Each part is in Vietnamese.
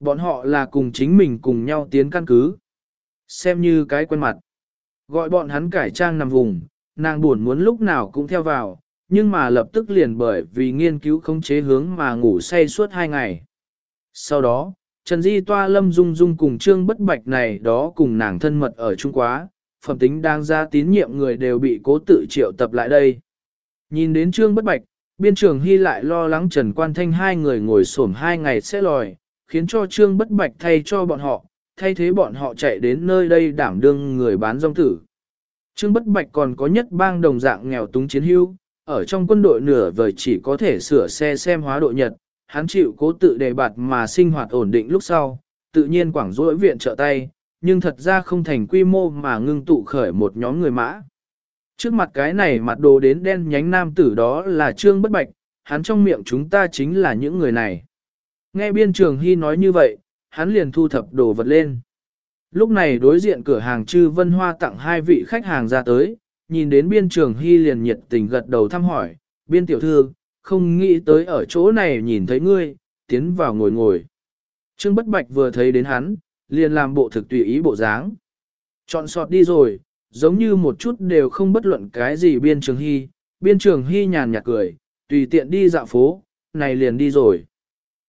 Bọn họ là cùng chính mình cùng nhau tiến căn cứ. Xem như cái quen mặt. Gọi bọn hắn cải trang nằm vùng, nàng buồn muốn lúc nào cũng theo vào, nhưng mà lập tức liền bởi vì nghiên cứu không chế hướng mà ngủ say suốt hai ngày. Sau đó, Trần Di Toa Lâm Dung Dung cùng Trương Bất Bạch này đó cùng nàng thân mật ở Trung Quá, phẩm tính đang ra tín nhiệm người đều bị cố tự triệu tập lại đây. Nhìn đến Trương Bất Bạch, biên trường Hy lại lo lắng Trần Quan Thanh hai người ngồi xổm hai ngày sẽ lòi, khiến cho Trương Bất Bạch thay cho bọn họ, thay thế bọn họ chạy đến nơi đây đảm đương người bán rong tử. Trương Bất Bạch còn có nhất bang đồng dạng nghèo túng chiến hưu, ở trong quân đội nửa vời chỉ có thể sửa xe xem hóa độ nhật, hắn chịu cố tự đề bạt mà sinh hoạt ổn định lúc sau, tự nhiên quảng rỗi viện trợ tay, nhưng thật ra không thành quy mô mà ngưng tụ khởi một nhóm người mã. Trước mặt cái này mặt đồ đến đen nhánh nam tử đó là Trương Bất Bạch, hắn trong miệng chúng ta chính là những người này. Nghe biên trường Hy nói như vậy, hắn liền thu thập đồ vật lên. Lúc này đối diện cửa hàng Trư Vân Hoa tặng hai vị khách hàng ra tới, nhìn đến biên trường Hy liền nhiệt tình gật đầu thăm hỏi, biên tiểu thư, không nghĩ tới ở chỗ này nhìn thấy ngươi, tiến vào ngồi ngồi. Trương Bất Bạch vừa thấy đến hắn, liền làm bộ thực tùy ý bộ dáng. Chọn sọt đi rồi, giống như một chút đều không bất luận cái gì biên trường hy, biên trường hy nhàn nhạt cười, tùy tiện đi dạo phố, này liền đi rồi.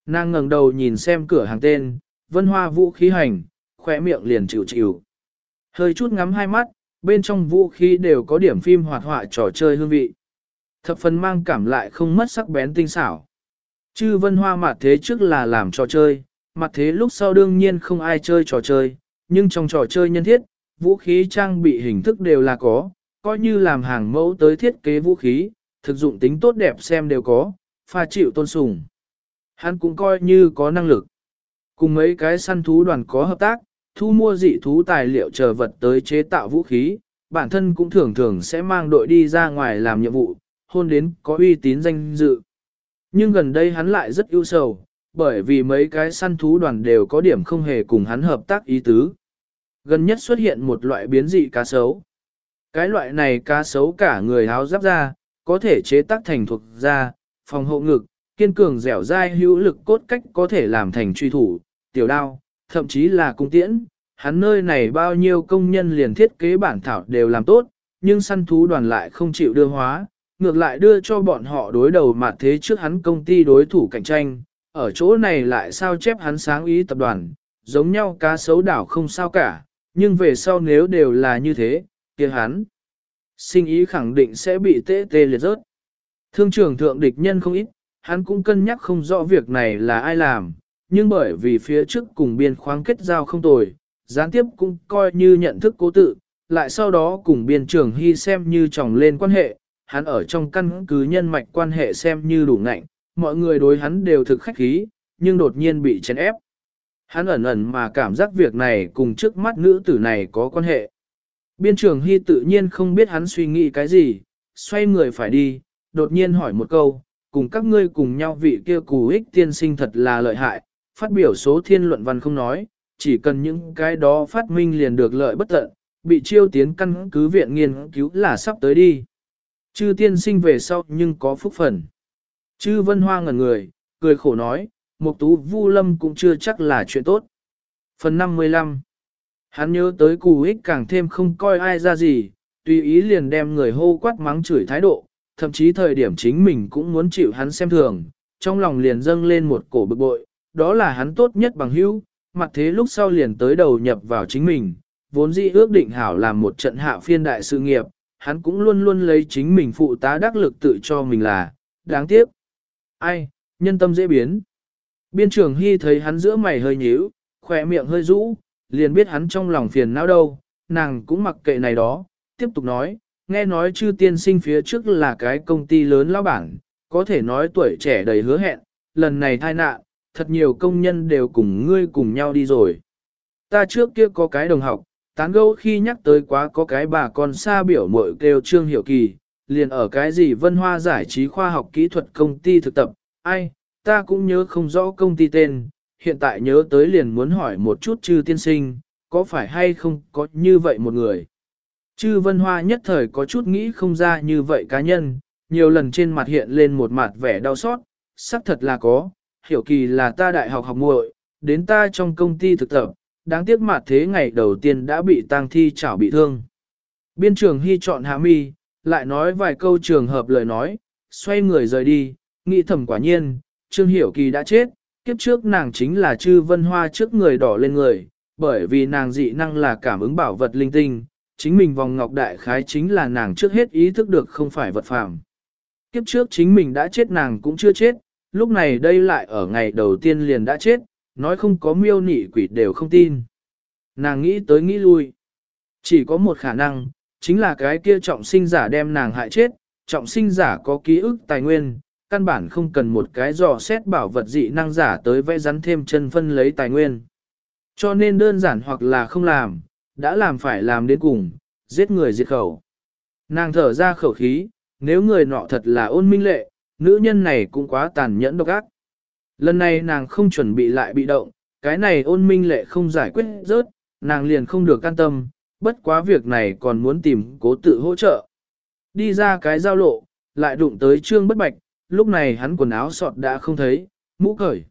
Nàng ngẩng đầu nhìn xem cửa hàng tên, vân hoa vũ khí hành, khỏe miệng liền chịu chịu. Hơi chút ngắm hai mắt, bên trong vũ khí đều có điểm phim hoạt họa trò chơi hương vị. Thập phần mang cảm lại không mất sắc bén tinh xảo. Chư vân hoa mặt thế trước là làm trò chơi, mặt thế lúc sau đương nhiên không ai chơi trò chơi, nhưng trong trò chơi nhân thiết, vũ khí trang bị hình thức đều là có, coi như làm hàng mẫu tới thiết kế vũ khí, thực dụng tính tốt đẹp xem đều có, pha chịu tôn sùng. Hắn cũng coi như có năng lực. Cùng mấy cái săn thú đoàn có hợp tác, thu mua dị thú tài liệu chờ vật tới chế tạo vũ khí, bản thân cũng thường thường sẽ mang đội đi ra ngoài làm nhiệm vụ, hôn đến có uy tín danh dự. Nhưng gần đây hắn lại rất ưu sầu, bởi vì mấy cái săn thú đoàn đều có điểm không hề cùng hắn hợp tác ý tứ. Gần nhất xuất hiện một loại biến dị cá sấu. Cái loại này cá sấu cả người háo giáp ra, có thể chế tác thành thuộc da, phòng hộ ngực, kiên cường dẻo dai hữu lực cốt cách có thể làm thành truy thủ, tiểu đao, thậm chí là cung tiễn. Hắn nơi này bao nhiêu công nhân liền thiết kế bản thảo đều làm tốt, nhưng săn thú đoàn lại không chịu đưa hóa, ngược lại đưa cho bọn họ đối đầu mà thế trước hắn công ty đối thủ cạnh tranh, ở chỗ này lại sao chép hắn sáng ý tập đoàn, giống nhau cá sấu đảo không sao cả, nhưng về sau nếu đều là như thế, kia hắn sinh ý khẳng định sẽ bị tê tê liệt rớt. Thương trưởng thượng địch nhân không ít, hắn cũng cân nhắc không rõ việc này là ai làm, nhưng bởi vì phía trước cùng biên khoáng kết giao không tồi, gián tiếp cũng coi như nhận thức cố tự, lại sau đó cùng biên trưởng hy xem như chồng lên quan hệ, hắn ở trong căn cứ nhân mạch quan hệ xem như đủ ngạnh, mọi người đối hắn đều thực khách khí, nhưng đột nhiên bị chèn ép. Hắn ẩn ẩn mà cảm giác việc này cùng trước mắt nữ tử này có quan hệ. Biên trường Hy tự nhiên không biết hắn suy nghĩ cái gì, xoay người phải đi, đột nhiên hỏi một câu, cùng các ngươi cùng nhau vị kia cù ích tiên sinh thật là lợi hại, phát biểu số thiên luận văn không nói, chỉ cần những cái đó phát minh liền được lợi bất tận, bị chiêu tiến căn cứ viện nghiên cứu là sắp tới đi. Chư tiên sinh về sau nhưng có phúc phần. Chư vân hoa ngẩn người, cười khổ nói, một tú vu lâm cũng chưa chắc là chuyện tốt. Phần 55 Hắn nhớ tới cù ích càng thêm không coi ai ra gì, tùy ý liền đem người hô quát mắng chửi thái độ, thậm chí thời điểm chính mình cũng muốn chịu hắn xem thường, trong lòng liền dâng lên một cổ bực bội, đó là hắn tốt nhất bằng hữu, mặt thế lúc sau liền tới đầu nhập vào chính mình, vốn dĩ ước định hảo làm một trận hạ phiên đại sự nghiệp, hắn cũng luôn luôn lấy chính mình phụ tá đắc lực tự cho mình là, đáng tiếc. Ai, nhân tâm dễ biến. Biên trưởng Hy thấy hắn giữa mày hơi nhíu, khỏe miệng hơi rũ, liền biết hắn trong lòng phiền não đâu, nàng cũng mặc kệ này đó, tiếp tục nói, nghe nói chư tiên sinh phía trước là cái công ty lớn lão bản, có thể nói tuổi trẻ đầy hứa hẹn, lần này thai nạn, thật nhiều công nhân đều cùng ngươi cùng nhau đi rồi. Ta trước kia có cái đồng học, tán gẫu khi nhắc tới quá có cái bà con xa biểu mội kêu Trương Hiểu Kỳ, liền ở cái gì vân hoa giải trí khoa học kỹ thuật công ty thực tập, ai, ta cũng nhớ không rõ công ty tên, hiện tại nhớ tới liền muốn hỏi một chút chư tiên sinh, có phải hay không có như vậy một người. Chư vân hoa nhất thời có chút nghĩ không ra như vậy cá nhân, nhiều lần trên mặt hiện lên một mặt vẻ đau xót, xác thật là có, hiểu kỳ là ta đại học học muội, đến ta trong công ty thực tập, đáng tiếc mặt thế ngày đầu tiên đã bị tang thi chảo bị thương. Biên trường hy chọn hạ mi, lại nói vài câu trường hợp lời nói, xoay người rời đi, nghĩ thầm quả nhiên, Trương Hiểu Kỳ đã chết, kiếp trước nàng chính là chư vân hoa trước người đỏ lên người, bởi vì nàng dị năng là cảm ứng bảo vật linh tinh, chính mình vòng ngọc đại khái chính là nàng trước hết ý thức được không phải vật phàm. Kiếp trước chính mình đã chết nàng cũng chưa chết, lúc này đây lại ở ngày đầu tiên liền đã chết, nói không có miêu nị quỷ đều không tin. Nàng nghĩ tới nghĩ lui. Chỉ có một khả năng, chính là cái kia trọng sinh giả đem nàng hại chết, trọng sinh giả có ký ức tài nguyên, căn bản không cần một cái dò xét bảo vật dị năng giả tới vẽ rắn thêm chân phân lấy tài nguyên. Cho nên đơn giản hoặc là không làm, đã làm phải làm đến cùng, giết người diệt khẩu. Nàng thở ra khẩu khí, nếu người nọ thật là ôn minh lệ, nữ nhân này cũng quá tàn nhẫn độc ác. Lần này nàng không chuẩn bị lại bị động, cái này ôn minh lệ không giải quyết rớt, nàng liền không được can tâm, bất quá việc này còn muốn tìm cố tự hỗ trợ. Đi ra cái giao lộ, lại đụng tới trương bất bạch, lúc này hắn quần áo sọt đã không thấy, mũ cởi.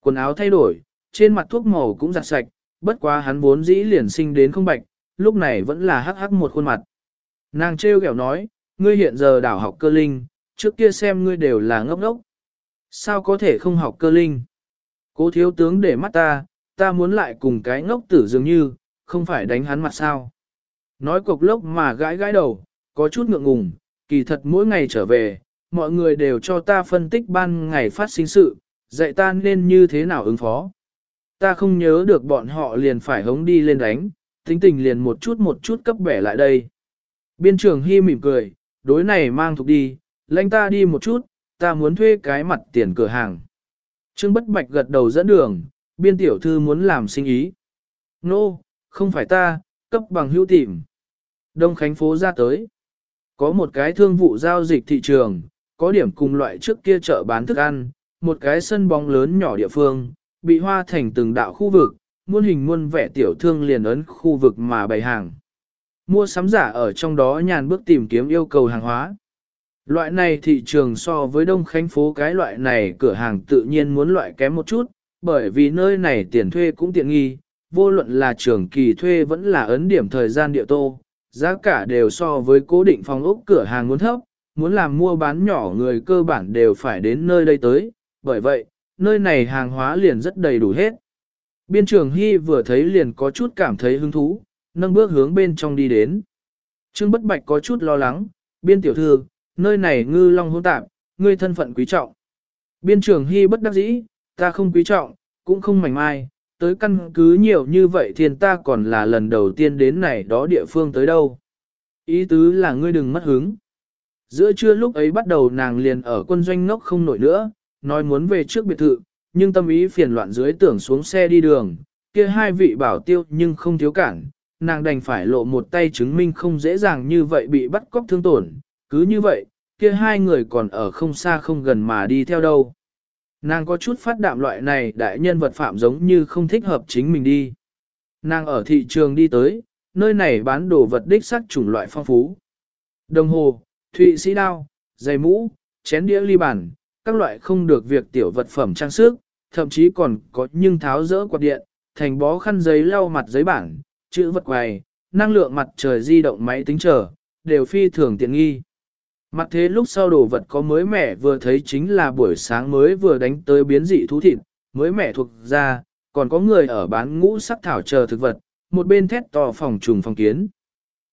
Quần áo thay đổi, trên mặt thuốc màu cũng giặt sạch, bất quá hắn vốn dĩ liền sinh đến không bạch, lúc này vẫn là hắc hắc một khuôn mặt. Nàng trêu ghẹo nói, ngươi hiện giờ đảo học cơ linh, trước kia xem ngươi đều là ngốc ngốc. Sao có thể không học cơ linh? Cố thiếu tướng để mắt ta, ta muốn lại cùng cái ngốc tử dường như, không phải đánh hắn mặt sao. Nói cục lốc mà gãi gãi đầu, có chút ngượng ngùng, kỳ thật mỗi ngày trở về, mọi người đều cho ta phân tích ban ngày phát sinh sự, dạy ta nên như thế nào ứng phó. Ta không nhớ được bọn họ liền phải hống đi lên đánh, tính tình liền một chút một chút cấp bẻ lại đây. Biên trưởng Hy mỉm cười, đối này mang thuộc đi, lãnh ta đi một chút, ta muốn thuê cái mặt tiền cửa hàng. Trương Bất Bạch gật đầu dẫn đường, biên tiểu thư muốn làm sinh ý. Nô, no, không phải ta, cấp bằng hữu tìm. Đông Khánh phố ra tới. Có một cái thương vụ giao dịch thị trường, có điểm cùng loại trước kia chợ bán thức ăn, một cái sân bóng lớn nhỏ địa phương, bị hoa thành từng đạo khu vực, muôn hình muôn vẻ tiểu thương liền ấn khu vực mà bày hàng. Mua sắm giả ở trong đó nhàn bước tìm kiếm yêu cầu hàng hóa. Loại này thị trường so với Đông Khánh phố cái loại này cửa hàng tự nhiên muốn loại kém một chút, bởi vì nơi này tiền thuê cũng tiện nghi, vô luận là trường kỳ thuê vẫn là ấn điểm thời gian địa tô, giá cả đều so với cố định phòng ốc cửa hàng muốn thấp, muốn làm mua bán nhỏ người cơ bản đều phải đến nơi đây tới, bởi vậy, nơi này hàng hóa liền rất đầy đủ hết. Biên trường Hy vừa thấy liền có chút cảm thấy hứng thú, nâng bước hướng bên trong đi đến. Trương Bất Bạch có chút lo lắng, biên tiểu thư, nơi này ngư long hỗn tạp, ngươi thân phận quý trọng. Biên trường Hy bất đắc dĩ, ta không quý trọng, cũng không mảnh mai, tới căn cứ nhiều như vậy thiên ta còn là lần đầu tiên đến này đó địa phương tới đâu. Ý tứ là ngươi đừng mất hứng. Giữa trưa lúc ấy bắt đầu nàng liền ở quân doanh ngốc không nổi nữa, nói muốn về trước biệt thự, nhưng tâm ý phiền loạn dưới tưởng xuống xe đi đường, kia hai vị bảo tiêu nhưng không thiếu cản, nàng đành phải lộ một tay chứng minh không dễ dàng như vậy bị bắt cóc thương tổn, cứ như vậy, kia hai người còn ở không xa không gần mà đi theo đâu. Nàng có chút phát đạm loại này đại nhân vật phạm giống như không thích hợp chính mình đi. Nàng ở thị trường đi tới, nơi này bán đồ vật đích sắc chủng loại phong phú. Đồng hồ, thụy sĩ đao, giày mũ, chén đĩa ly bàn, các loại không được việc tiểu vật phẩm trang sức, thậm chí còn có nhưng tháo rỡ quạt điện, thành bó khăn giấy lau mặt giấy bản, chữ vật quầy, năng lượng mặt trời di động máy tính trở, đều phi thường tiện nghi. Mặt thế lúc sau đồ vật có mới mẻ vừa thấy chính là buổi sáng mới vừa đánh tới biến dị thú thịt, mới mẻ thuộc ra, còn có người ở bán ngũ sắc thảo chờ thực vật, một bên thét to phòng trùng phòng kiến.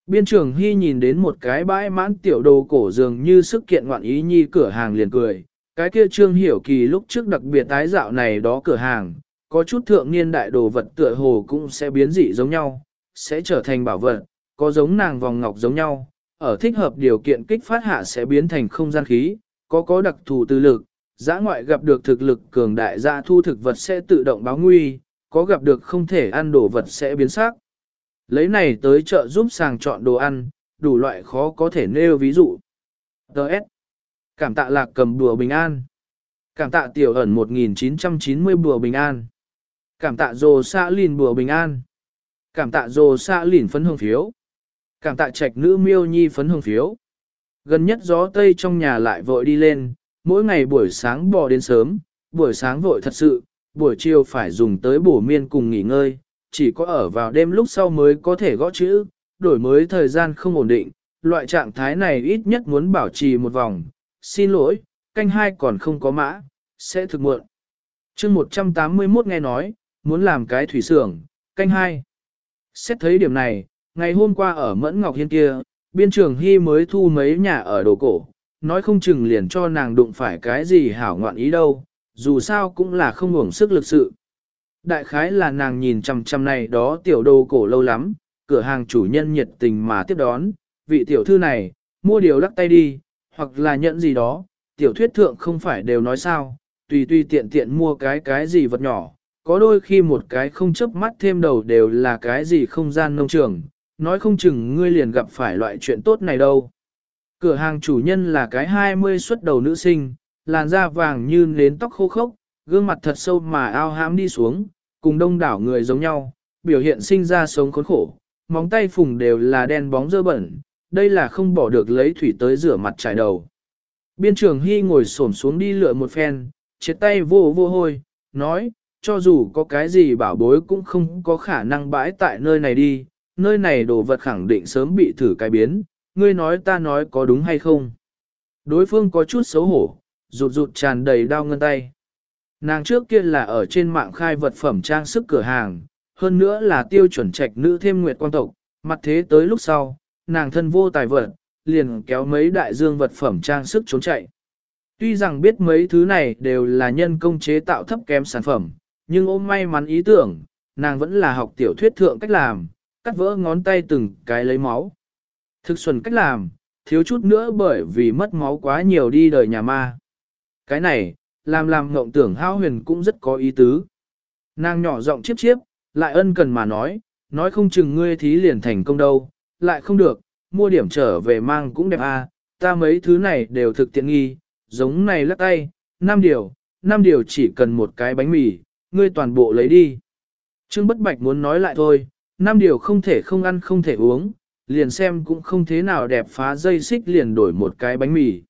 Biên trưởng Hy nhìn đến một cái bãi mãn tiểu đồ cổ dường như sức kiện ngoạn ý nhi cửa hàng liền cười, cái kia trương hiểu kỳ lúc trước đặc biệt tái dạo này đó cửa hàng, có chút thượng niên đại đồ vật tựa hồ cũng sẽ biến dị giống nhau, sẽ trở thành bảo vật, có giống nàng vòng ngọc giống nhau, ở thích hợp điều kiện kích phát hạ sẽ biến thành không gian khí, có có đặc thù tư lực, giã ngoại gặp được thực lực cường đại gia thu thực vật sẽ tự động báo nguy, có gặp được không thể ăn đồ vật sẽ biến sắc. Lấy này tới chợ giúp sàng chọn đồ ăn, đủ loại khó có thể nêu ví dụ. Đợt. Cảm tạ lạc cầm đùa bình an. Cảm tạ tiểu ẩn 1990 bùa bình an. Cảm tạ dồ xã lìn bùa bình an. Cảm tạ dồ xã lìn phấn hương phiếu. Cảm tạ trạch nữ miêu nhi phấn hương phiếu. Gần nhất gió tây trong nhà lại vội đi lên, mỗi ngày buổi sáng bò đến sớm, buổi sáng vội thật sự, buổi chiều phải dùng tới bổ miên cùng nghỉ ngơi, chỉ có ở vào đêm lúc sau mới có thể gõ chữ, đổi mới thời gian không ổn định, loại trạng thái này ít nhất muốn bảo trì một vòng. Xin lỗi, canh hai còn không có mã, sẽ thực muộn. chương 181 nghe nói, muốn làm cái thủy xưởng, canh hai. Xét thấy điểm này, ngày hôm qua ở Mẫn Ngọc Hiên kia, biên trường Hy mới thu mấy nhà ở đồ cổ, nói không chừng liền cho nàng đụng phải cái gì hảo ngoạn ý đâu, dù sao cũng là không hưởng sức lực sự. Đại khái là nàng nhìn chằm chằm này đó tiểu đồ cổ lâu lắm, cửa hàng chủ nhân nhiệt tình mà tiếp đón, vị tiểu thư này, mua điều lắc tay đi, hoặc là nhận gì đó, tiểu thuyết thượng không phải đều nói sao, tùy tùy tiện tiện mua cái cái gì vật nhỏ, có đôi khi một cái không chớp mắt thêm đầu đều là cái gì không gian nông trường, nói không chừng ngươi liền gặp phải loại chuyện tốt này đâu. Cửa hàng chủ nhân là cái 20 xuất đầu nữ sinh, làn da vàng như nến tóc khô khốc, gương mặt thật sâu mà ao hãm đi xuống, cùng đông đảo người giống nhau, biểu hiện sinh ra sống khốn khổ, móng tay phùng đều là đen bóng dơ bẩn, đây là không bỏ được lấy thủy tới rửa mặt trải đầu. Biên trường Hy ngồi xổm xuống đi lựa một phen, chia tay vô vô hôi, nói, cho dù có cái gì bảo bối cũng không có khả năng bãi tại nơi này đi, nơi này đồ vật khẳng định sớm bị thử cái biến, ngươi nói ta nói có đúng hay không. Đối phương có chút xấu hổ, rụt rụt tràn đầy đau ngân tay. Nàng trước kia là ở trên mạng khai vật phẩm trang sức cửa hàng, hơn nữa là tiêu chuẩn trạch nữ thêm nguyệt quan tộc, mặt thế tới lúc sau, nàng thân vô tài vật, liền kéo mấy đại dương vật phẩm trang sức trốn chạy. Tuy rằng biết mấy thứ này đều là nhân công chế tạo thấp kém sản phẩm, nhưng ôm may mắn ý tưởng, nàng vẫn là học tiểu thuyết thượng cách làm, cắt vỡ ngón tay từng cái lấy máu. Thực xuân cách làm, thiếu chút nữa bởi vì mất máu quá nhiều đi đời nhà ma. Cái này, làm làm ngộng tưởng hao huyền cũng rất có ý tứ. Nàng nhỏ giọng chiếp chiếp, lại ân cần mà nói, nói không chừng ngươi thí liền thành công đâu, lại không được, mua điểm trở về mang cũng đẹp à, ta mấy thứ này đều thực tiện nghi, giống này lắc tay, 5 điều, 5 điều chỉ cần một cái bánh mì, ngươi toàn bộ lấy đi. Trương Bất Bạch muốn nói lại thôi, 5 điều không thể không ăn không thể uống, liền xem cũng không thế nào đẹp phá dây xích liền đổi một cái bánh mì.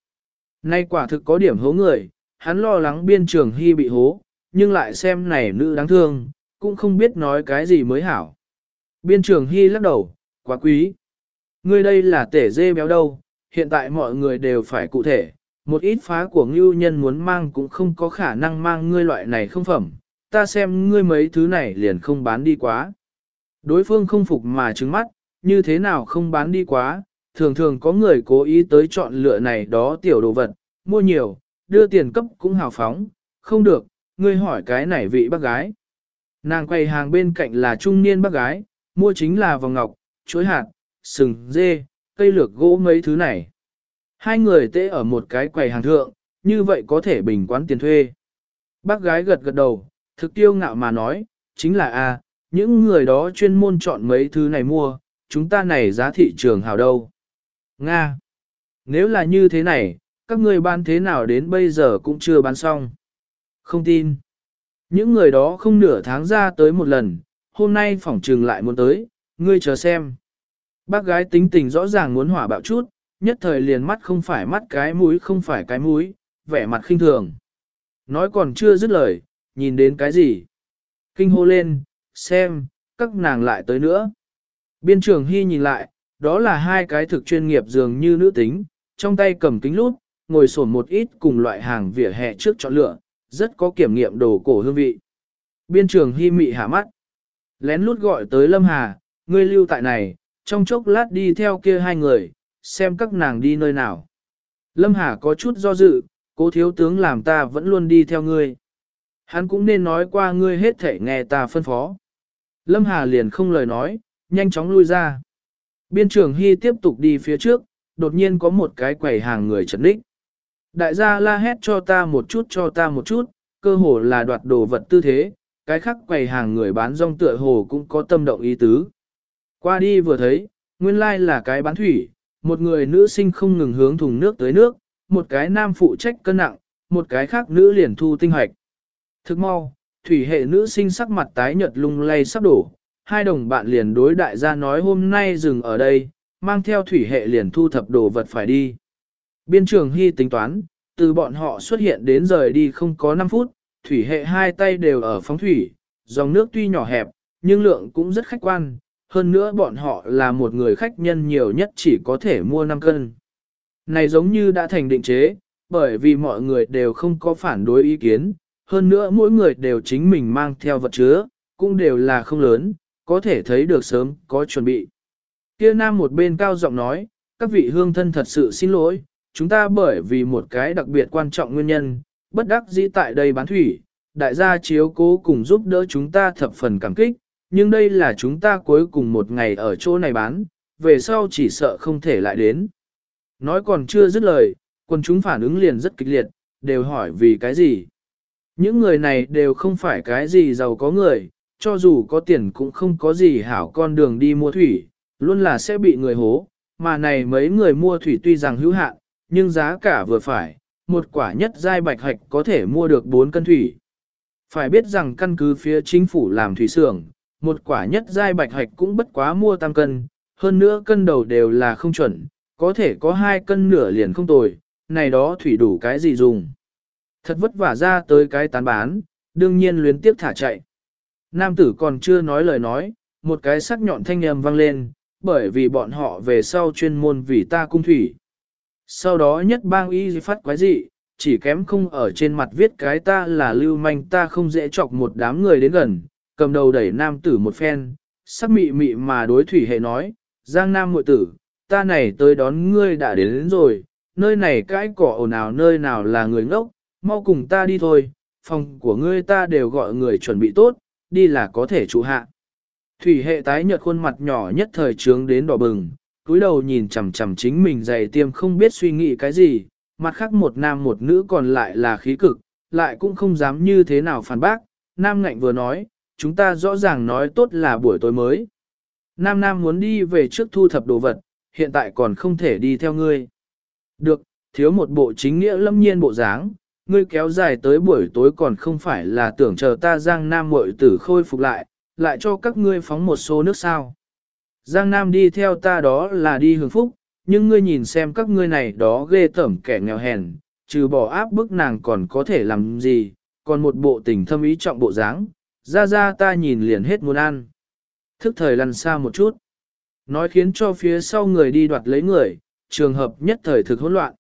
Nay quả thực có điểm hố người, hắn lo lắng biên trường hy bị hố, nhưng lại xem này nữ đáng thương, cũng không biết nói cái gì mới hảo. Biên trường hy lắc đầu, quá quý. Ngươi đây là tể dê béo đâu, hiện tại mọi người đều phải cụ thể, một ít phá của ngưu nhân muốn mang cũng không có khả năng mang ngươi loại này không phẩm, ta xem ngươi mấy thứ này liền không bán đi quá. Đối phương không phục mà trứng mắt, như thế nào không bán đi quá, thường thường có người cố ý tới chọn lựa này đó tiểu đồ vật, mua nhiều, đưa tiền cấp cũng hào phóng, không được, ngươi hỏi cái này vị bác gái. Nàng quay hàng bên cạnh là trung niên bác gái, mua chính là vòng ngọc, chuối hạt, sừng, dê, cây lược gỗ mấy thứ này. Hai người tê ở một cái quầy hàng thượng, như vậy có thể bình quán tiền thuê. Bác gái gật gật đầu, thực tiêu ngạo mà nói, chính là a, những người đó chuyên môn chọn mấy thứ này mua, chúng ta này giá thị trường hào đâu. Nga. Nếu là như thế này, các ngươi bán thế nào đến bây giờ cũng chưa bán xong. Không tin. Những người đó không nửa tháng ra tới một lần, hôm nay phỏng trừng lại muốn tới, ngươi chờ xem. Bác gái tính tình rõ ràng muốn hỏa bạo chút, nhất thời liền mắt không phải mắt cái mũi không phải cái mũi, vẻ mặt khinh thường. Nói còn chưa dứt lời, nhìn đến cái gì? Kinh hô lên, xem, các nàng lại tới nữa. Biên trường Hy nhìn lại, đó là hai cái thực chuyên nghiệp dường như nữ tính, trong tay cầm kính lút, ngồi sổn một ít cùng loại hàng vỉa hè trước chọn lựa, rất có kiểm nghiệm đồ cổ hương vị. Biên trường Hy mị hạ mắt. Lén lút gọi tới Lâm Hà, ngươi lưu tại này, trong chốc lát đi theo kia hai người, xem các nàng đi nơi nào. Lâm Hà có chút do dự, cố thiếu tướng làm ta vẫn luôn đi theo ngươi. Hắn cũng nên nói qua ngươi hết thể nghe ta phân phó. Lâm Hà liền không lời nói, nhanh chóng lui ra. Biên trưởng Hy tiếp tục đi phía trước, đột nhiên có một cái quầy hàng người chật đích. Đại gia la hét cho ta một chút cho ta một chút, cơ hồ là đoạt đồ vật tư thế, cái khác quầy hàng người bán rong tựa hồ cũng có tâm động ý tứ. Qua đi vừa thấy, nguyên lai là cái bán thủy, một người nữ sinh không ngừng hướng thùng nước tới nước, một cái nam phụ trách cân nặng, một cái khác nữ liền thu tinh hoạch. Thức mau, thủy hệ nữ sinh sắc mặt tái nhợt lung lay sắp đổ, hai đồng bạn liền đối đại gia nói hôm nay dừng ở đây, mang theo thủy hệ liền thu thập đồ vật phải đi. Biên trường Hy tính toán, từ bọn họ xuất hiện đến rời đi không có 5 phút, thủy hệ hai tay đều ở phóng thủy, dòng nước tuy nhỏ hẹp, nhưng lượng cũng rất khách quan, hơn nữa bọn họ là một người khách nhân nhiều nhất chỉ có thể mua 5 cân. Này giống như đã thành định chế, bởi vì mọi người đều không có phản đối ý kiến, hơn nữa mỗi người đều chính mình mang theo vật chứa, cũng đều là không lớn, có thể thấy được sớm, có chuẩn bị. Kia nam một bên cao giọng nói, các vị hương thân thật sự xin lỗi, chúng ta bởi vì một cái đặc biệt quan trọng nguyên nhân, bất đắc dĩ tại đây bán thủy, đại gia chiếu cố cùng giúp đỡ chúng ta thập phần cảm kích, nhưng đây là chúng ta cuối cùng một ngày ở chỗ này bán, về sau chỉ sợ không thể lại đến. Nói còn chưa dứt lời, quân chúng phản ứng liền rất kịch liệt, đều hỏi vì cái gì. Những người này đều không phải cái gì giàu có người, cho dù có tiền cũng không có gì hảo con đường đi mua thủy, luôn là sẽ bị người hố, mà này mấy người mua thủy tuy rằng hữu hạn, nhưng giá cả vừa phải, một quả nhất giai bạch hạch có thể mua được 4 cân thủy. Phải biết rằng căn cứ phía chính phủ làm thủy xưởng, một quả nhất giai bạch hạch cũng bất quá mua tam cân, hơn nữa cân đầu đều là không chuẩn, có thể có hai cân nửa liền không tồi, này đó thủy đủ cái gì dùng. Thật vất vả ra tới cái tán bán, đương nhiên luyến tiếp thả chạy. Nam tử còn chưa nói lời nói, một cái sắc nhọn thanh âm vang lên, bởi vì bọn họ về sau chuyên môn vì ta cung thủy. Sau đó nhất bang y phát quái dị, chỉ kém không ở trên mặt viết cái ta là lưu manh ta không dễ chọc một đám người đến gần, cầm đầu đẩy nam tử một phen, sắc mị mị mà đối thủy hệ nói, giang nam muội tử, ta này tới đón ngươi đã đến, đến rồi, nơi này cãi cỏ ồn ào nơi nào là người ngốc, mau cùng ta đi thôi, phòng của ngươi ta đều gọi người chuẩn bị tốt, đi là có thể trụ hạ. Thủy hệ tái nhợt khuôn mặt nhỏ nhất thời trướng đến đỏ bừng, túi đầu nhìn chằm chằm chính mình dày tiêm không biết suy nghĩ cái gì, mặt khác một nam một nữ còn lại là khí cực, lại cũng không dám như thế nào phản bác. Nam ngạnh vừa nói, chúng ta rõ ràng nói tốt là buổi tối mới. Nam Nam muốn đi về trước thu thập đồ vật, hiện tại còn không thể đi theo ngươi. Được, thiếu một bộ chính nghĩa lâm nhiên bộ dáng, ngươi kéo dài tới buổi tối còn không phải là tưởng chờ ta Giang Nam muội tử khôi phục lại, lại cho các ngươi phóng một số nước sao. Giang Nam đi theo ta đó là đi hưởng phúc, nhưng ngươi nhìn xem các ngươi này đó ghê tởm kẻ nghèo hèn, trừ bỏ áp bức nàng còn có thể làm gì, còn một bộ tình thâm ý trọng bộ dáng, ra ra ta nhìn liền hết muốn ăn. Thức thời lăn xa một chút. Nói khiến cho phía sau người đi đoạt lấy người, trường hợp nhất thời thực hỗn loạn.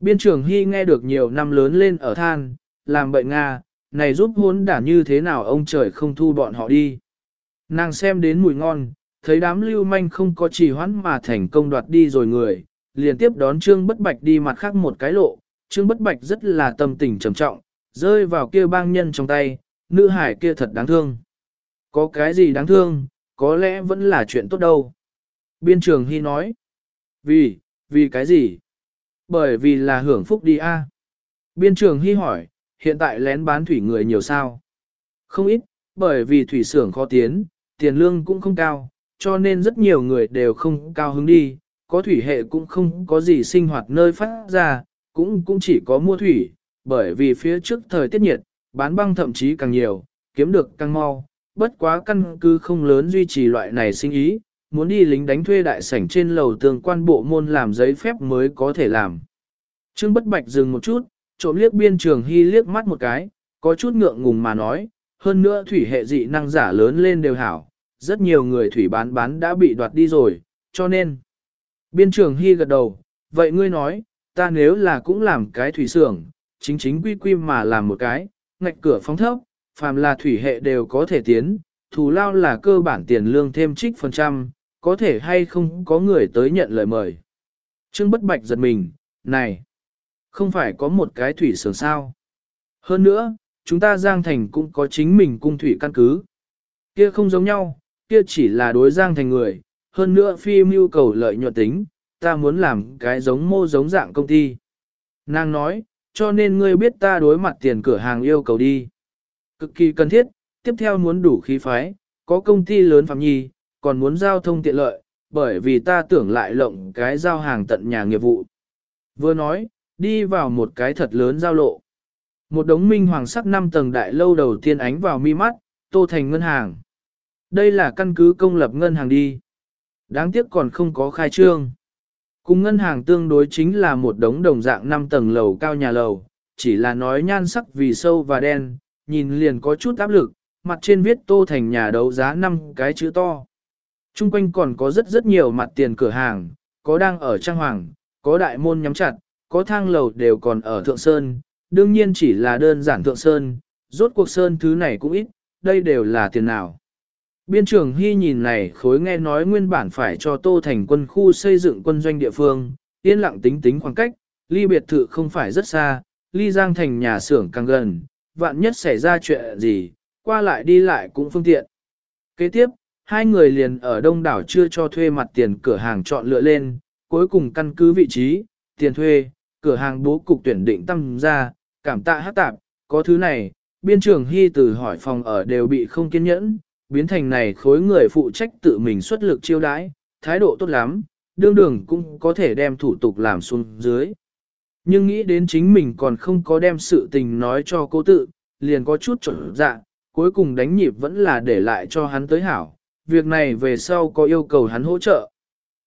Biên trưởng Hy nghe được nhiều năm lớn lên ở than, làm bậy Nga, này giúp hốn đả như thế nào ông trời không thu bọn họ đi. Nàng xem đến mùi ngon, thấy đám lưu manh không có trì hoãn mà thành công đoạt đi rồi người, liền tiếp đón Trương Bất Bạch đi mặt khác một cái lộ, Trương Bất Bạch rất là tâm tình trầm trọng, rơi vào kia bang nhân trong tay, nữ hải kia thật đáng thương. Có cái gì đáng thương, có lẽ vẫn là chuyện tốt đâu. Biên trường Hy nói, vì, vì cái gì? Bởi vì là hưởng phúc đi a. Biên trường Hy hỏi, hiện tại lén bán thủy người nhiều sao? Không ít, bởi vì thủy xưởng khó tiến, tiền lương cũng không cao, cho nên rất nhiều người đều không cao hứng đi, có thủy hệ cũng không có gì sinh hoạt nơi phát ra, cũng cũng chỉ có mua thủy, bởi vì phía trước thời tiết nhiệt, bán băng thậm chí càng nhiều, kiếm được càng mau, bất quá căn cứ không lớn duy trì loại này sinh ý, muốn đi lính đánh thuê đại sảnh trên lầu tường quan bộ môn làm giấy phép mới có thể làm. Trương Bất Bạch dừng một chút, trộm liếc biên trường hy liếc mắt một cái, có chút ngượng ngùng mà nói, hơn nữa thủy hệ dị năng giả lớn lên đều hảo, rất nhiều người thủy bán bán đã bị đoạt đi rồi, cho nên. Biên trường hy gật đầu, vậy ngươi nói, ta nếu là cũng làm cái thủy xưởng, chính chính quy quy mà làm một cái, ngạch cửa phóng thấp, phàm là thủy hệ đều có thể tiến, thù lao là cơ bản tiền lương thêm trích phần trăm, có thể hay không có người tới nhận lời mời. Trương Bất Bạch giật mình, này, không phải có một cái thủy sưởng sao. Hơn nữa, chúng ta Giang Thành cũng có chính mình cung thủy căn cứ. Kia không giống nhau, kia chỉ là đối Giang Thành người, hơn nữa phi yêu cầu lợi nhuận tính, ta muốn làm cái giống mô giống dạng công ty. Nàng nói, cho nên ngươi biết ta đối mặt tiền cửa hàng yêu cầu đi. Cực kỳ cần thiết, tiếp theo muốn đủ khí phái, có công ty lớn phạm nhi, còn muốn giao thông tiện lợi, bởi vì ta tưởng lại lộng cái giao hàng tận nhà nghiệp vụ. Vừa nói, đi vào một cái thật lớn giao lộ. Một đống minh hoàng sắc năm tầng đại lâu đầu tiên ánh vào mi mắt, tô thành ngân hàng. Đây là căn cứ công lập ngân hàng đi. Đáng tiếc còn không có khai trương. Cùng ngân hàng tương đối chính là một đống đồng dạng năm tầng lầu cao nhà lầu, chỉ là nói nhan sắc vì sâu và đen, nhìn liền có chút áp lực, mặt trên viết tô thành nhà đấu giá năm cái chữ to. Trung quanh còn có rất rất nhiều mặt tiền cửa hàng, có đang ở trang hoàng, có đại môn nhắm chặt, có thang lầu đều còn ở thượng sơn, đương nhiên chỉ là đơn giản thượng sơn, rốt cuộc sơn thứ này cũng ít, đây đều là tiền nào. Biên trưởng Hy nhìn này khối nghe nói nguyên bản phải cho Tô Thành quân khu xây dựng quân doanh địa phương, yên lặng tính tính khoảng cách, ly biệt thự không phải rất xa, ly giang thành nhà xưởng càng gần, vạn nhất xảy ra chuyện gì, qua lại đi lại cũng phương tiện. Kế tiếp, hai người liền ở đông đảo chưa cho thuê mặt tiền cửa hàng chọn lựa lên, cuối cùng căn cứ vị trí, tiền thuê, cửa hàng bố cục tuyển định tăng ra, cảm tạ hát tạp, có thứ này, biên trưởng hy từ hỏi phòng ở đều bị không kiên nhẫn, biến thành này khối người phụ trách tự mình xuất lực chiêu đãi, thái độ tốt lắm, đương đường cũng có thể đem thủ tục làm xuống dưới. Nhưng nghĩ đến chính mình còn không có đem sự tình nói cho cô tự, liền có chút chuẩn dạ, cuối cùng đánh nhịp vẫn là để lại cho hắn tới hảo, việc này về sau có yêu cầu hắn hỗ trợ.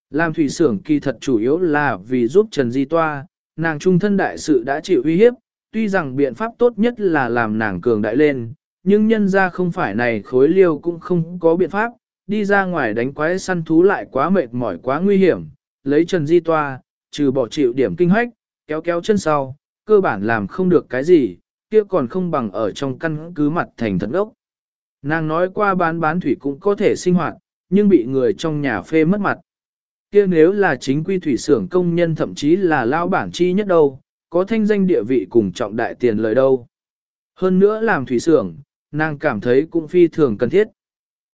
Làm thủy xưởng kỳ thật chủ yếu là vì giúp Trần Di Toa, nàng trung thân đại sự đã chịu uy hiếp, tuy rằng biện pháp tốt nhất là làm nàng cường đại lên, nhưng nhân ra không phải này khối liêu cũng không có biện pháp, đi ra ngoài đánh quái săn thú lại quá mệt mỏi quá nguy hiểm, lấy Trần Di Toa, trừ bỏ chịu điểm kinh hoách, kéo kéo chân sau, cơ bản làm không được cái gì, kia còn không bằng ở trong căn cứ mặt thành thật ốc. Nàng nói qua bán bán thủy cũng có thể sinh hoạt, nhưng bị người trong nhà phê mất mặt. kia nếu là chính quy thủy xưởng công nhân thậm chí là lao bản chi nhất đâu, có thanh danh địa vị cùng trọng đại tiền lời đâu. Hơn nữa làm thủy xưởng, nàng cảm thấy cũng phi thường cần thiết.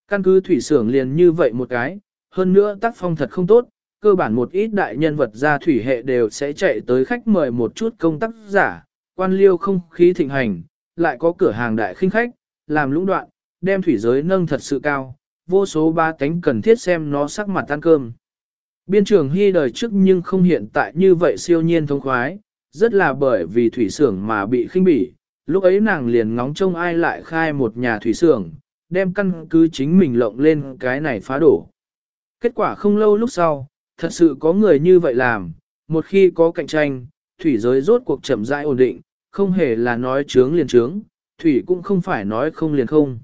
Căn cứ thủy xưởng liền như vậy một cái, hơn nữa tác phong thật không tốt, cơ bản một ít đại nhân vật ra thủy hệ đều sẽ chạy tới khách mời một chút công tác giả, quan liêu không khí thịnh hành, lại có cửa hàng đại khinh khách, làm lũng đoạn, đem thủy giới nâng thật sự cao, vô số ba cánh cần thiết xem nó sắc mặt ăn cơm. Biên trường hy đời trước nhưng không hiện tại như vậy siêu nhiên thông khoái, rất là bởi vì thủy xưởng mà bị khinh bỉ, lúc ấy nàng liền ngóng trông ai lại khai một nhà thủy xưởng, đem căn cứ chính mình lộng lên cái này phá đổ. Kết quả không lâu lúc sau, thật sự có người như vậy làm, một khi có cạnh tranh, thủy giới rốt cuộc chậm rãi ổn định, không hề là nói trướng liền trướng, thủy cũng không phải nói không liền không.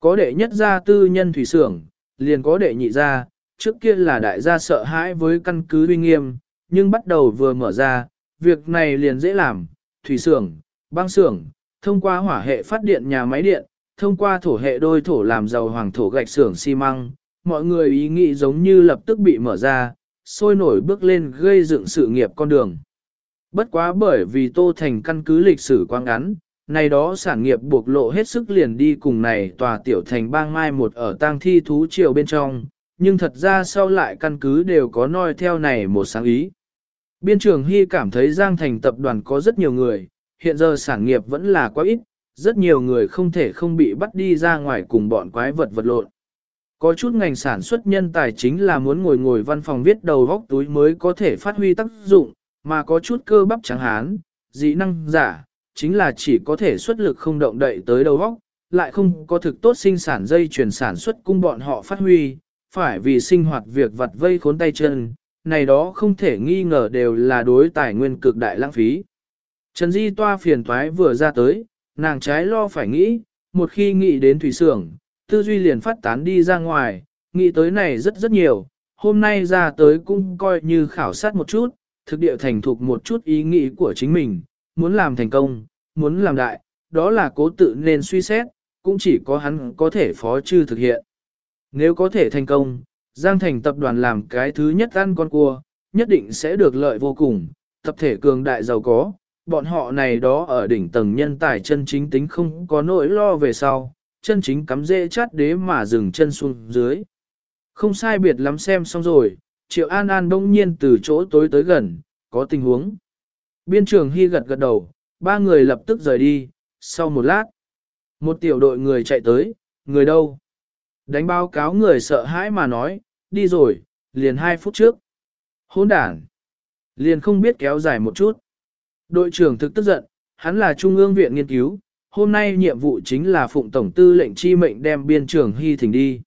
Có đệ nhất gia tư nhân thủy xưởng, liền có đệ nhị gia, trước kia là đại gia sợ hãi với căn cứ uy nghiêm, nhưng bắt đầu vừa mở ra, việc này liền dễ làm, thủy xưởng, băng xưởng, thông qua hỏa hệ phát điện nhà máy điện, thông qua thổ hệ đôi thổ làm giàu hoàng thổ gạch xưởng xi măng, mọi người ý nghĩ giống như lập tức bị mở ra, sôi nổi bước lên gây dựng sự nghiệp con đường. Bất quá bởi vì Tô Thành căn cứ lịch sử quang ngắn, này đó sản nghiệp buộc lộ hết sức liền đi cùng này tòa tiểu thành bang mai một ở tang thi thú triều bên trong, nhưng thật ra sau lại căn cứ đều có noi theo này một sáng ý. Biên trường Hy cảm thấy Giang Thành tập đoàn có rất nhiều người, hiện giờ sản nghiệp vẫn là quá ít, rất nhiều người không thể không bị bắt đi ra ngoài cùng bọn quái vật vật lộn. Có chút ngành sản xuất nhân tài chính là muốn ngồi ngồi văn phòng viết đầu góc túi mới có thể phát huy tác dụng, mà có chút cơ bắp trắng hán, dị năng giả, chính là chỉ có thể xuất lực không động đậy tới đầu góc, lại không có thực tốt sinh sản dây chuyển sản xuất cung bọn họ phát huy, phải vì sinh hoạt việc vặt vây khốn tay chân, này đó không thể nghi ngờ đều là đối tài nguyên cực đại lãng phí. Trần Di toa phiền toái vừa ra tới, nàng trái lo phải nghĩ, một khi nghĩ đến thủy xưởng, tư duy liền phát tán đi ra ngoài, nghĩ tới này rất rất nhiều, hôm nay ra tới cũng coi như khảo sát một chút, thực địa thành thục một chút ý nghĩ của chính mình, muốn làm thành công, muốn làm đại, đó là cố tự nên suy xét, cũng chỉ có hắn có thể phó chư thực hiện. Nếu có thể thành công, Giang Thành tập đoàn làm cái thứ nhất ăn con cua, nhất định sẽ được lợi vô cùng, tập thể cường đại giàu có, bọn họ này đó ở đỉnh tầng nhân tài chân chính tính không có nỗi lo về sau, chân chính cắm dễ chát đế mà dừng chân xuống dưới. Không sai biệt lắm xem xong rồi, Triệu An An đông nhiên từ chỗ tối tới gần, có tình huống. Biên trường Hy gật gật đầu, ba người lập tức rời đi, sau một lát. Một tiểu đội người chạy tới, người đâu? Đánh báo cáo người sợ hãi mà nói, đi rồi, liền hai phút trước. Hỗn đản. Liền không biết kéo dài một chút. Đội trưởng thực tức giận, hắn là Trung ương viện nghiên cứu, hôm nay nhiệm vụ chính là phụng tổng tư lệnh chi mệnh đem biên trưởng hy thỉnh đi.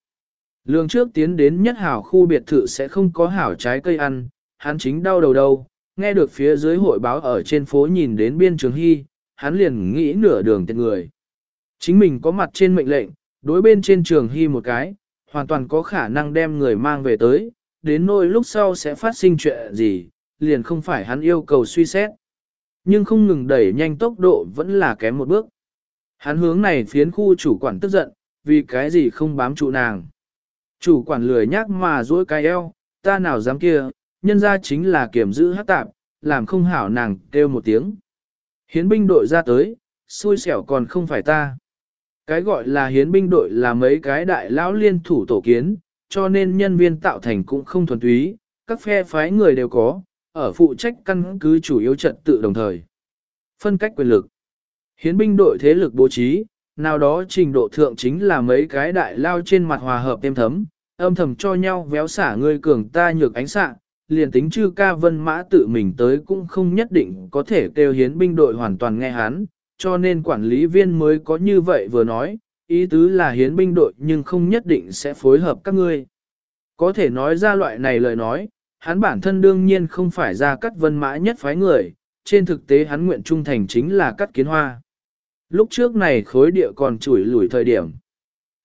Lương trước tiến đến nhất hảo khu biệt thự sẽ không có hảo trái cây ăn, hắn chính đau đầu đâu, nghe được phía dưới hội báo ở trên phố nhìn đến biên trường hy, hắn liền nghĩ nửa đường tiện người. Chính mình có mặt trên mệnh lệnh, đối bên trên trường hy một cái, hoàn toàn có khả năng đem người mang về tới, đến nỗi lúc sau sẽ phát sinh chuyện gì, liền không phải hắn yêu cầu suy xét. Nhưng không ngừng đẩy nhanh tốc độ vẫn là kém một bước. Hắn hướng này phiến khu chủ quản tức giận, vì cái gì không bám trụ nàng. Chủ quản lười nhác mà dối cái eo, ta nào dám kia, nhân ra chính là kiểm giữ hát tạp, làm không hảo nàng kêu một tiếng. Hiến binh đội ra tới, xui xẻo còn không phải ta. Cái gọi là hiến binh đội là mấy cái đại lão liên thủ tổ kiến, cho nên nhân viên tạo thành cũng không thuần túy, các phe phái người đều có, ở phụ trách căn cứ chủ yếu trật tự đồng thời. Phân cách quyền lực. Hiến binh đội thế lực bố trí, nào đó trình độ thượng chính là mấy cái đại lao trên mặt hòa hợp êm thấm, âm thầm cho nhau véo xả người cường ta nhược ánh sạng, liền tính chư ca vân mã tự mình tới cũng không nhất định có thể kêu hiến binh đội hoàn toàn nghe hắn, cho nên quản lý viên mới có như vậy vừa nói, ý tứ là hiến binh đội nhưng không nhất định sẽ phối hợp các ngươi. Có thể nói ra loại này lời nói, hắn bản thân đương nhiên không phải ra cắt vân mã nhất phái người, trên thực tế hắn nguyện trung thành chính là cắt kiến hoa. Lúc trước này khối địa còn chủi lủi thời điểm.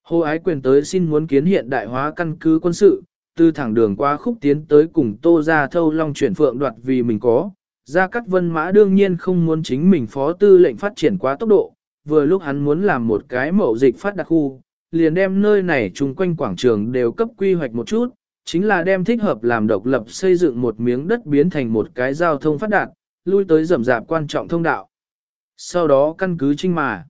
Hồ Ái Quyền tới xin muốn kiến hiện đại hóa căn cứ quân sự, từ thẳng đường qua khúc tiến tới cùng Tô Gia Thâu Long chuyển phượng đoạt vì mình có. Gia Cát Vân Mã đương nhiên không muốn chính mình phó tư lệnh phát triển quá tốc độ, vừa lúc hắn muốn làm một cái mẫu dịch phát đặc khu, liền đem nơi này chung quanh quảng trường đều cấp quy hoạch một chút, chính là đem thích hợp làm độc lập xây dựng một miếng đất biến thành một cái giao thông phát đạt, lui tới rầm rạp quan trọng thông đạo. Sau đó căn cứ trinh mà,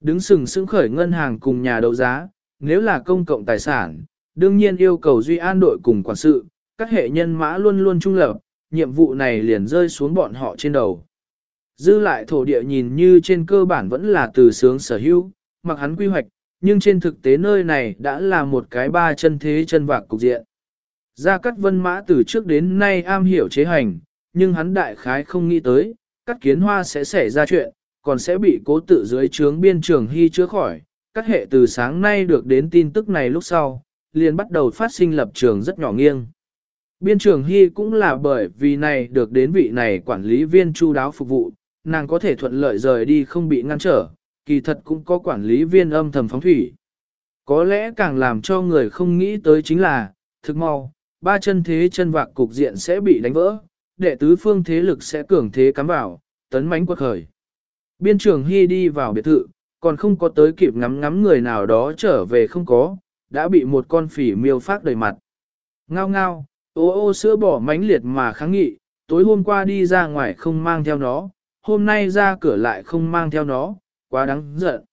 đứng sừng sững khởi ngân hàng cùng nhà đấu giá, nếu là công cộng tài sản, đương nhiên yêu cầu duy an đội cùng quản sự, các hệ nhân mã luôn luôn trung lập, nhiệm vụ này liền rơi xuống bọn họ trên đầu. Dư lại thổ địa nhìn như trên cơ bản vẫn là từ sướng sở hữu, mặc hắn quy hoạch, nhưng trên thực tế nơi này đã là một cái ba chân thế chân vạc cục diện. Gia Cát Vân Mã từ trước đến nay am hiểu chế hành, nhưng hắn đại khái không nghĩ tới, các kiến hoa sẽ xảy ra chuyện, còn sẽ bị cố tự dưới trướng biên trường hy chữa khỏi. Các hệ từ sáng nay được đến tin tức này lúc sau, liền bắt đầu phát sinh lập trường rất nhỏ nghiêng. Biên trường hy cũng là bởi vì này được đến vị này quản lý viên chu đáo phục vụ, nàng có thể thuận lợi rời đi không bị ngăn trở, kỳ thật cũng có quản lý viên âm thầm phóng thủy. Có lẽ càng làm cho người không nghĩ tới chính là, thực mau, ba chân thế chân vạc cục diện sẽ bị đánh vỡ, đệ tứ phương thế lực sẽ cường thế cắm vào, tấn mãnh quật khởi. Biên trường Hy đi vào biệt thự, còn không có tới kịp ngắm ngắm người nào đó trở về không có, đã bị một con phỉ miêu phát đầy mặt. Ngao ngao, ô ô sữa bỏ mánh liệt mà kháng nghị, tối hôm qua đi ra ngoài không mang theo nó, hôm nay ra cửa lại không mang theo nó, quá đáng giận.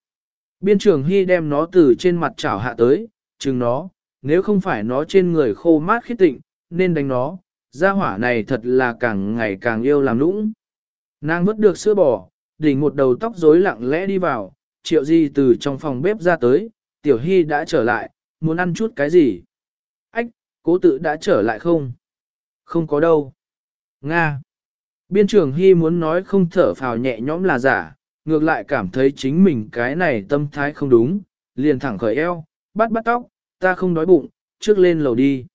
Biên trường Hy đem nó từ trên mặt chảo hạ tới, chừng nó, nếu không phải nó trên người khô mát khít tịnh, nên đánh nó, gia hỏa này thật là càng ngày càng yêu làm lũng. Nàng vứt được sữa bò, đỉnh một đầu tóc rối lặng lẽ đi vào, triệu di từ trong phòng bếp ra tới, tiểu hy đã trở lại, muốn ăn chút cái gì? Ách, cố tự đã trở lại không? Không có đâu. Nga. Biên trưởng hy muốn nói không thở phào nhẹ nhõm là giả, ngược lại cảm thấy chính mình cái này tâm thái không đúng, liền thẳng khởi eo, bắt bắt tóc, ta không đói bụng, trước lên lầu đi.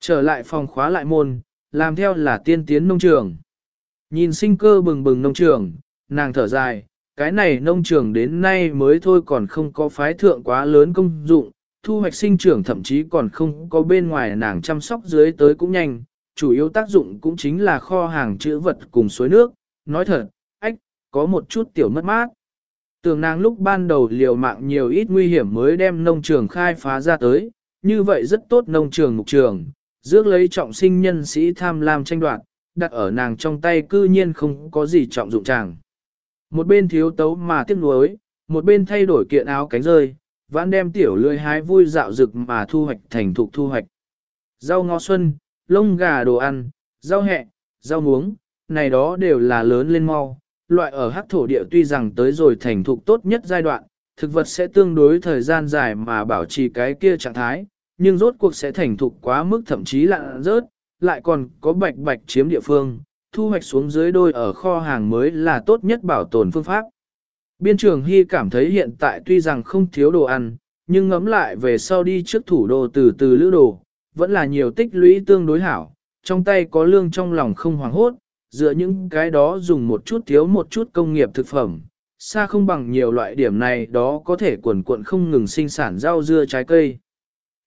Trở lại phòng khóa lại môn, làm theo là tiên tiến nông trường. Nhìn sinh cơ bừng bừng nông trường, nàng thở dài, cái này nông trường đến nay mới thôi còn không có phái thượng quá lớn công dụng, thu hoạch sinh trưởng thậm chí còn không có bên ngoài nàng chăm sóc dưới tới cũng nhanh, chủ yếu tác dụng cũng chính là kho hàng chữ vật cùng suối nước, nói thật, ách, có một chút tiểu mất mát. Tưởng nàng lúc ban đầu liều mạng nhiều ít nguy hiểm mới đem nông trường khai phá ra tới, như vậy rất tốt nông trường mục trường, dước lấy trọng sinh nhân sĩ tham lam tranh đoạt, đặt ở nàng trong tay cư nhiên không có gì trọng dụng chàng. Một bên thiếu tấu mà tiếc nuối, một bên thay đổi kiện áo cánh rơi, vãn đem tiểu lươi hái vui dạo rực mà thu hoạch thành thục thu hoạch. Rau ngó xuân, lông gà đồ ăn, rau hẹ, rau muống, này đó đều là lớn lên mau. Loại ở hắc thổ địa tuy rằng tới rồi thành thục tốt nhất giai đoạn, thực vật sẽ tương đối thời gian dài mà bảo trì cái kia trạng thái, nhưng rốt cuộc sẽ thành thục quá mức thậm chí lạ rớt, lại còn có bạch bạch chiếm địa phương, thu hoạch xuống dưới đôi ở kho hàng mới là tốt nhất bảo tồn phương pháp. Biên trường Hy cảm thấy hiện tại tuy rằng không thiếu đồ ăn, nhưng ngấm lại về sau đi trước thủ đô từ từ lữ đồ, vẫn là nhiều tích lũy tương đối hảo, trong tay có lương trong lòng không hoảng hốt, dựa những cái đó dùng một chút thiếu một chút công nghiệp thực phẩm, xa không bằng nhiều loại điểm này đó có thể quần cuộn không ngừng sinh sản rau dưa trái cây.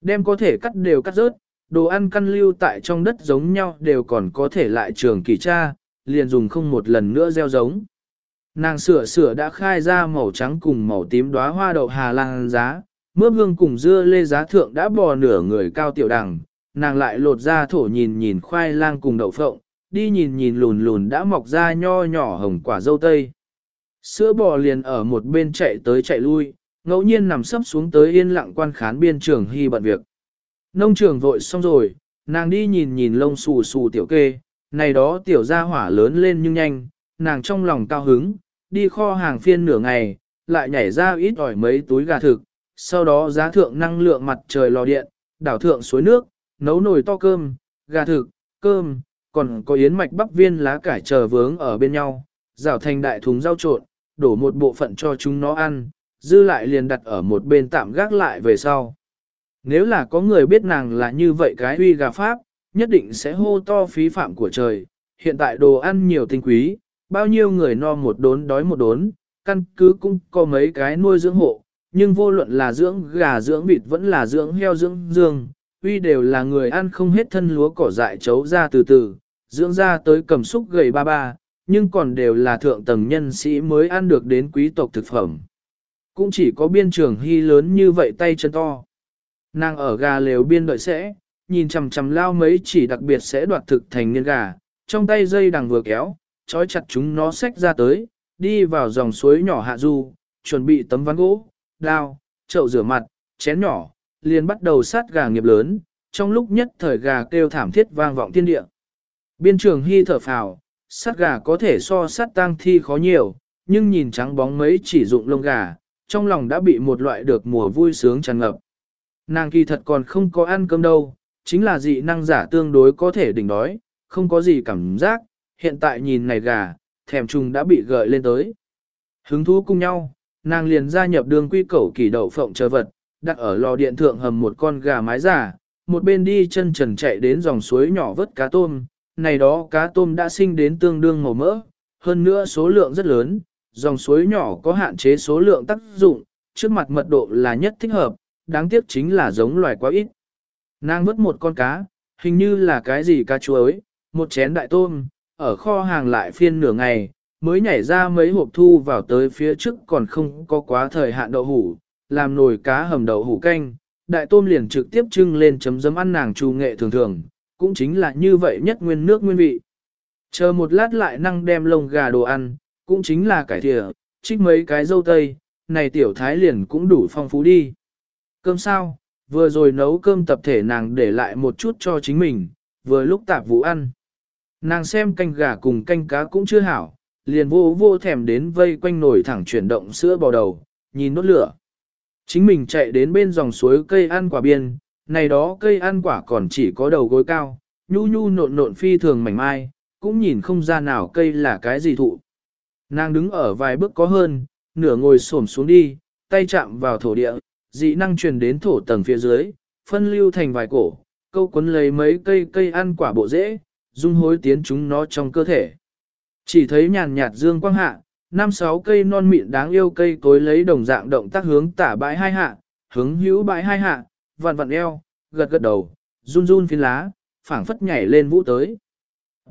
Đem có thể cắt đều cắt rớt, đồ ăn căn lưu tại trong đất giống nhau đều còn có thể lại trường kỳ tra, liền dùng không một lần nữa gieo giống. Nàng sửa sửa đã khai ra màu trắng cùng màu tím đóa hoa đậu hà lan giá, mướp hương cùng dưa lê giá thượng đã bò nửa người cao tiểu đằng, nàng lại lột ra thổ nhìn nhìn khoai lang cùng đậu phộng, đi nhìn nhìn lùn lùn đã mọc ra nho nhỏ hồng quả dâu tây. Sữa bò liền ở một bên chạy tới chạy lui, ngẫu nhiên nằm sấp xuống tới yên lặng quan khán biên trường hy bận việc. Nông trường vội xong rồi, nàng đi nhìn nhìn lông xù xù tiểu kê, này đó tiểu gia hỏa lớn lên nhưng nhanh, nàng trong lòng cao hứng, đi kho hàng phiên nửa ngày, lại nhảy ra ít ỏi mấy túi gà thực, sau đó giá thượng năng lượng mặt trời lò điện, đảo thượng suối nước, nấu nồi to cơm, gà thực, cơm, còn có yến mạch bắp viên lá cải chờ vướng ở bên nhau, rào thành đại thúng rau trộn, đổ một bộ phận cho chúng nó ăn, dư lại liền đặt ở một bên tạm gác lại về sau. Nếu là có người biết nàng là như vậy cái huy gà pháp, nhất định sẽ hô to phí phạm của trời, hiện tại đồ ăn nhiều tinh quý, bao nhiêu người no một đốn đói một đốn, căn cứ cũng có mấy cái nuôi dưỡng hộ, nhưng vô luận là dưỡng gà dưỡng vịt vẫn là dưỡng heo dưỡng dương, uy đều là người ăn không hết thân lúa cỏ dại chấu ra từ từ, dưỡng ra tới cầm xúc gầy ba ba, nhưng còn đều là thượng tầng nhân sĩ mới ăn được đến quý tộc thực phẩm. Cũng chỉ có biên trường hy lớn như vậy tay chân to. Nàng ở gà lều biên đợi sẽ, nhìn chằm chằm lao mấy chỉ đặc biệt sẽ đoạt thực thành niên gà, trong tay dây đằng vừa kéo, trói chặt chúng nó xách ra tới, đi vào dòng suối nhỏ hạ du, chuẩn bị tấm ván gỗ, đao, chậu rửa mặt, chén nhỏ, liền bắt đầu sát gà nghiệp lớn, trong lúc nhất thời gà kêu thảm thiết vang vọng thiên địa. Biên trường hy thở phào, sát gà có thể so sát tang thi khó nhiều, nhưng nhìn trắng bóng mấy chỉ dụng lông gà, trong lòng đã bị một loại được mùa vui sướng tràn ngập. Nàng kỳ thật còn không có ăn cơm đâu, chính là dị năng giả tương đối có thể đỉnh đói, không có gì cảm giác, hiện tại nhìn này gà, thèm trùng đã bị gợi lên tới. Hứng thú cùng nhau, nàng liền gia nhập đường quy cẩu kỳ đậu phộng chờ vật, đặt ở lò điện thượng hầm một con gà mái giả, một bên đi chân trần chạy đến dòng suối nhỏ vớt cá tôm, này đó cá tôm đã sinh đến tương đương màu mỡ, hơn nữa số lượng rất lớn, dòng suối nhỏ có hạn chế số lượng tác dụng, trước mặt mật độ là nhất thích hợp, đáng tiếc chính là giống loài quá ít. Nàng vớt một con cá, hình như là cái gì cá chuối, một chén đại tôm, ở kho hàng lại phiên nửa ngày, mới nhảy ra mấy hộp thu vào tới phía trước còn không có quá thời hạn đậu hủ, làm nồi cá hầm đậu hủ canh, đại tôm liền trực tiếp trưng lên chấm dấm ăn nàng trù nghệ thường thường, cũng chính là như vậy nhất nguyên nước nguyên vị. Chờ một lát lại năng đem lông gà đồ ăn, cũng chính là cải thịa, trích mấy cái dâu tây, này tiểu thái liền cũng đủ phong phú đi. Cơm sao, vừa rồi nấu cơm tập thể nàng để lại một chút cho chính mình, vừa lúc tạp vụ ăn. Nàng xem canh gà cùng canh cá cũng chưa hảo, liền vô vô thèm đến vây quanh nồi thẳng chuyển động sữa bò đầu, nhìn nốt lửa. Chính mình chạy đến bên dòng suối cây ăn quả biên, này đó cây ăn quả còn chỉ có đầu gối cao, nhu nhu nộn nộn phi thường mảnh mai, cũng nhìn không ra nào cây là cái gì thụ. Nàng đứng ở vài bước có hơn, nửa ngồi xổm xuống đi, tay chạm vào thổ địa, dị năng truyền đến thổ tầng phía dưới, phân lưu thành vài cổ, câu cuốn lấy mấy cây cây ăn quả bộ rễ, dung hối tiến chúng nó trong cơ thể. Chỉ thấy nhàn nhạt dương quang hạ, năm sáu cây non mịn đáng yêu cây cối lấy đồng dạng động tác hướng tả bãi hai hạ, hướng hữu bãi hai hạ, vặn vặn eo, gật gật đầu, run run phiến lá, phảng phất nhảy lên vũ tới.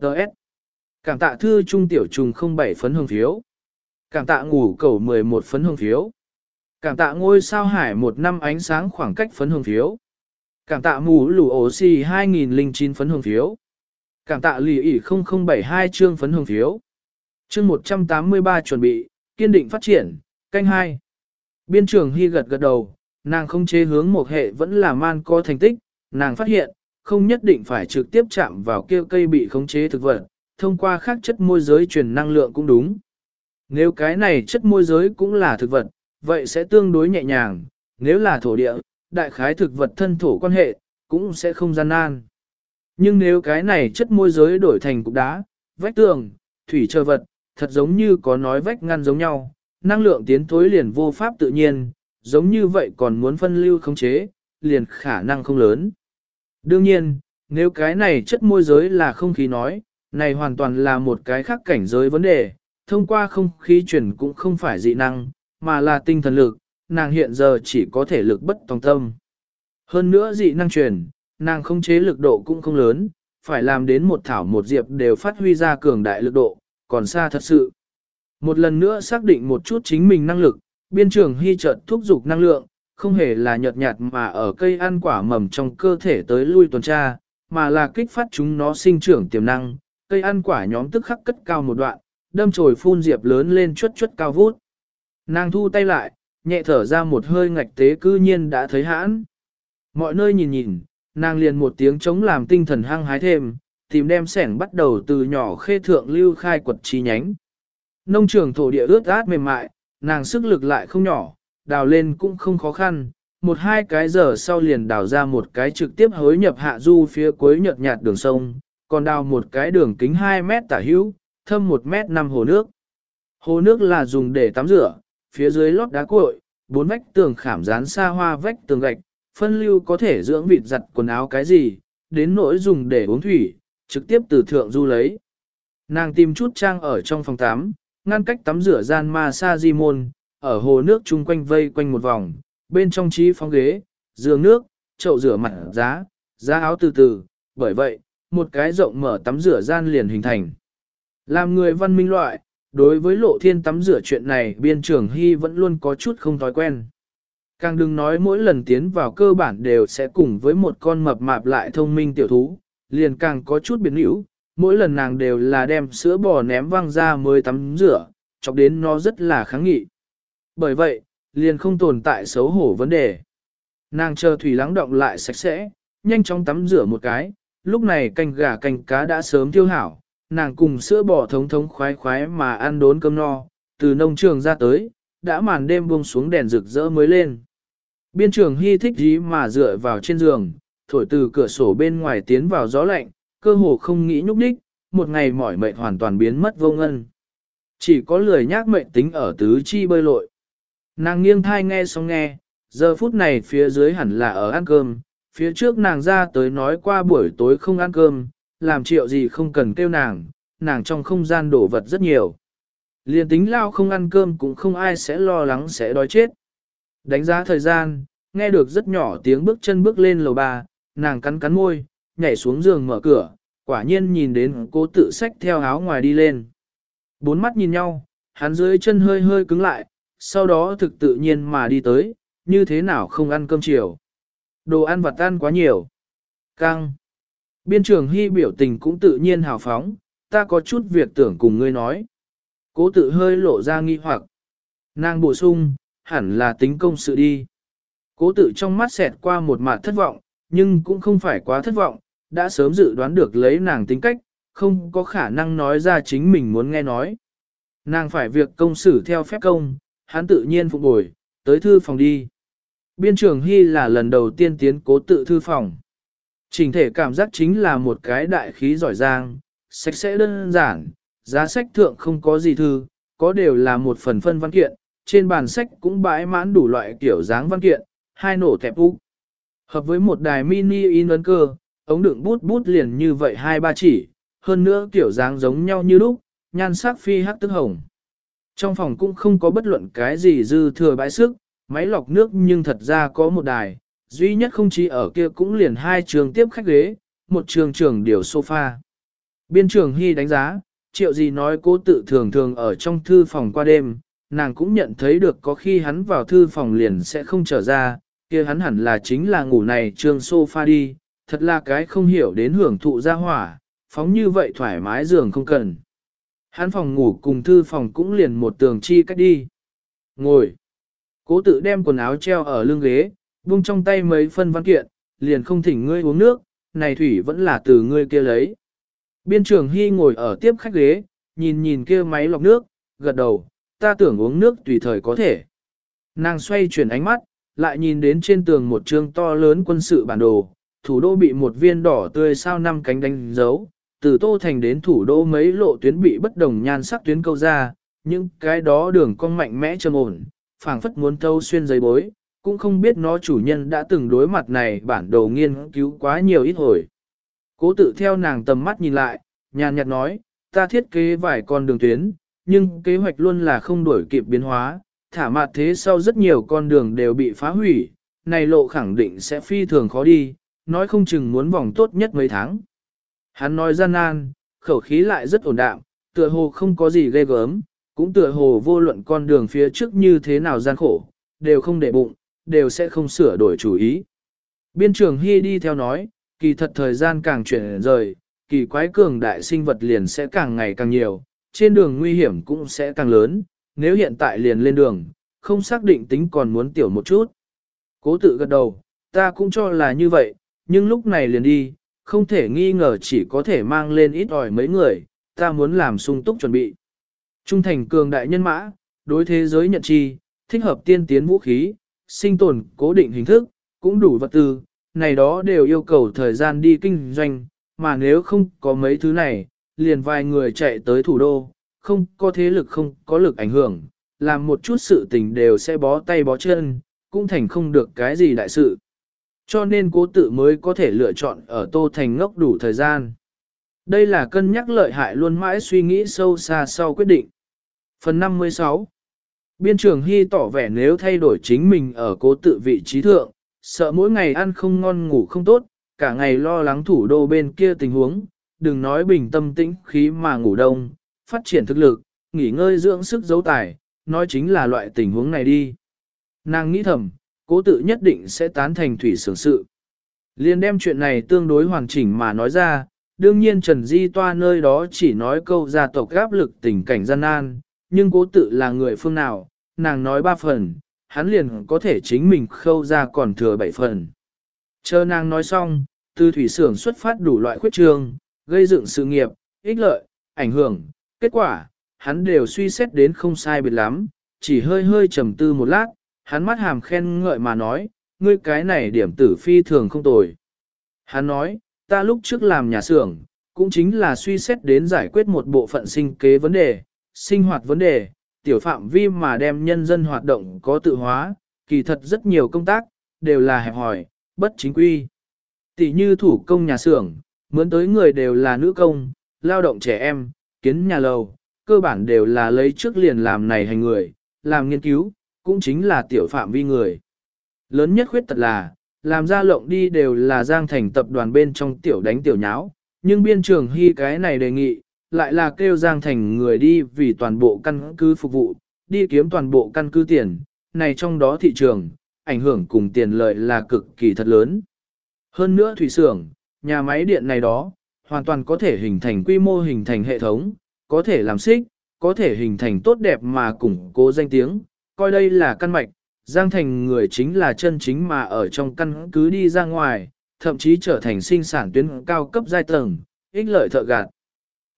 Đợt. Cảm tạ thư trung tiểu trùng 07 phấn hương phiếu. Cảm tạ ngủ cầu 11 phấn hương phiếu. Cảm tạ ngôi sao hải một năm ánh sáng khoảng cách phấn hương phiếu. Cảm tạ mù lù ổ xì 2009 phấn hương phiếu. Cảm tạ lì ỉ 0072 chương phấn hương phiếu. Chương 183 chuẩn bị, kiên định phát triển, canh hai. Biên trưởng Hy gật gật đầu, nàng không chế hướng một hệ vẫn là man co thành tích, nàng phát hiện, không nhất định phải trực tiếp chạm vào kia cây bị khống chế thực vật, thông qua khác chất môi giới truyền năng lượng cũng đúng. Nếu cái này chất môi giới cũng là thực vật, vậy sẽ tương đối nhẹ nhàng, nếu là thổ địa, đại khái thực vật thân thổ quan hệ, cũng sẽ không gian nan. Nhưng nếu cái này chất môi giới đổi thành cục đá, vách tường, thủy chờ vật, thật giống như có nói vách ngăn giống nhau, năng lượng tiến thối liền vô pháp tự nhiên, giống như vậy còn muốn phân lưu khống chế, liền khả năng không lớn. Đương nhiên, nếu cái này chất môi giới là không khí nói, này hoàn toàn là một cái khác cảnh giới vấn đề, thông qua không khí chuyển cũng không phải dị năng, mà là tinh thần lực, nàng hiện giờ chỉ có thể lực bất tòng tâm. Hơn nữa dị năng truyền, nàng không chế lực độ cũng không lớn, phải làm đến một thảo một diệp đều phát huy ra cường đại lực độ, còn xa thật sự. Một lần nữa xác định một chút chính mình năng lực, biên trường hy chợt thúc dục năng lượng, không hề là nhợt nhạt mà ở cây ăn quả mầm trong cơ thể tới lui tuần tra, mà là kích phát chúng nó sinh trưởng tiềm năng, cây ăn quả nhóm tức khắc cất cao một đoạn, đâm chồi phun diệp lớn lên chuất chuất cao vút. Nàng thu tay lại, nhẹ thở ra một hơi ngạch tế cư nhiên đã thấy hãn. Mọi nơi nhìn nhìn, nàng liền một tiếng chống làm tinh thần hăng hái thêm, tìm đem sẻng bắt đầu từ nhỏ khê thượng lưu khai quật chi nhánh. Nông trường thổ địa ướt át mềm mại, nàng sức lực lại không nhỏ, đào lên cũng không khó khăn, một hai cái giờ sau liền đào ra một cái trực tiếp hối nhập hạ du phía cuối nhợt nhạt đường sông, còn đào một cái đường kính 2 mét tả hữu, thâm 1 mét 5 hồ nước. Hồ nước là dùng để tắm rửa, phía dưới lót đá cội, bốn vách tường khảm dán xa hoa vách tường gạch, phân lưu có thể dưỡng vịt giặt quần áo cái gì, đến nỗi dùng để uống thủy, trực tiếp từ thượng du lấy. Nàng tìm chút trang ở trong phòng tắm, ngăn cách tắm rửa gian ma sa di môn, ở hồ nước chung quanh vây quanh một vòng, bên trong trí phóng ghế, giường nước, chậu rửa mặt giá, giá áo từ từ, bởi vậy, một cái rộng mở tắm rửa gian liền hình thành. Làm người văn minh loại, đối với lộ thiên tắm rửa chuyện này biên trưởng hy vẫn luôn có chút không thói quen. Càng đừng nói mỗi lần tiến vào cơ bản đều sẽ cùng với một con mập mạp lại thông minh tiểu thú, liền càng có chút biến hữu, mỗi lần nàng đều là đem sữa bò ném văng ra mới tắm rửa, chọc đến nó rất là kháng nghị. Bởi vậy, liền không tồn tại xấu hổ vấn đề. Nàng chờ thủy lắng động lại sạch sẽ, nhanh chóng tắm rửa một cái, lúc này canh gà canh cá đã sớm tiêu hảo, nàng cùng sữa bò thống thống khoái khoái mà ăn đốn cơm no, từ nông trường ra tới, đã màn đêm buông xuống đèn rực rỡ mới lên. Biên trường hy thích dí mà dựa vào trên giường, thổi từ cửa sổ bên ngoài tiến vào gió lạnh, cơ hồ không nghĩ nhúc đích, một ngày mỏi mệt hoàn toàn biến mất vô ngân. Chỉ có lười nhác mệnh tính ở tứ chi bơi lội. Nàng nghiêng thai nghe xong nghe, giờ phút này phía dưới hẳn là ở ăn cơm, phía trước nàng ra tới nói qua buổi tối không ăn cơm, làm triệu gì không cần kêu nàng, nàng trong không gian đổ vật rất nhiều. Liên tính lao không ăn cơm cũng không ai sẽ lo lắng sẽ đói chết. Đánh giá thời gian, nghe được rất nhỏ tiếng bước chân bước lên lầu ba, nàng cắn cắn môi, nhảy xuống giường mở cửa, quả nhiên nhìn đến cố tự xách theo áo ngoài đi lên. Bốn mắt nhìn nhau, hắn dưới chân hơi hơi cứng lại, sau đó thực tự nhiên mà đi tới, như thế nào không ăn cơm chiều. Đồ ăn vặt ăn quá nhiều. Căng. Biên trường hy biểu tình cũng tự nhiên hào phóng, ta có chút việc tưởng cùng ngươi nói. Cố tự hơi lộ ra nghi hoặc. Nàng bổ sung, hẳn là tính công sự đi. Cố tự trong mắt xẹt qua một mặt thất vọng, nhưng cũng không phải quá thất vọng, đã sớm dự đoán được lấy nàng tính cách, không có khả năng nói ra chính mình muốn nghe nói. Nàng phải việc công xử theo phép công, hắn tự nhiên phục bồi, tới thư phòng đi. Biên trường Hy là lần đầu tiên tiến cố tự thư phòng. Trình thể cảm giác chính là một cái đại khí giỏi giang, sạch sẽ đơn giản, giá sách thượng không có gì thư, có đều là một phần phân văn kiện, trên bàn sách cũng bãi mãn đủ loại kiểu dáng văn kiện, hai nổ thẹp úc. Hợp với một đài mini in ấn cơ, ống đựng bút bút liền như vậy hai ba chỉ, hơn nữa kiểu dáng giống nhau như lúc, nhan sắc phi hắc tức hồng. Trong phòng cũng không có bất luận cái gì dư thừa bãi sức, máy lọc nước nhưng thật ra có một đài, duy nhất không chỉ ở kia cũng liền hai trường tiếp khách ghế, một trường trường điều sofa. Biên trường Hy đánh giá, triệu gì nói cô tự thường thường ở trong thư phòng qua đêm, nàng cũng nhận thấy được có khi hắn vào thư phòng liền sẽ không trở ra, kia hắn hẳn là chính là ngủ này trường sofa đi, thật là cái không hiểu đến hưởng thụ ra hỏa, phóng như vậy thoải mái giường không cần. Hắn phòng ngủ cùng thư phòng cũng liền một tường chi cách đi. Ngồi. Cố tự đem quần áo treo ở lưng ghế, buông trong tay mấy phân văn kiện, liền không thỉnh ngươi uống nước, này thủy vẫn là từ ngươi kia lấy. Biên trưởng Hy ngồi ở tiếp khách ghế, nhìn nhìn kia máy lọc nước, gật đầu, ta tưởng uống nước tùy thời có thể. Nàng xoay chuyển ánh mắt, lại nhìn đến trên tường một chương to lớn quân sự bản đồ, thủ đô bị một viên đỏ tươi sao năm cánh đánh dấu, từ Tô Thành đến thủ đô mấy lộ tuyến bị bất đồng nhan sắc tuyến câu ra, những cái đó đường cong mạnh mẽ trầm ổn, phảng phất muốn thâu xuyên giấy bối, cũng không biết nó chủ nhân đã từng đối mặt này bản đồ nghiên cứu quá nhiều ít hồi. Cố tự theo nàng tầm mắt nhìn lại, nhàn nhạt nói, ta thiết kế vài con đường tuyến, nhưng kế hoạch luôn là không đổi kịp biến hóa, thả mặt thế sau rất nhiều con đường đều bị phá hủy, này lộ khẳng định sẽ phi thường khó đi, nói không chừng muốn vòng tốt nhất mấy tháng. Hắn nói gian nan, khẩu khí lại rất ổn đạm, tựa hồ không có gì ghê gớm, cũng tựa hồ vô luận con đường phía trước như thế nào gian khổ, đều không để bụng, đều sẽ không sửa đổi chủ ý. Biên trường Hy đi theo nói, kỳ thật thời gian càng chuyển rời, kỳ quái cường đại sinh vật liền sẽ càng ngày càng nhiều, trên đường nguy hiểm cũng sẽ càng lớn, nếu hiện tại liền lên đường, không xác định tính còn muốn tiểu một chút. Cố tự gật đầu, ta cũng cho là như vậy, nhưng lúc này liền đi, không thể nghi ngờ chỉ có thể mang lên ít ỏi mấy người, ta muốn làm sung túc chuẩn bị. Trung thành cường đại nhân mã, đối thế giới nhận chi, thích hợp tiên tiến vũ khí, sinh tồn cố định hình thức, cũng đủ vật tư, này đó đều yêu cầu thời gian đi kinh doanh, mà nếu không có mấy thứ này, liền vài người chạy tới thủ đô, không có thế lực không có lực ảnh hưởng, làm một chút sự tình đều sẽ bó tay bó chân, cũng thành không được cái gì đại sự. Cho nên cố tự mới có thể lựa chọn ở Tô Thành ngốc đủ thời gian. Đây là cân nhắc lợi hại luôn mãi suy nghĩ sâu xa sau quyết định. Phần 56 Biên trưởng Hy tỏ vẻ nếu thay đổi chính mình ở cố tự vị trí thượng, sợ mỗi ngày ăn không ngon ngủ không tốt, cả ngày lo lắng thủ đô bên kia tình huống, đừng nói bình tâm tĩnh khí mà ngủ đông, phát triển thực lực, nghỉ ngơi dưỡng sức dấu tài, nói chính là loại tình huống này đi. Nàng nghĩ thầm, cố tự nhất định sẽ tán thành thủy sưởng sự. Liên đem chuyện này tương đối hoàn chỉnh mà nói ra, đương nhiên Trần Di Toa nơi đó chỉ nói câu gia tộc áp lực tình cảnh gian nan, nhưng cố tự là người phương nào, nàng nói ba phần, hắn liền có thể chính mình khâu ra còn thừa bảy phần. Chờ nàng nói xong, từ thủy xưởng xuất phát đủ loại khuyết trường, gây dựng sự nghiệp, ích lợi, ảnh hưởng, kết quả, hắn đều suy xét đến không sai biệt lắm, chỉ hơi hơi trầm tư một lát, hắn mắt hàm khen ngợi mà nói, ngươi cái này điểm tử phi thường không tồi. Hắn nói, ta lúc trước làm nhà xưởng, cũng chính là suy xét đến giải quyết một bộ phận sinh kế vấn đề, sinh hoạt vấn đề, tiểu phạm vi mà đem nhân dân hoạt động có tự hóa, kỳ thật rất nhiều công tác, đều là hẹp hỏi, bất chính quy. Tỷ như thủ công nhà xưởng, mướn tới người đều là nữ công, lao động trẻ em, kiến nhà lầu, cơ bản đều là lấy trước liền làm này hành người, làm nghiên cứu, cũng chính là tiểu phạm vi người. Lớn nhất khuyết tật là, làm ra lộng đi đều là giang thành tập đoàn bên trong tiểu đánh tiểu nháo, nhưng biên trường hy cái này đề nghị, lại là kêu giang thành người đi vì toàn bộ căn cứ phục vụ, đi kiếm toàn bộ căn cứ tiền, này trong đó thị trường, ảnh hưởng cùng tiền lợi là cực kỳ thật lớn. Hơn nữa thủy xưởng, nhà máy điện này đó, hoàn toàn có thể hình thành quy mô hình thành hệ thống, có thể làm xích, có thể hình thành tốt đẹp mà củng cố danh tiếng, coi đây là căn mạch, Giang Thành người chính là chân chính mà ở trong căn cứ đi ra ngoài, thậm chí trở thành sinh sản tuyến cao cấp giai tầng, ích lợi thợ gạt.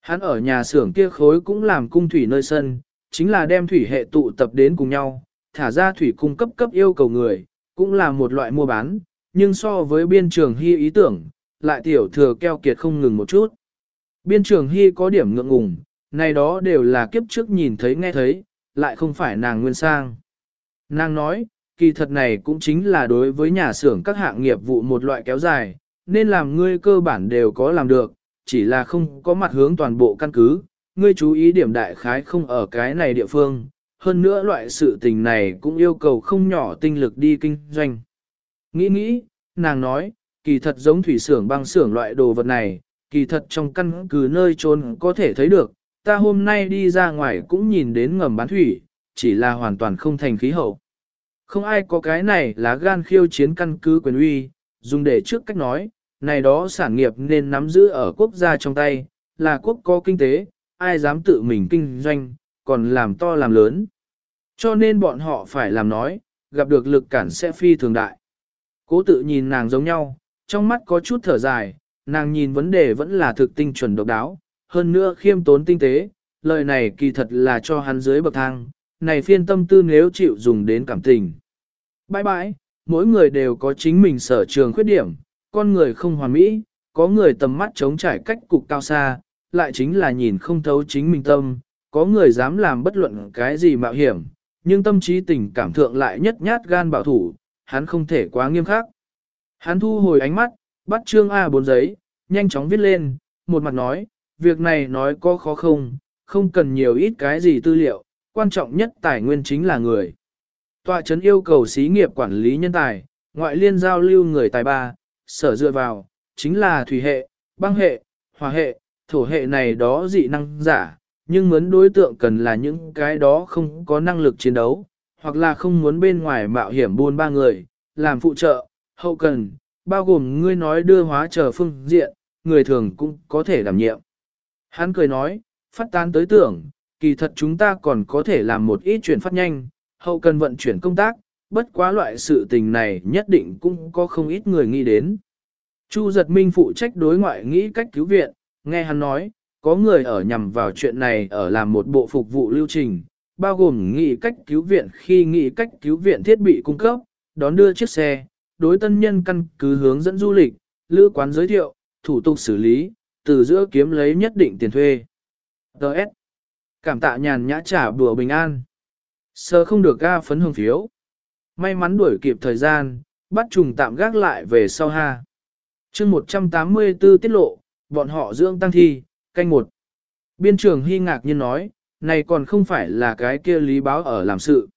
Hắn ở nhà xưởng kia khối cũng làm cung thủy nơi sân, chính là đem thủy hệ tụ tập đến cùng nhau, thả ra thủy cung cấp cấp yêu cầu người, cũng là một loại mua bán, nhưng so với biên trường hy ý tưởng, lại tiểu thừa keo kiệt không ngừng một chút. Biên trường hy có điểm ngượng ngùng, này đó đều là kiếp trước nhìn thấy nghe thấy, lại không phải nàng nguyên sang. Nàng nói, kỳ thật này cũng chính là đối với nhà xưởng các hạng nghiệp vụ một loại kéo dài, nên làm ngươi cơ bản đều có làm được, chỉ là không có mặt hướng toàn bộ căn cứ, ngươi chú ý điểm đại khái không ở cái này địa phương, hơn nữa loại sự tình này cũng yêu cầu không nhỏ tinh lực đi kinh doanh. Nghĩ nghĩ, nàng nói, kỳ thật giống thủy xưởng băng xưởng loại đồ vật này, kỳ thật trong căn cứ nơi trốn có thể thấy được, ta hôm nay đi ra ngoài cũng nhìn đến ngầm bán thủy, chỉ là hoàn toàn không thành khí hậu. Không ai có cái này là gan khiêu chiến căn cứ quyền uy, dùng để trước cách nói, này đó sản nghiệp nên nắm giữ ở quốc gia trong tay, là quốc có kinh tế, ai dám tự mình kinh doanh, còn làm to làm lớn. Cho nên bọn họ phải làm nói, gặp được lực cản sẽ phi thường đại. Cố tự nhìn nàng giống nhau, trong mắt có chút thở dài, nàng nhìn vấn đề vẫn là thực tinh chuẩn độc đáo, hơn nữa khiêm tốn tinh tế, lời này kỳ thật là cho hắn dưới bậc thang, này phiên tâm tư nếu chịu dùng đến cảm tình. Bye bye, mỗi người đều có chính mình sở trường khuyết điểm, con người không hoàn mỹ, có người tầm mắt chống trải cách cục cao xa, lại chính là nhìn không thấu chính mình tâm, có người dám làm bất luận cái gì mạo hiểm, nhưng tâm trí tình cảm thượng lại nhất nhát gan bảo thủ, hắn không thể quá nghiêm khắc. Hắn thu hồi ánh mắt, bắt trương A4 giấy, nhanh chóng viết lên, một mặt nói, việc này nói có khó không, không cần nhiều ít cái gì tư liệu, quan trọng nhất tài nguyên chính là người. Tọa chấn yêu cầu xí nghiệp quản lý nhân tài, ngoại liên giao lưu người tài ba, sở dựa vào, chính là thủy hệ, băng hệ, hỏa hệ, thổ hệ này đó dị năng giả, nhưng muốn đối tượng cần là những cái đó không có năng lực chiến đấu, hoặc là không muốn bên ngoài mạo hiểm buôn ba người, làm phụ trợ, hậu cần, bao gồm ngươi nói đưa hóa trở phương diện, người thường cũng có thể đảm nhiệm. Hắn cười nói, phát tán tới tưởng, kỳ thật chúng ta còn có thể làm một ít chuyển phát nhanh, hậu cần vận chuyển công tác, bất quá loại sự tình này nhất định cũng có không ít người nghĩ đến. Chu giật minh phụ trách đối ngoại nghĩ cách cứu viện, nghe hắn nói, có người ở nhằm vào chuyện này ở làm một bộ phục vụ lưu trình, bao gồm nghĩ cách cứu viện khi nghĩ cách cứu viện thiết bị cung cấp, đón đưa chiếc xe, đối tân nhân căn cứ hướng dẫn du lịch, lữ quán giới thiệu, thủ tục xử lý, từ giữa kiếm lấy nhất định tiền thuê. Đợt. Cảm tạ nhàn nhã trả bùa bình an. Sơ không được ga phấn hương phiếu. May mắn đuổi kịp thời gian, bắt trùng tạm gác lại về sau ha. chương 184 tiết lộ, bọn họ dưỡng tăng thi, canh một. Biên trường hy ngạc nhiên nói, này còn không phải là cái kia lý báo ở làm sự.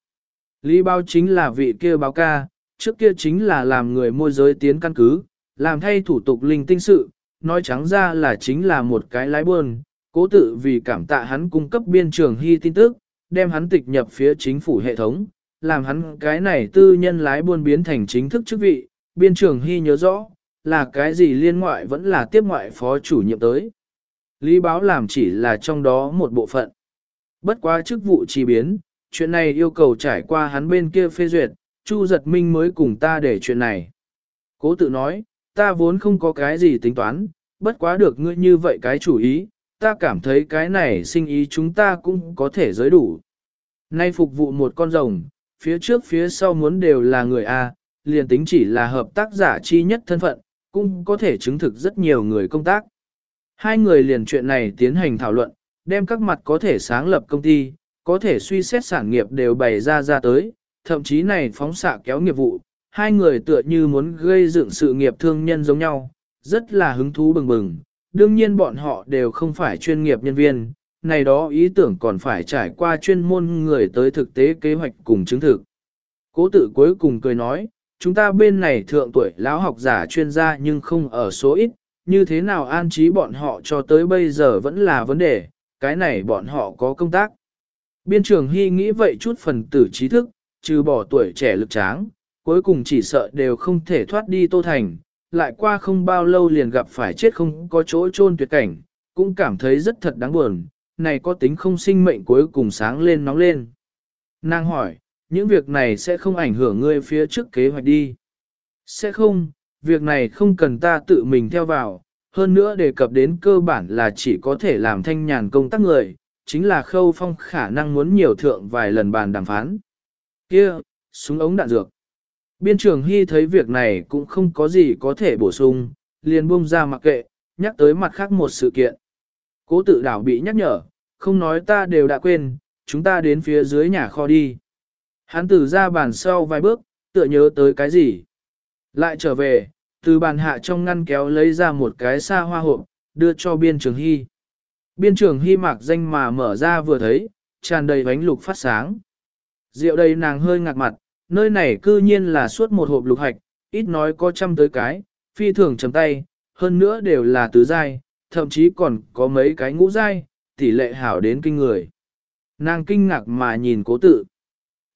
Lý báo chính là vị kia báo ca, trước kia chính là làm người môi giới tiến căn cứ, làm thay thủ tục linh tinh sự, nói trắng ra là chính là một cái lái buôn, cố tự vì cảm tạ hắn cung cấp biên trường hy tin tức, đem hắn tịch nhập phía chính phủ hệ thống, làm hắn cái này tư nhân lái buôn biến thành chính thức chức vị, biên trường hy nhớ rõ, là cái gì liên ngoại vẫn là tiếp ngoại phó chủ nhiệm tới. Lý báo làm chỉ là trong đó một bộ phận. Bất quá chức vụ chi biến, chuyện này yêu cầu trải qua hắn bên kia phê duyệt, Chu giật minh mới cùng ta để chuyện này. Cố tự nói, ta vốn không có cái gì tính toán, bất quá được ngươi như vậy cái chủ ý, ta cảm thấy cái này sinh ý chúng ta cũng có thể giới đủ. Nay phục vụ một con rồng, phía trước phía sau muốn đều là người A, liền tính chỉ là hợp tác giả chi nhất thân phận, cũng có thể chứng thực rất nhiều người công tác. Hai người liền chuyện này tiến hành thảo luận, đem các mặt có thể sáng lập công ty, có thể suy xét sản nghiệp đều bày ra ra tới, thậm chí này phóng xạ kéo nghiệp vụ, hai người tựa như muốn gây dựng sự nghiệp thương nhân giống nhau, rất là hứng thú bừng bừng. Đương nhiên bọn họ đều không phải chuyên nghiệp nhân viên, này đó ý tưởng còn phải trải qua chuyên môn người tới thực tế kế hoạch cùng chứng thực. Cố tự cuối cùng cười nói, chúng ta bên này thượng tuổi lão học giả chuyên gia nhưng không ở số ít, như thế nào an trí bọn họ cho tới bây giờ vẫn là vấn đề, cái này bọn họ có công tác. Biên trường Hy nghĩ vậy chút phần tử trí thức, trừ bỏ tuổi trẻ lực tráng, cuối cùng chỉ sợ đều không thể thoát đi Tô Thành, lại qua không bao lâu liền gặp phải chết không có chỗ chôn tuyệt cảnh, cũng cảm thấy rất thật đáng buồn, này có tính không sinh mệnh cuối cùng sáng lên nóng lên. Nàng hỏi, những việc này sẽ không ảnh hưởng ngươi phía trước kế hoạch đi. Sẽ không, việc này không cần ta tự mình theo vào, hơn nữa đề cập đến cơ bản là chỉ có thể làm thanh nhàn công tác người, chính là khâu phong khả năng muốn nhiều thượng vài lần bàn đàm phán. Kia, súng ống đạn dược. Biên trường Hy thấy việc này cũng không có gì có thể bổ sung, liền buông ra mặc kệ, nhắc tới mặt khác một sự kiện. Cố tự đảo bị nhắc nhở, không nói ta đều đã quên, chúng ta đến phía dưới nhà kho đi. Hắn từ ra bàn sau vài bước, tựa nhớ tới cái gì. Lại trở về, từ bàn hạ trong ngăn kéo lấy ra một cái xa hoa hộp, đưa cho biên trường hy. Biên trường hy mạc danh mà mở ra vừa thấy, tràn đầy bánh lục phát sáng. Rượu đây nàng hơi ngạc mặt, nơi này cư nhiên là suốt một hộp lục hạch, ít nói có trăm tới cái, phi thường chấm tay, hơn nữa đều là tứ giai, thậm chí còn có mấy cái ngũ giai, tỷ lệ hảo đến kinh người. Nàng kinh ngạc mà nhìn cố tự.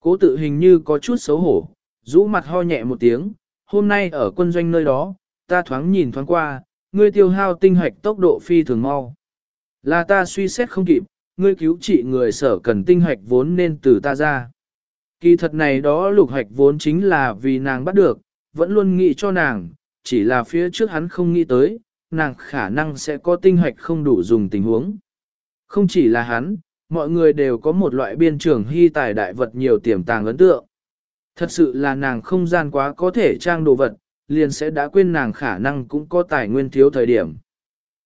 Cố tự hình như có chút xấu hổ, rũ mặt ho nhẹ một tiếng, hôm nay ở quân doanh nơi đó, ta thoáng nhìn thoáng qua, ngươi tiêu hao tinh hạch tốc độ phi thường mau. Là ta suy xét không kịp, ngươi cứu trị người sở cần tinh hạch vốn nên từ ta ra. Kỳ thật này đó lục hoạch vốn chính là vì nàng bắt được, vẫn luôn nghĩ cho nàng, chỉ là phía trước hắn không nghĩ tới, nàng khả năng sẽ có tinh hoạch không đủ dùng tình huống. Không chỉ là hắn, mọi người đều có một loại biên trường hy tài đại vật nhiều tiềm tàng ấn tượng. Thật sự là nàng không gian quá có thể trang đồ vật, liền sẽ đã quên nàng khả năng cũng có tài nguyên thiếu thời điểm.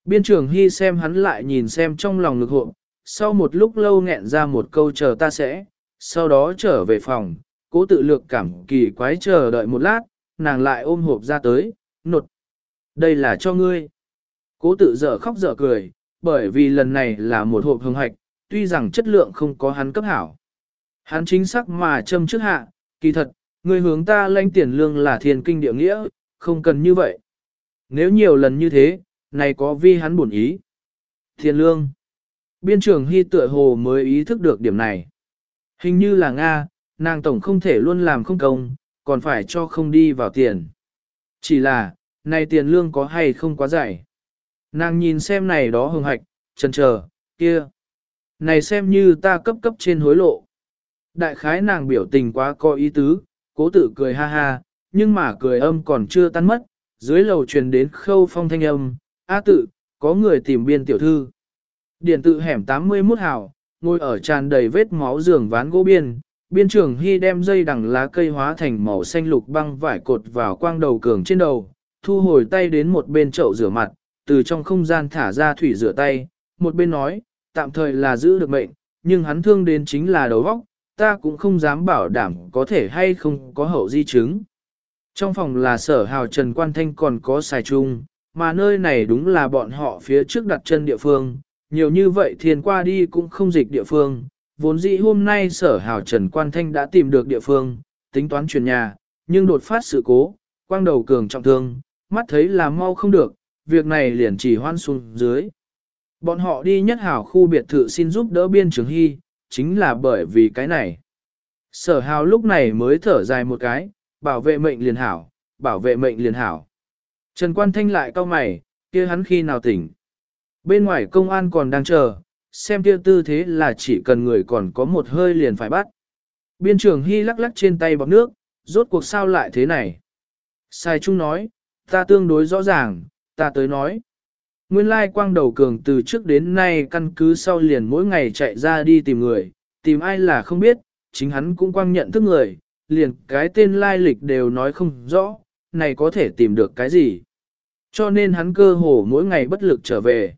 Biên trường hy xem hắn lại nhìn xem trong lòng ngực hộ, sau một lúc lâu nghẹn ra một câu chờ ta sẽ, sau đó trở về phòng, cố tự lược cảm kỳ quái chờ đợi một lát, nàng lại ôm hộp ra tới, nột. Đây là cho ngươi. Cố tự dở khóc dở cười, bởi vì lần này là một hộp hương hạch, tuy rằng chất lượng không có hắn cấp hảo. Hắn chính xác mà châm trước hạ, kỳ thật, người hướng ta lãnh tiền lương là thiên kinh địa nghĩa, không cần như vậy. Nếu nhiều lần như thế, này có vi hắn buồn ý. Thiên lương. Biên trưởng Hy tựa hồ mới ý thức được điểm này. Hình như là Nga, nàng tổng không thể luôn làm không công, còn phải cho không đi vào tiền. Chỉ là, này tiền lương có hay không quá dạy. Nàng nhìn xem này đó hưng hạch, chân chờ, kia. Này xem như ta cấp cấp trên hối lộ. Đại khái nàng biểu tình quá có ý tứ, cố tự cười ha ha, nhưng mà cười âm còn chưa tan mất, dưới lầu truyền đến khâu phong thanh âm, A tự, có người tìm biên tiểu thư. Điện tự hẻm 81 hào, ngồi ở tràn đầy vết máu giường ván gỗ biên, biên trưởng hy đem dây đằng lá cây hóa thành màu xanh lục băng vải cột vào quang đầu cường trên đầu, thu hồi tay đến một bên chậu rửa mặt, từ trong không gian thả ra thủy rửa tay, một bên nói, tạm thời là giữ được mệnh, nhưng hắn thương đến chính là đầu vóc, ta cũng không dám bảo đảm có thể hay không có hậu di chứng. Trong phòng là sở hào Trần Quan Thanh còn có xài chung, mà nơi này đúng là bọn họ phía trước đặt chân địa phương, nhiều như vậy thiền qua đi cũng không dịch địa phương. Vốn dĩ hôm nay sở hào Trần Quan Thanh đã tìm được địa phương, tính toán chuyển nhà, nhưng đột phát sự cố, quang đầu cường trọng thương, mắt thấy là mau không được, việc này liền chỉ hoan xuống dưới. Bọn họ đi nhất hảo khu biệt thự xin giúp đỡ biên trường hy, chính là bởi vì cái này. Sở hào lúc này mới thở dài một cái, bảo vệ mệnh liền hảo, bảo vệ mệnh liền hảo. Trần Quan Thanh lại cau mày, kia hắn khi nào tỉnh. Bên ngoài công an còn đang chờ, xem kia tư thế là chỉ cần người còn có một hơi liền phải bắt. Biên trưởng Hy lắc lắc trên tay bọc nước, rốt cuộc sao lại thế này. Sai Trung nói, ta tương đối rõ ràng, ta tới nói. Nguyên lai quang đầu cường từ trước đến nay căn cứ sau liền mỗi ngày chạy ra đi tìm người, tìm ai là không biết, chính hắn cũng quang nhận thức người, liền cái tên lai lịch đều nói không rõ, này có thể tìm được cái gì. Cho nên hắn cơ hồ mỗi ngày bất lực trở về.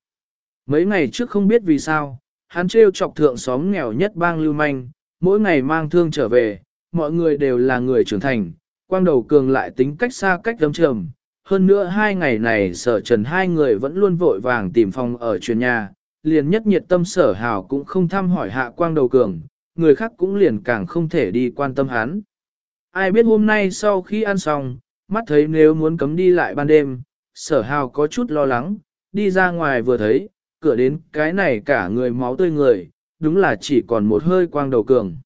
Mấy ngày trước không biết vì sao, hắn trêu chọc thượng xóm nghèo nhất bang lưu manh, mỗi ngày mang thương trở về, mọi người đều là người trưởng thành, quang đầu cường lại tính cách xa cách đấm trầm. Hơn nữa hai ngày này sở trần hai người vẫn luôn vội vàng tìm phòng ở truyền nhà, liền nhất nhiệt tâm sở hào cũng không thăm hỏi hạ quang đầu cường, người khác cũng liền càng không thể đi quan tâm hắn. Ai biết hôm nay sau khi ăn xong, mắt thấy nếu muốn cấm đi lại ban đêm, sở hào có chút lo lắng, đi ra ngoài vừa thấy, cửa đến cái này cả người máu tươi người, đúng là chỉ còn một hơi quang đầu cường.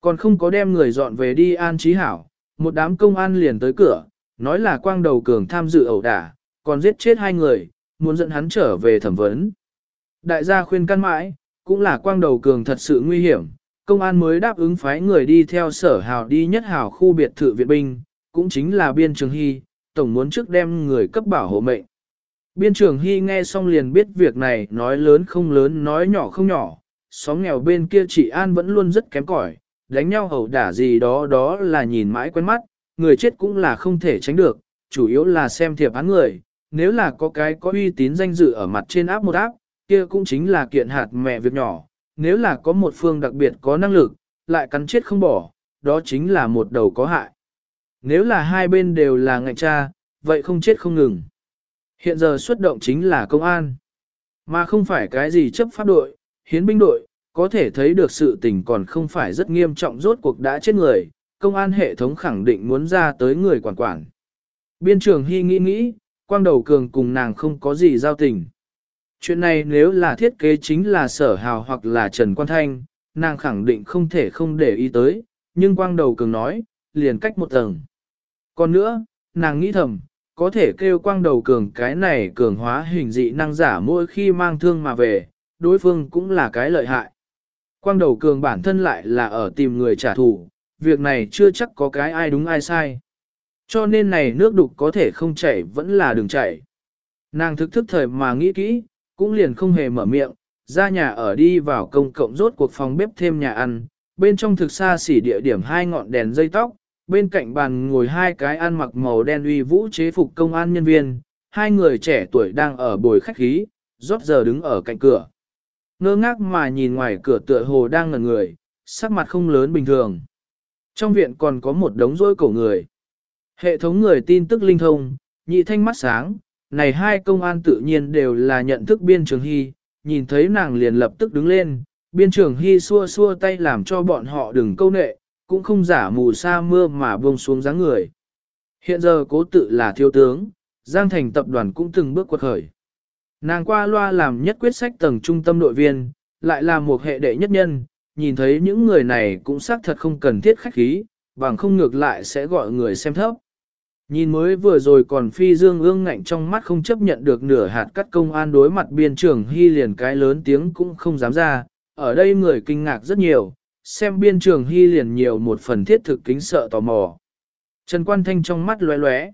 Còn không có đem người dọn về đi an trí hảo, một đám công an liền tới cửa, nói là quang đầu cường tham dự ẩu đả, còn giết chết hai người, muốn dẫn hắn trở về thẩm vấn. Đại gia khuyên căn mãi, cũng là quang đầu cường thật sự nguy hiểm, công an mới đáp ứng phái người đi theo sở hào đi nhất hào khu biệt thự viện binh, cũng chính là biên trường hy, tổng muốn trước đem người cấp bảo hộ mệnh. Biên trưởng hy nghe xong liền biết việc này nói lớn không lớn nói nhỏ không nhỏ, xóm nghèo bên kia chị An vẫn luôn rất kém cỏi, đánh nhau hầu đả gì đó đó là nhìn mãi quen mắt, người chết cũng là không thể tránh được, chủ yếu là xem thiệp án người, nếu là có cái có uy tín danh dự ở mặt trên áp một áp, kia cũng chính là kiện hạt mẹ việc nhỏ, nếu là có một phương đặc biệt có năng lực, lại cắn chết không bỏ, đó chính là một đầu có hại. Nếu là hai bên đều là ngạnh cha, vậy không chết không ngừng. Hiện giờ xuất động chính là công an, mà không phải cái gì chấp pháp đội, hiến binh đội, có thể thấy được sự tình còn không phải rất nghiêm trọng rốt cuộc đã chết người, công an hệ thống khẳng định muốn ra tới người quản quản. Biên trưởng Hy nghĩ nghĩ, quang đầu cường cùng nàng không có gì giao tình. Chuyện này nếu là thiết kế chính là sở hào hoặc là Trần Quan Thanh, nàng khẳng định không thể không để ý tới, nhưng quang đầu cường nói, liền cách một tầng. Còn nữa, nàng nghĩ thầm, có thể kêu quang đầu cường cái này cường hóa hình dị năng giả mỗi khi mang thương mà về, đối phương cũng là cái lợi hại. Quang đầu cường bản thân lại là ở tìm người trả thù, việc này chưa chắc có cái ai đúng ai sai. Cho nên này nước đục có thể không chảy vẫn là đường chảy. Nàng thực thức thời mà nghĩ kỹ, cũng liền không hề mở miệng, ra nhà ở đi vào công cộng rốt cuộc phòng bếp thêm nhà ăn, bên trong thực xa xỉ địa điểm hai ngọn đèn dây tóc, bên cạnh bàn ngồi hai cái ăn mặc màu đen uy vũ chế phục công an nhân viên, hai người trẻ tuổi đang ở bồi khách khí, rót giờ đứng ở cạnh cửa. Ngơ ngác mà nhìn ngoài cửa tựa hồ đang ngẩn người, sắc mặt không lớn bình thường. Trong viện còn có một đống rối cổ người. Hệ thống người tin tức linh thông, nhị thanh mắt sáng, này hai công an tự nhiên đều là nhận thức biên trường hy, nhìn thấy nàng liền lập tức đứng lên, Biên trưởng Hy xua xua tay làm cho bọn họ đừng câu nệ, cũng không giả mù sa mưa mà buông xuống dáng người. Hiện giờ cố tự là thiếu tướng, Giang Thành tập đoàn cũng từng bước quật khởi. Nàng qua loa làm nhất quyết sách tầng trung tâm đội viên, lại là một hệ đệ nhất nhân, nhìn thấy những người này cũng xác thật không cần thiết khách khí, bằng không ngược lại sẽ gọi người xem thấp. Nhìn mới vừa rồi còn phi dương ương ngạnh trong mắt không chấp nhận được nửa hạt cắt công an đối mặt biên trưởng hy liền cái lớn tiếng cũng không dám ra, ở đây người kinh ngạc rất nhiều, xem biên trường hy liền nhiều một phần thiết thực kính sợ tò mò. Trần Quan Thanh trong mắt lóe lóe,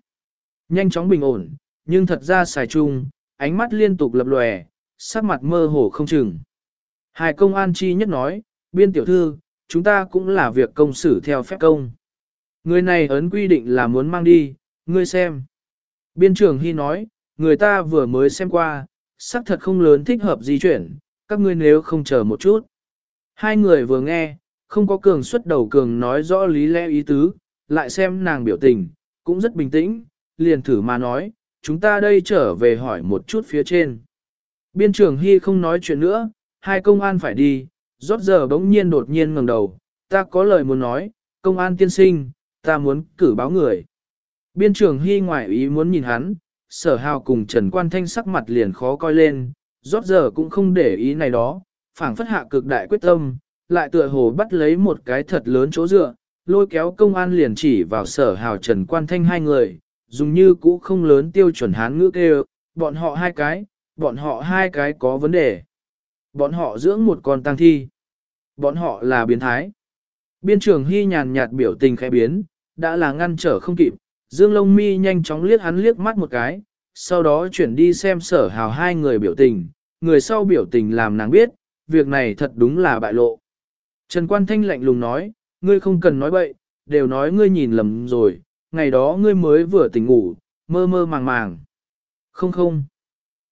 nhanh chóng bình ổn, nhưng thật ra xài chung, ánh mắt liên tục lập lòe, sắc mặt mơ hồ không chừng. Hai công an chi nhất nói, biên tiểu thư, chúng ta cũng là việc công xử theo phép công. Người này ấn quy định là muốn mang đi, ngươi xem. Biên trưởng Hy nói, người ta vừa mới xem qua, sắc thật không lớn thích hợp di chuyển, các ngươi nếu không chờ một chút. Hai người vừa nghe, không có cường xuất đầu cường nói rõ lý lẽ ý tứ, lại xem nàng biểu tình, cũng rất bình tĩnh, liền thử mà nói, chúng ta đây trở về hỏi một chút phía trên. Biên trưởng Hy không nói chuyện nữa, hai công an phải đi, rót giờ bỗng nhiên đột nhiên ngẩng đầu, ta có lời muốn nói, công an tiên sinh, ta muốn cử báo người. Biên trưởng Hy ngoại ý muốn nhìn hắn, sở hào cùng Trần Quan Thanh sắc mặt liền khó coi lên, rót giờ cũng không để ý này đó, phảng phất hạ cực đại quyết tâm, lại tựa hồ bắt lấy một cái thật lớn chỗ dựa, lôi kéo công an liền chỉ vào sở hào Trần Quan Thanh hai người, dùng như cũ không lớn tiêu chuẩn hán ngữ kêu, bọn họ hai cái, bọn họ hai cái có vấn đề. Bọn họ dưỡng một con tăng thi. Bọn họ là biến thái. Biên trưởng Hy nhàn nhạt biểu tình khẽ biến, đã là ngăn trở không kịp, Dương Lông Mi nhanh chóng liếc hắn liếc mắt một cái, sau đó chuyển đi xem sở hào hai người biểu tình, người sau biểu tình làm nàng biết, việc này thật đúng là bại lộ. Trần Quan Thanh lạnh lùng nói, ngươi không cần nói bậy, đều nói ngươi nhìn lầm rồi, ngày đó ngươi mới vừa tỉnh ngủ, mơ mơ màng màng. Không không,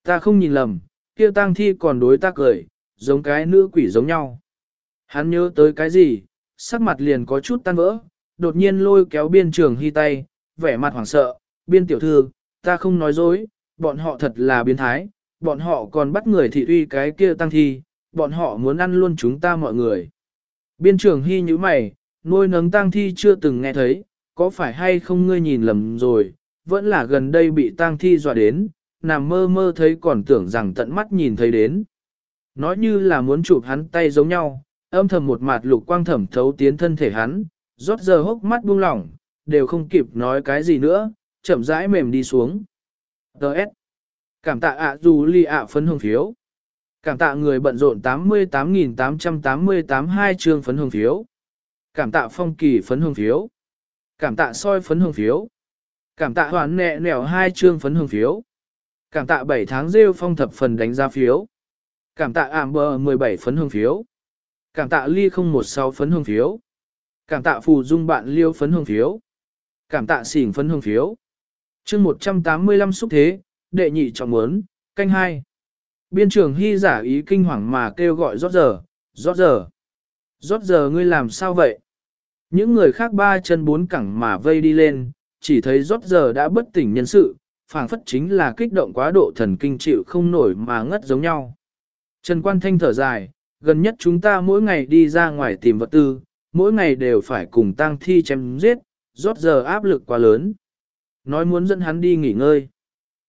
ta không nhìn lầm, kia tang thi còn đối ta cười, giống cái nữ quỷ giống nhau. Hắn nhớ tới cái gì, sắc mặt liền có chút tan vỡ, đột nhiên lôi kéo biên trường hy tay, vẻ mặt hoảng sợ, biên tiểu thư, ta không nói dối, bọn họ thật là biến thái, bọn họ còn bắt người thị uy cái kia tăng thi, bọn họ muốn ăn luôn chúng ta mọi người. Biên trưởng hy như mày, nuôi nấng tang thi chưa từng nghe thấy, có phải hay không ngươi nhìn lầm rồi, vẫn là gần đây bị tang thi dọa đến, nằm mơ mơ thấy còn tưởng rằng tận mắt nhìn thấy đến. Nói như là muốn chụp hắn tay giống nhau, âm thầm một mặt lục quang thẩm thấu tiến thân thể hắn, rót giờ hốc mắt buông lỏng, đều không kịp nói cái gì nữa, chậm rãi mềm đi xuống. Đợt. Cảm tạ ạ dù ly ạ phấn hồng phiếu. Cảm tạ người bận rộn 88.888 hai chương phấn hương phiếu. Cảm tạ phong kỳ phấn hương phiếu. Cảm tạ soi phấn hương phiếu. Cảm tạ hoàn nẹ nẻo hai chương phấn hương phiếu. Cảm tạ 7 tháng rêu phong thập phần đánh giá phiếu. Cảm tạ ảm bờ 17 phấn hương phiếu. Cảm tạ ly 016 phấn hương phiếu. Cảm tạ phù dung bạn liêu phấn hương phiếu. Cảm tạ xỉn phấn hương phiếu. chương 185 xúc thế, đệ nhị trọng muốn, canh hai. Biên trưởng hy giả ý kinh hoàng mà kêu gọi rót giờ, rót giờ. Rót giờ ngươi làm sao vậy? Những người khác ba chân bốn cẳng mà vây đi lên, chỉ thấy rót giờ đã bất tỉnh nhân sự, phảng phất chính là kích động quá độ thần kinh chịu không nổi mà ngất giống nhau. Trần Quan Thanh thở dài, gần nhất chúng ta mỗi ngày đi ra ngoài tìm vật tư, mỗi ngày đều phải cùng tang thi chém giết, rót giờ áp lực quá lớn. Nói muốn dẫn hắn đi nghỉ ngơi.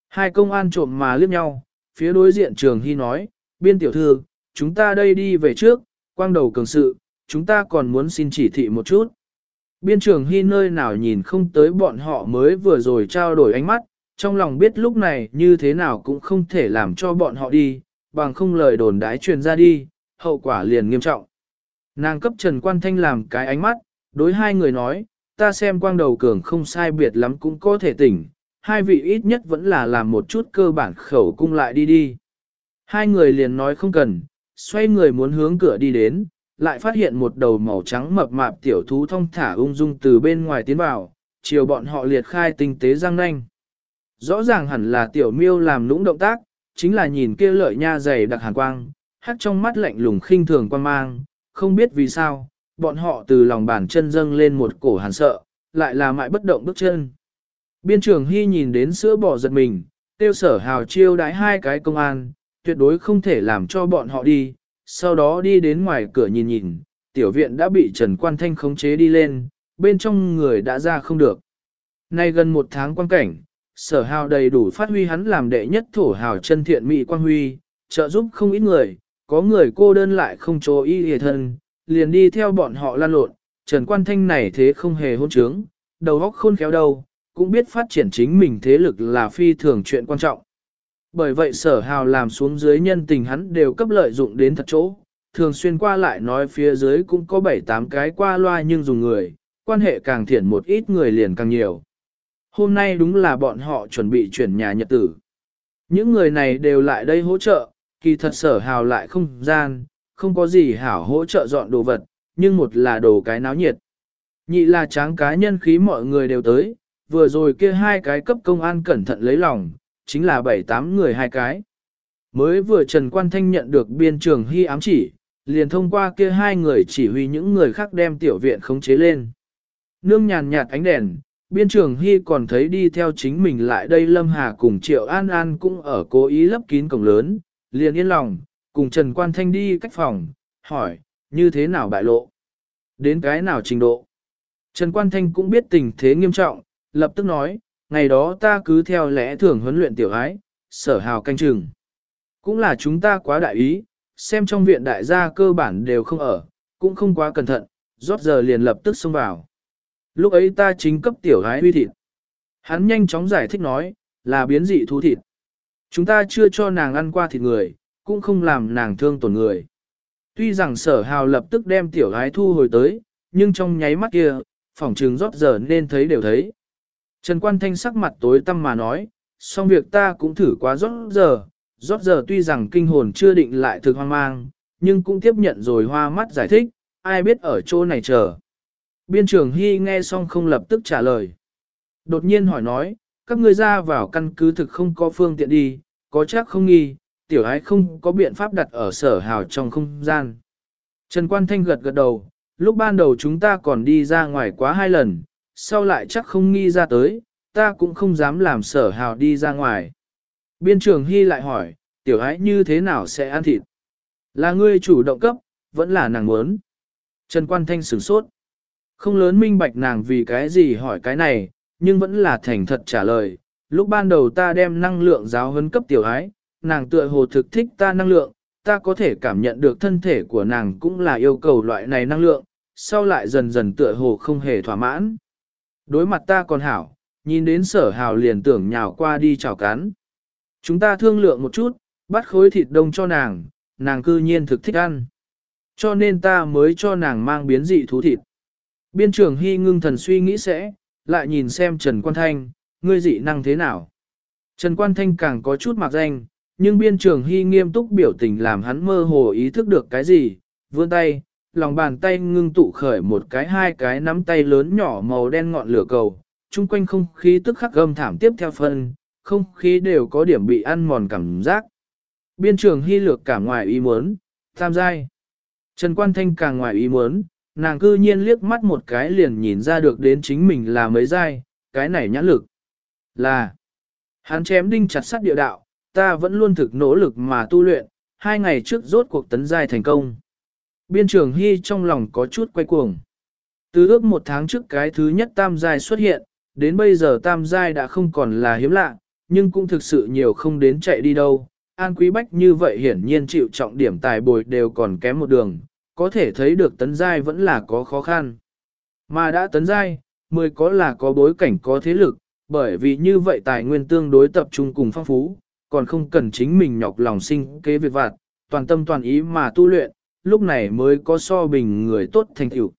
Hai công an trộm mà liếc nhau, phía đối diện trường hy nói, biên tiểu thư, chúng ta đây đi về trước, quang đầu cường sự, chúng ta còn muốn xin chỉ thị một chút. Biên trường hy nơi nào nhìn không tới bọn họ mới vừa rồi trao đổi ánh mắt, trong lòng biết lúc này như thế nào cũng không thể làm cho bọn họ đi, bằng không lời đồn đái truyền ra đi, hậu quả liền nghiêm trọng. Nàng cấp Trần Quan Thanh làm cái ánh mắt, đối hai người nói, ta xem quang đầu cường không sai biệt lắm cũng có thể tỉnh, hai vị ít nhất vẫn là làm một chút cơ bản khẩu cung lại đi đi. Hai người liền nói không cần, xoay người muốn hướng cửa đi đến, lại phát hiện một đầu màu trắng mập mạp tiểu thú thông thả ung dung từ bên ngoài tiến vào, chiều bọn họ liệt khai tinh tế răng nanh. Rõ ràng hẳn là tiểu miêu làm lũng động tác, chính là nhìn kia lợi nha dày đặc hàn quang, hắt trong mắt lạnh lùng khinh thường quan mang, không biết vì sao, bọn họ từ lòng bàn chân dâng lên một cổ hàn sợ, lại là mại bất động bước chân. Biên trưởng Hy nhìn đến sữa bò giật mình, tiêu sở hào chiêu đãi hai cái công an, tuyệt đối không thể làm cho bọn họ đi, sau đó đi đến ngoài cửa nhìn nhìn, tiểu viện đã bị Trần Quan Thanh khống chế đi lên, bên trong người đã ra không được. Nay gần một tháng quan cảnh, sở hào đầy đủ phát huy hắn làm đệ nhất thổ hào chân thiện mỹ quan huy, trợ giúp không ít người, có người cô đơn lại không chỗ y hề thân, liền đi theo bọn họ lan lộn, Trần Quan Thanh này thế không hề hôn trướng, đầu óc khôn khéo đâu, cũng biết phát triển chính mình thế lực là phi thường chuyện quan trọng. Bởi vậy sở hào làm xuống dưới nhân tình hắn đều cấp lợi dụng đến thật chỗ, thường xuyên qua lại nói phía dưới cũng có 7-8 cái qua loa nhưng dùng người, quan hệ càng thiện một ít người liền càng nhiều. Hôm nay đúng là bọn họ chuẩn bị chuyển nhà nhật tử. Những người này đều lại đây hỗ trợ, kỳ thật sở hào lại không gian, không có gì hảo hỗ trợ dọn đồ vật, nhưng một là đồ cái náo nhiệt. Nhị là tráng cá nhân khí mọi người đều tới, vừa rồi kia hai cái cấp công an cẩn thận lấy lòng, chính là bảy tám người hai cái. Mới vừa Trần Quan Thanh nhận được biên trường hy ám chỉ, liền thông qua kia hai người chỉ huy những người khác đem tiểu viện khống chế lên. Nương nhàn nhạt ánh đèn, biên trường hy còn thấy đi theo chính mình lại đây Lâm Hà cùng Triệu An An cũng ở cố ý lấp kín cổng lớn, liền yên lòng, cùng Trần Quan Thanh đi cách phòng, hỏi, như thế nào bại lộ? Đến cái nào trình độ? Trần Quan Thanh cũng biết tình thế nghiêm trọng, lập tức nói, ngày đó ta cứ theo lẽ thường huấn luyện tiểu ái, sở hào canh chừng. Cũng là chúng ta quá đại ý, xem trong viện đại gia cơ bản đều không ở, cũng không quá cẩn thận, rót giờ liền lập tức xông vào. Lúc ấy ta chính cấp tiểu ái huy thịt. Hắn nhanh chóng giải thích nói, là biến dị thú thịt. Chúng ta chưa cho nàng ăn qua thịt người, cũng không làm nàng thương tổn người. Tuy rằng sở hào lập tức đem tiểu ái thu hồi tới, nhưng trong nháy mắt kia, phỏng trừng rót giờ nên thấy đều thấy. Trần Quan Thanh sắc mặt tối tăm mà nói, xong việc ta cũng thử quá rót giờ, rót giờ tuy rằng kinh hồn chưa định lại thực hoang mang, nhưng cũng tiếp nhận rồi hoa mắt giải thích, ai biết ở chỗ này chờ. Biên trưởng Hy nghe xong không lập tức trả lời. Đột nhiên hỏi nói, các ngươi ra vào căn cứ thực không có phương tiện đi, có chắc không nghi, tiểu ái không có biện pháp đặt ở sở hào trong không gian. Trần Quan Thanh gật gật đầu, lúc ban đầu chúng ta còn đi ra ngoài quá hai lần, sau lại chắc không nghi ra tới, ta cũng không dám làm sở hào đi ra ngoài. Biên trường Hy lại hỏi, tiểu ái như thế nào sẽ ăn thịt? Là ngươi chủ động cấp, vẫn là nàng muốn. Trần Quan Thanh sửng sốt. Không lớn minh bạch nàng vì cái gì hỏi cái này, nhưng vẫn là thành thật trả lời. Lúc ban đầu ta đem năng lượng giáo huấn cấp tiểu ái, nàng tựa hồ thực thích ta năng lượng, ta có thể cảm nhận được thân thể của nàng cũng là yêu cầu loại này năng lượng, sau lại dần dần tựa hồ không hề thỏa mãn. Đối mặt ta còn hảo, nhìn đến sở hào liền tưởng nhào qua đi chào cắn. Chúng ta thương lượng một chút, bắt khối thịt đông cho nàng, nàng cư nhiên thực thích ăn. Cho nên ta mới cho nàng mang biến dị thú thịt. Biên trưởng Hy ngưng thần suy nghĩ sẽ, lại nhìn xem Trần Quan Thanh, ngươi dị năng thế nào. Trần Quan Thanh càng có chút mặc danh, nhưng biên trưởng Hy nghiêm túc biểu tình làm hắn mơ hồ ý thức được cái gì, vươn tay, lòng bàn tay ngưng tụ khởi một cái hai cái nắm tay lớn nhỏ màu đen ngọn lửa cầu, chung quanh không khí tức khắc gầm thảm tiếp theo phân, không khí đều có điểm bị ăn mòn cảm giác. Biên trường hy lược cả ngoài ý muốn, tam giai. Trần Quan Thanh càng ngoài ý muốn, nàng cư nhiên liếc mắt một cái liền nhìn ra được đến chính mình là mấy giai, cái này nhãn lực. Là, hắn chém đinh chặt sắt địa đạo, ta vẫn luôn thực nỗ lực mà tu luyện, hai ngày trước rốt cuộc tấn giai thành công. Biên trường Hy trong lòng có chút quay cuồng. Từ ước một tháng trước cái thứ nhất tam giai xuất hiện, đến bây giờ tam giai đã không còn là hiếm lạ, nhưng cũng thực sự nhiều không đến chạy đi đâu. An Quý Bách như vậy hiển nhiên chịu trọng điểm tài bồi đều còn kém một đường, có thể thấy được tấn giai vẫn là có khó khăn. Mà đã tấn giai, mười có là có bối cảnh có thế lực, bởi vì như vậy tài nguyên tương đối tập trung cùng phong phú, còn không cần chính mình nhọc lòng sinh kế việc vặt, toàn tâm toàn ý mà tu luyện, lúc này mới có so bình người tốt thành tựu.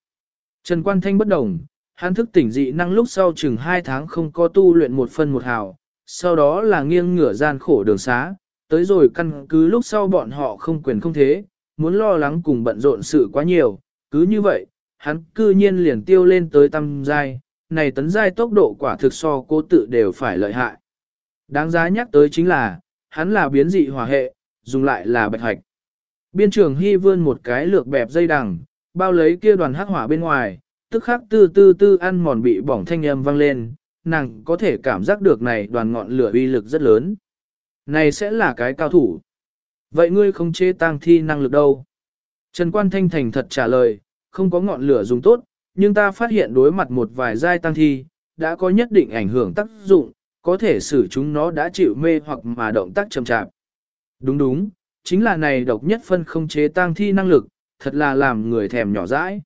Trần Quan Thanh bất đồng, hắn thức tỉnh dị năng lúc sau chừng 2 tháng không có tu luyện một phân một hào, sau đó là nghiêng ngửa gian khổ đường xá, tới rồi căn cứ lúc sau bọn họ không quyền không thế, muốn lo lắng cùng bận rộn sự quá nhiều, cứ như vậy, hắn cư nhiên liền tiêu lên tới tâm giai, này tấn giai tốc độ quả thực so cô tự đều phải lợi hại. Đáng giá nhắc tới chính là, hắn là biến dị hỏa hệ, dùng lại là bạch hạch. Biên trường hy vươn một cái lược bẹp dây đằng, bao lấy kia đoàn hắc hỏa bên ngoài, tức khắc tư tư tư ăn mòn bị bỏng thanh âm vang lên, nàng có thể cảm giác được này đoàn ngọn lửa uy lực rất lớn. Này sẽ là cái cao thủ. Vậy ngươi không chế tăng thi năng lực đâu? Trần Quan Thanh thành thật trả lời, không có ngọn lửa dùng tốt, nhưng ta phát hiện đối mặt một vài giai tăng thi, đã có nhất định ảnh hưởng tác dụng, có thể xử chúng nó đã chịu mê hoặc mà động tác chậm chạp. Đúng đúng, chính là này độc nhất phân không chế tang thi năng lực, thật là làm người thèm nhỏ dãi.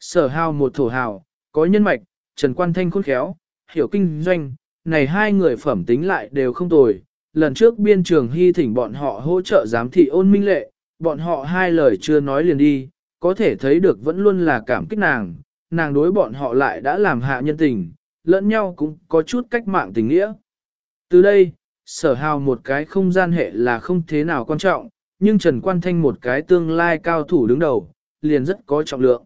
Sở hào một thổ hào, có nhân mạch, Trần Quan Thanh khôn khéo, hiểu kinh doanh, này hai người phẩm tính lại đều không tồi. Lần trước biên trường hy thỉnh bọn họ hỗ trợ giám thị ôn minh lệ, bọn họ hai lời chưa nói liền đi, có thể thấy được vẫn luôn là cảm kích nàng, nàng đối bọn họ lại đã làm hạ nhân tình, lẫn nhau cũng có chút cách mạng tình nghĩa. Từ đây, sở hào một cái không gian hệ là không thế nào quan trọng, nhưng Trần Quan Thanh một cái tương lai cao thủ đứng đầu, liền rất có trọng lượng.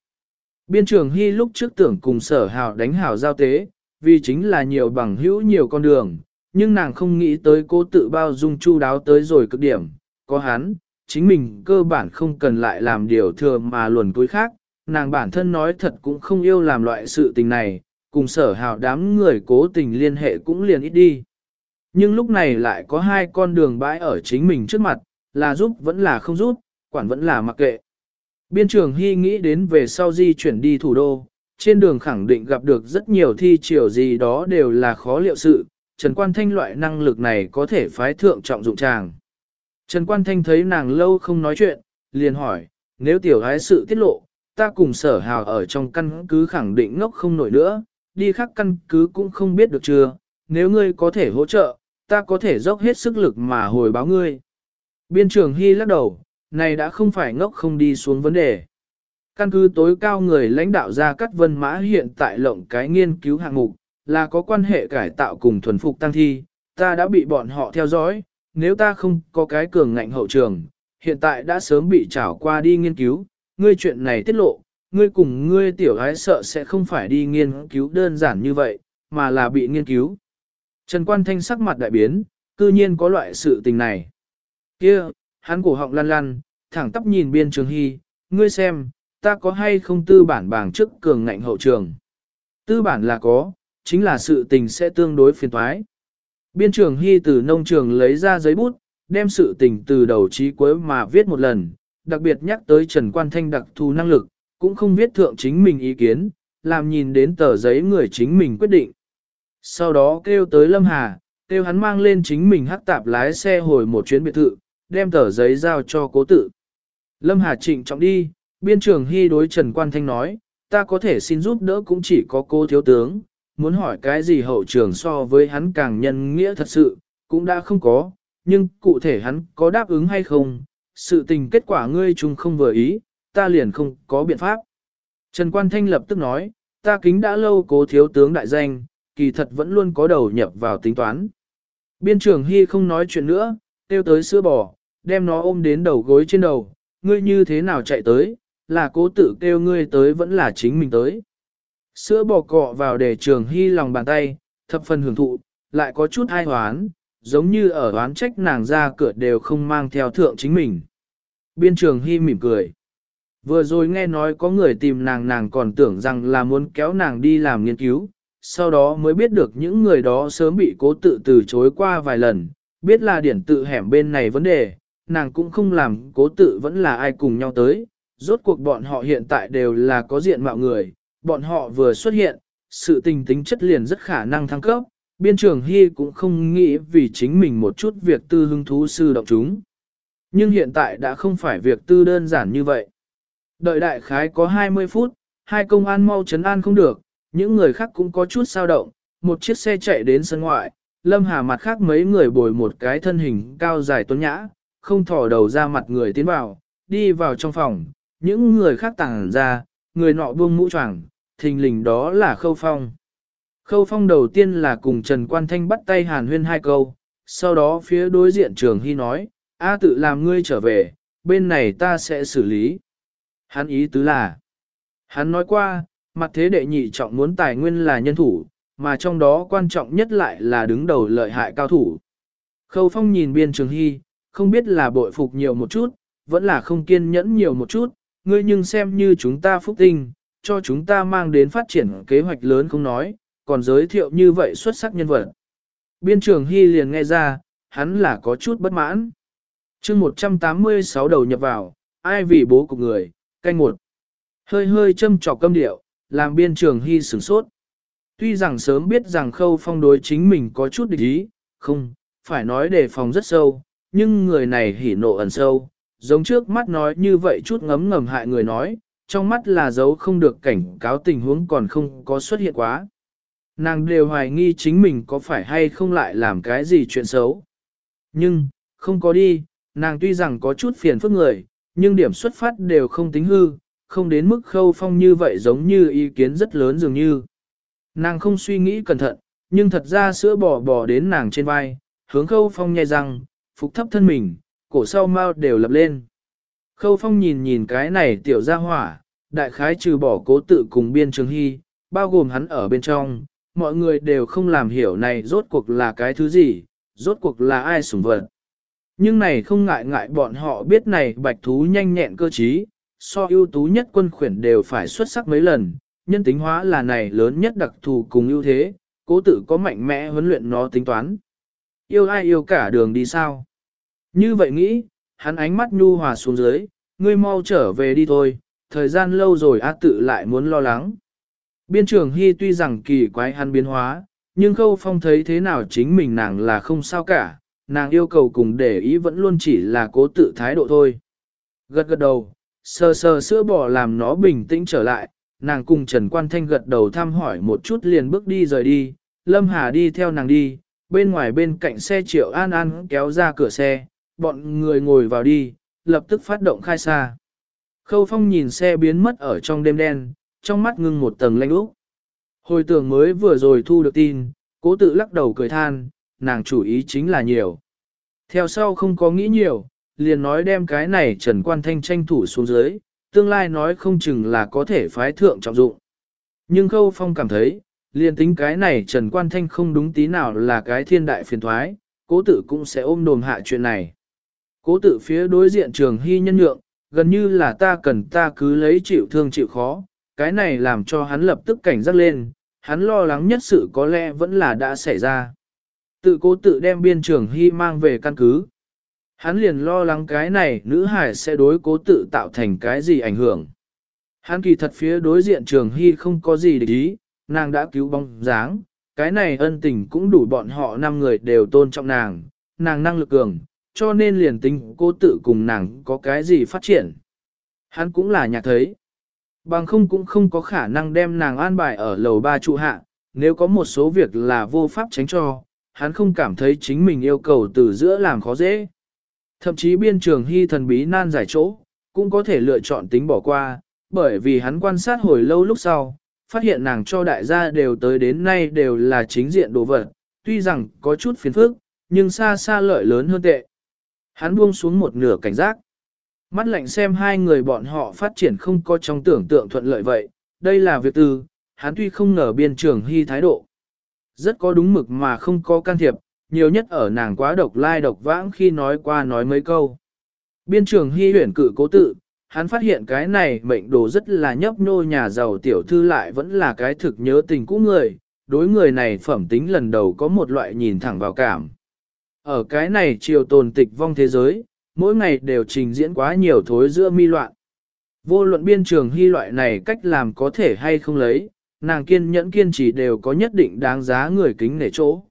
Biên trường Hy lúc trước tưởng cùng sở hào đánh hào giao tế, vì chính là nhiều bằng hữu nhiều con đường, nhưng nàng không nghĩ tới cô tự bao dung chu đáo tới rồi cực điểm, có hắn, chính mình cơ bản không cần lại làm điều thừa mà luồn túi khác, nàng bản thân nói thật cũng không yêu làm loại sự tình này, cùng sở hào đám người cố tình liên hệ cũng liền ít đi. Nhưng lúc này lại có hai con đường bãi ở chính mình trước mặt, là giúp vẫn là không giúp, quản vẫn là mặc kệ. Biên trường Hy nghĩ đến về sau di chuyển đi thủ đô, trên đường khẳng định gặp được rất nhiều thi triều gì đó đều là khó liệu sự, Trần Quan Thanh loại năng lực này có thể phái thượng trọng dụng tràng. Trần Quan Thanh thấy nàng lâu không nói chuyện, liền hỏi, nếu tiểu gái sự tiết lộ, ta cùng sở hào ở trong căn cứ khẳng định ngốc không nổi nữa, đi khác căn cứ cũng không biết được chưa, nếu ngươi có thể hỗ trợ, ta có thể dốc hết sức lực mà hồi báo ngươi. Biên trưởng Hy lắc đầu, này đã không phải ngốc không đi xuống vấn đề. Căn cứ tối cao người lãnh đạo ra cắt vân mã hiện tại lộng cái nghiên cứu hạng mục, là có quan hệ cải tạo cùng thuần phục tăng thi, ta đã bị bọn họ theo dõi, nếu ta không có cái cường ngạnh hậu trường, hiện tại đã sớm bị trảo qua đi nghiên cứu, ngươi chuyện này tiết lộ, ngươi cùng ngươi tiểu gái sợ sẽ không phải đi nghiên cứu đơn giản như vậy, mà là bị nghiên cứu. Trần Quan Thanh sắc mặt đại biến, cư nhiên có loại sự tình này. Kia, hắn cổ họng lăn lăn, thẳng tắp nhìn biên trường hy, ngươi xem, ta có hay không tư bản bảng trước cường ngạnh hậu trường. Tư bản là có, chính là sự tình sẽ tương đối phiền toái. Biên trường hy từ nông trường lấy ra giấy bút, đem sự tình từ đầu chí cuối mà viết một lần, đặc biệt nhắc tới Trần Quan Thanh đặc thù năng lực, cũng không viết thượng chính mình ý kiến, làm nhìn đến tờ giấy người chính mình quyết định. Sau đó kêu tới Lâm Hà, kêu hắn mang lên chính mình hắc tạp lái xe hồi một chuyến biệt thự, đem tờ giấy giao cho cố tự. Lâm Hà trịnh trọng đi, biên trưởng hy đối Trần Quan Thanh nói, ta có thể xin giúp đỡ cũng chỉ có cô thiếu tướng, muốn hỏi cái gì hậu trường so với hắn càng nhân nghĩa thật sự, cũng đã không có, nhưng cụ thể hắn có đáp ứng hay không, sự tình kết quả ngươi chung không vừa ý, ta liền không có biện pháp. Trần Quan Thanh lập tức nói, ta kính đã lâu cố thiếu tướng đại danh, kỳ thật vẫn luôn có đầu nhập vào tính toán. Biên trưởng Hy không nói chuyện nữa, tiêu tới sữa bò, đem nó ôm đến đầu gối trên đầu, ngươi như thế nào chạy tới, là cố tự kêu ngươi tới vẫn là chính mình tới. Sữa bò cọ vào để trường Hy lòng bàn tay, thập phần hưởng thụ, lại có chút ai hoán, giống như ở hoán trách nàng ra cửa đều không mang theo thượng chính mình. Biên trường Hy mỉm cười. Vừa rồi nghe nói có người tìm nàng nàng còn tưởng rằng là muốn kéo nàng đi làm nghiên cứu, sau đó mới biết được những người đó sớm bị cố tự từ chối qua vài lần, biết là điển tự hẻm bên này vấn đề, nàng cũng không làm cố tự vẫn là ai cùng nhau tới, rốt cuộc bọn họ hiện tại đều là có diện mạo người, bọn họ vừa xuất hiện, sự tình tính chất liền rất khả năng thăng cấp, biên trường hy cũng không nghĩ vì chính mình một chút việc tư hứng thú sư động chúng. Nhưng hiện tại đã không phải việc tư đơn giản như vậy. Đợi đại khái có 20 phút, hai công an mau chấn an không được, những người khác cũng có chút sao động, một chiếc xe chạy đến sân ngoại, Lâm Hà mặt khác mấy người bồi một cái thân hình cao dài tuấn nhã, không thò đầu ra mặt người tiến vào, đi vào trong phòng, những người khác tàng ra, người nọ buông mũ choàng, thình lình đó là Khâu Phong. Khâu Phong đầu tiên là cùng Trần Quan Thanh bắt tay hàn huyên hai câu, sau đó phía đối diện trường hy nói, A tự làm ngươi trở về, bên này ta sẽ xử lý. Hắn ý tứ là, hắn nói qua, mặt thế đệ nhị trọng muốn tài nguyên là nhân thủ, mà trong đó quan trọng nhất lại là đứng đầu lợi hại cao thủ. Khâu Phong nhìn biên trường hy, không biết là bội phục nhiều một chút, vẫn là không kiên nhẫn nhiều một chút, ngươi nhưng xem như chúng ta phúc tinh, cho chúng ta mang đến phát triển kế hoạch lớn không nói, còn giới thiệu như vậy xuất sắc nhân vật. Biên trường Hy liền nghe ra, hắn là có chút bất mãn. chương 186 đầu nhập vào, ai vì bố cục người, canh một. Hơi hơi châm trọc câm điệu, làm biên trường hy sửng sốt. Tuy rằng sớm biết rằng khâu phong đối chính mình có chút địch ý, không, phải nói đề phòng rất sâu, nhưng người này hỉ nộ ẩn sâu, giống trước mắt nói như vậy chút ngấm ngầm hại người nói, trong mắt là dấu không được cảnh cáo tình huống còn không có xuất hiện quá. Nàng đều hoài nghi chính mình có phải hay không lại làm cái gì chuyện xấu. Nhưng, không có đi, nàng tuy rằng có chút phiền phức người, nhưng điểm xuất phát đều không tính hư, không đến mức khâu phong như vậy giống như ý kiến rất lớn dường như. Nàng không suy nghĩ cẩn thận, nhưng thật ra sữa bò bò đến nàng trên vai, hướng khâu phong nhai răng, phục thấp thân mình, cổ sau mau đều lập lên. Khâu phong nhìn nhìn cái này tiểu ra hỏa, đại khái trừ bỏ cố tự cùng biên trường hy, bao gồm hắn ở bên trong, mọi người đều không làm hiểu này rốt cuộc là cái thứ gì, rốt cuộc là ai sủng vật. Nhưng này không ngại ngại bọn họ biết này bạch thú nhanh nhẹn cơ trí, so ưu tú nhất quân khuyển đều phải xuất sắc mấy lần, nhân tính hóa là này lớn nhất đặc thù cùng ưu thế, cố tự có mạnh mẽ huấn luyện nó tính toán. Yêu ai yêu cả đường đi sao? Như vậy nghĩ, hắn ánh mắt nhu hòa xuống dưới, ngươi mau trở về đi thôi, thời gian lâu rồi A tự lại muốn lo lắng. Biên trường Hy tuy rằng kỳ quái hắn biến hóa, nhưng khâu phong thấy thế nào chính mình nàng là không sao cả, nàng yêu cầu cùng để ý vẫn luôn chỉ là cố tự thái độ thôi. Gật gật đầu, sờ sờ sữa bò làm nó bình tĩnh trở lại, nàng cùng Trần Quan Thanh gật đầu thăm hỏi một chút liền bước đi rời đi, Lâm Hà đi theo nàng đi, bên ngoài bên cạnh xe Triệu An An kéo ra cửa xe, bọn người ngồi vào đi, lập tức phát động khai xa. Khâu Phong nhìn xe biến mất ở trong đêm đen, trong mắt ngưng một tầng lanh úc. Hồi tưởng mới vừa rồi thu được tin, cố tự lắc đầu cười than, nàng chủ ý chính là nhiều. Theo sau không có nghĩ nhiều, liền nói đem cái này Trần Quan Thanh tranh thủ xuống dưới, tương lai nói không chừng là có thể phái thượng trọng dụng. Nhưng Khâu Phong cảm thấy, liền tính cái này Trần Quan Thanh không đúng tí nào là cái thiên đại phiền thoái, cố tự cũng sẽ ôm đồm hạ chuyện này. Cố tự phía đối diện trường hy nhân nhượng, gần như là ta cần ta cứ lấy chịu thương chịu khó, cái này làm cho hắn lập tức cảnh giác lên, hắn lo lắng nhất sự có lẽ vẫn là đã xảy ra. Tự cố tự đem biên trường hy mang về căn cứ. Hắn liền lo lắng cái này nữ hải sẽ đối cố tự tạo thành cái gì ảnh hưởng. Hắn kỳ thật phía đối diện trường hy không có gì để ý, nàng đã cứu bóng dáng, cái này ân tình cũng đủ bọn họ năm người đều tôn trọng nàng, nàng năng lực cường, cho nên liền tính cố tự cùng nàng có cái gì phát triển. Hắn cũng là nhạc thấy. Bằng không cũng không có khả năng đem nàng an bài ở lầu ba trụ hạ, nếu có một số việc là vô pháp tránh cho, hắn không cảm thấy chính mình yêu cầu từ giữa làm khó dễ. Thậm chí biên trường hy thần bí nan giải chỗ, cũng có thể lựa chọn tính bỏ qua, bởi vì hắn quan sát hồi lâu lúc sau, phát hiện nàng cho đại gia đều tới đến nay đều là chính diện đồ vật, tuy rằng có chút phiền phức, nhưng xa xa lợi lớn hơn tệ. Hắn buông xuống một nửa cảnh giác. Mắt lạnh xem hai người bọn họ phát triển không có trong tưởng tượng thuận lợi vậy, đây là việc từ, hắn tuy không ngờ biên trường hy thái độ. Rất có đúng mực mà không có can thiệp, nhiều nhất ở nàng quá độc lai độc vãng khi nói qua nói mấy câu. Biên trường hy huyển cử cố tự, hắn phát hiện cái này mệnh đồ rất là nhấp nhô nhà giàu tiểu thư lại vẫn là cái thực nhớ tình cũ người, đối người này phẩm tính lần đầu có một loại nhìn thẳng vào cảm. Ở cái này triều tồn tịch vong thế giới, mỗi ngày đều trình diễn quá nhiều thối giữa mi loạn. Vô luận biên trường hy loại này cách làm có thể hay không lấy, nàng kiên nhẫn kiên trì đều có nhất định đáng giá người kính nể chỗ.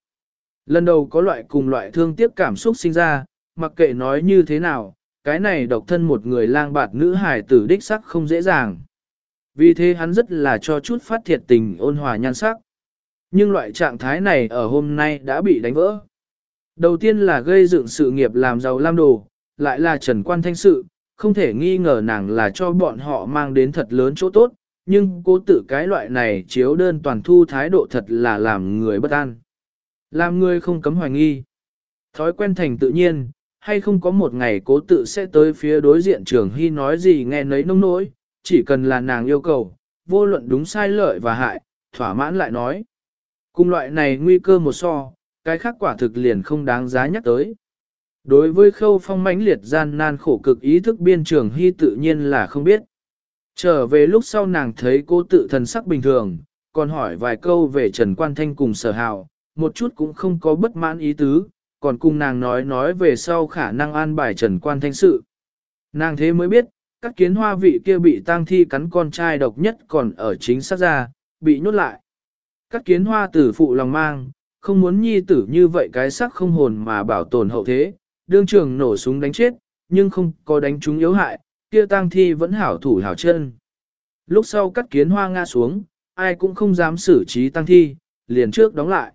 Lần đầu có loại cùng loại thương tiếc cảm xúc sinh ra, mặc kệ nói như thế nào, cái này độc thân một người lang bạt nữ hài tử đích sắc không dễ dàng. Vì thế hắn rất là cho chút phát thiệt tình ôn hòa nhan sắc. Nhưng loại trạng thái này ở hôm nay đã bị đánh vỡ. Đầu tiên là gây dựng sự nghiệp làm giàu lam đồ, lại là trần quan thanh sự, không thể nghi ngờ nàng là cho bọn họ mang đến thật lớn chỗ tốt, nhưng cố tự cái loại này chiếu đơn toàn thu thái độ thật là làm người bất an. Làm người không cấm hoài nghi. Thói quen thành tự nhiên, hay không có một ngày cố tự sẽ tới phía đối diện trường hy nói gì nghe nấy nông nỗi, chỉ cần là nàng yêu cầu, vô luận đúng sai lợi và hại, thỏa mãn lại nói. Cùng loại này nguy cơ một so, cái khác quả thực liền không đáng giá nhắc tới. Đối với khâu phong mãnh liệt gian nan khổ cực ý thức biên trường hy tự nhiên là không biết. Trở về lúc sau nàng thấy cô tự thần sắc bình thường, còn hỏi vài câu về Trần Quan Thanh cùng sở hào, một chút cũng không có bất mãn ý tứ, còn cùng nàng nói nói về sau khả năng an bài Trần Quan Thanh sự. Nàng thế mới biết, các kiến hoa vị kia bị tang thi cắn con trai độc nhất còn ở chính sát ra, bị nhốt lại. Các kiến hoa tử phụ lòng mang, không muốn nhi tử như vậy cái sắc không hồn mà bảo tồn hậu thế, đương trường nổ súng đánh chết, nhưng không có đánh chúng yếu hại, kia tang thi vẫn hảo thủ hảo chân. Lúc sau các kiến hoa ngã xuống, ai cũng không dám xử trí tăng thi, liền trước đóng lại.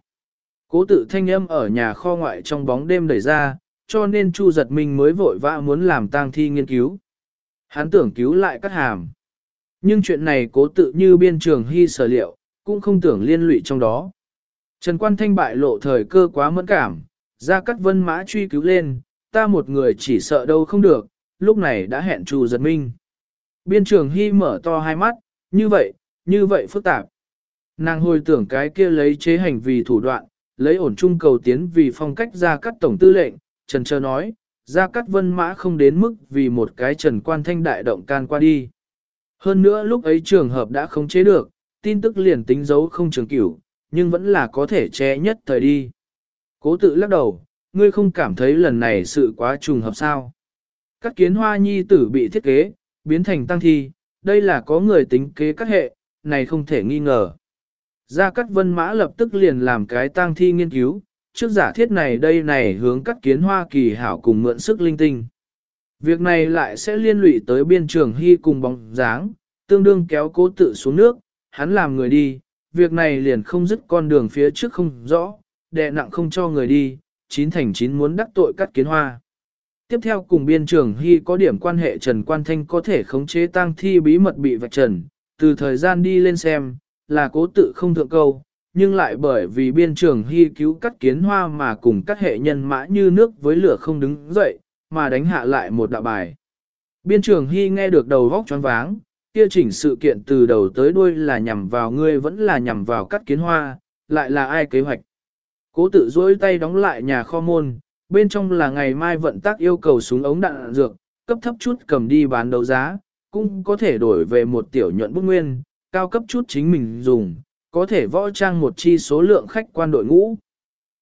Cố tự thanh âm ở nhà kho ngoại trong bóng đêm đẩy ra, cho nên Chu giật Minh mới vội vã muốn làm tang thi nghiên cứu. Hắn tưởng cứu lại các hàm. Nhưng chuyện này cố tự như biên trường hy sở liệu, cũng không tưởng liên lụy trong đó. Trần Quan Thanh bại lộ thời cơ quá mẫn cảm, ra cắt vân mã truy cứu lên, ta một người chỉ sợ đâu không được, lúc này đã hẹn Chu giật minh. Biên trường hy mở to hai mắt, như vậy, như vậy phức tạp. Nàng hồi tưởng cái kia lấy chế hành vì thủ đoạn, lấy ổn trung cầu tiến vì phong cách ra cắt tổng tư lệnh, Trần Trơ nói, ra cắt vân mã không đến mức vì một cái trần quan thanh đại động can qua đi. Hơn nữa lúc ấy trường hợp đã không chế được, tin tức liền tính dấu không trường cửu, nhưng vẫn là có thể che nhất thời đi. Cố tự lắc đầu, ngươi không cảm thấy lần này sự quá trùng hợp sao. Các kiến hoa nhi tử bị thiết kế, biến thành tăng thi, đây là có người tính kế các hệ, này không thể nghi ngờ. Gia Cát Vân Mã lập tức liền làm cái tang thi nghiên cứu, trước giả thiết này đây này hướng cắt kiến Hoa Kỳ hảo cùng mượn sức linh tinh. Việc này lại sẽ liên lụy tới biên trường hy cùng bóng dáng, tương đương kéo cố tự xuống nước, hắn làm người đi, việc này liền không dứt con đường phía trước không rõ, đè nặng không cho người đi, chín thành chín muốn đắc tội cắt kiến hoa. Tiếp theo cùng biên trường hy có điểm quan hệ Trần Quan Thanh có thể khống chế tang thi bí mật bị vạch trần, từ thời gian đi lên xem, là cố tự không thượng câu, nhưng lại bởi vì biên trường hy cứu cắt kiến hoa mà cùng các hệ nhân mã như nước với lửa không đứng dậy, mà đánh hạ lại một đạo bài. Biên trường hy nghe được đầu vóc choáng váng, kia chỉnh sự kiện từ đầu tới đuôi là nhằm vào ngươi vẫn là nhằm vào cắt kiến hoa, lại là ai kế hoạch. Cố tự dối tay đóng lại nhà kho môn, bên trong là ngày mai vận tác yêu cầu súng ống đạn dược, cấp thấp chút cầm đi bán đấu giá, cũng có thể đổi về một tiểu nhuận bức nguyên, cao cấp chút chính mình dùng, có thể võ trang một chi số lượng khách quan đội ngũ.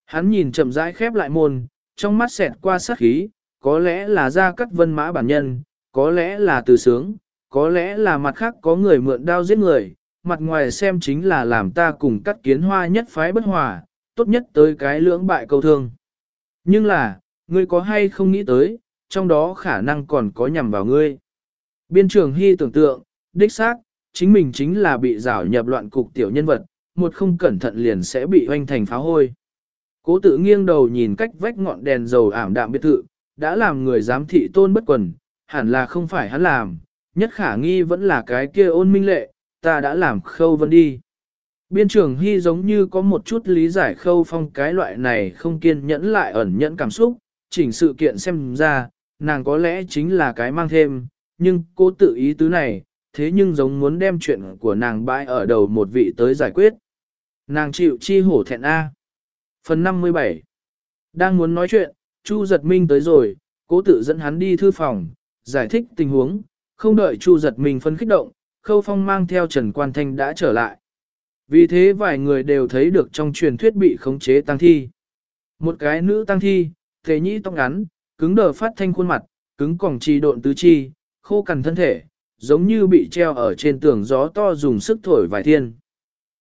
Hắn nhìn chậm rãi khép lại môn, trong mắt xẹt qua sát khí, có lẽ là ra cắt vân mã bản nhân, có lẽ là từ sướng, có lẽ là mặt khác có người mượn đao giết người, mặt ngoài xem chính là làm ta cùng cắt kiến hoa nhất phái bất hòa, tốt nhất tới cái lưỡng bại câu thương. Nhưng là, ngươi có hay không nghĩ tới, trong đó khả năng còn có nhằm vào ngươi. Biên trường hy tưởng tượng, đích xác, chính mình chính là bị rảo nhập loạn cục tiểu nhân vật, một không cẩn thận liền sẽ bị hoanh thành pháo hôi. Cố tự nghiêng đầu nhìn cách vách ngọn đèn dầu ảm đạm biệt thự, đã làm người giám thị tôn bất quần, hẳn là không phải hắn làm, nhất khả nghi vẫn là cái kia ôn minh lệ, ta đã làm khâu vân đi. Biên trưởng Hy giống như có một chút lý giải khâu phong cái loại này không kiên nhẫn lại ẩn nhẫn cảm xúc, chỉnh sự kiện xem ra, nàng có lẽ chính là cái mang thêm, nhưng cô tự ý tứ này, thế nhưng giống muốn đem chuyện của nàng bãi ở đầu một vị tới giải quyết. Nàng chịu chi hổ thẹn A. Phần 57 Đang muốn nói chuyện, Chu giật minh tới rồi, cố tự dẫn hắn đi thư phòng, giải thích tình huống, không đợi Chu giật minh phân khích động, khâu phong mang theo Trần Quan Thanh đã trở lại. Vì thế vài người đều thấy được trong truyền thuyết bị khống chế tăng thi. Một cái nữ tăng thi, thế nhĩ tóc ngắn, cứng đờ phát thanh khuôn mặt, cứng còng trì độn tứ chi, khô cằn thân thể, giống như bị treo ở trên tường gió to dùng sức thổi vài thiên.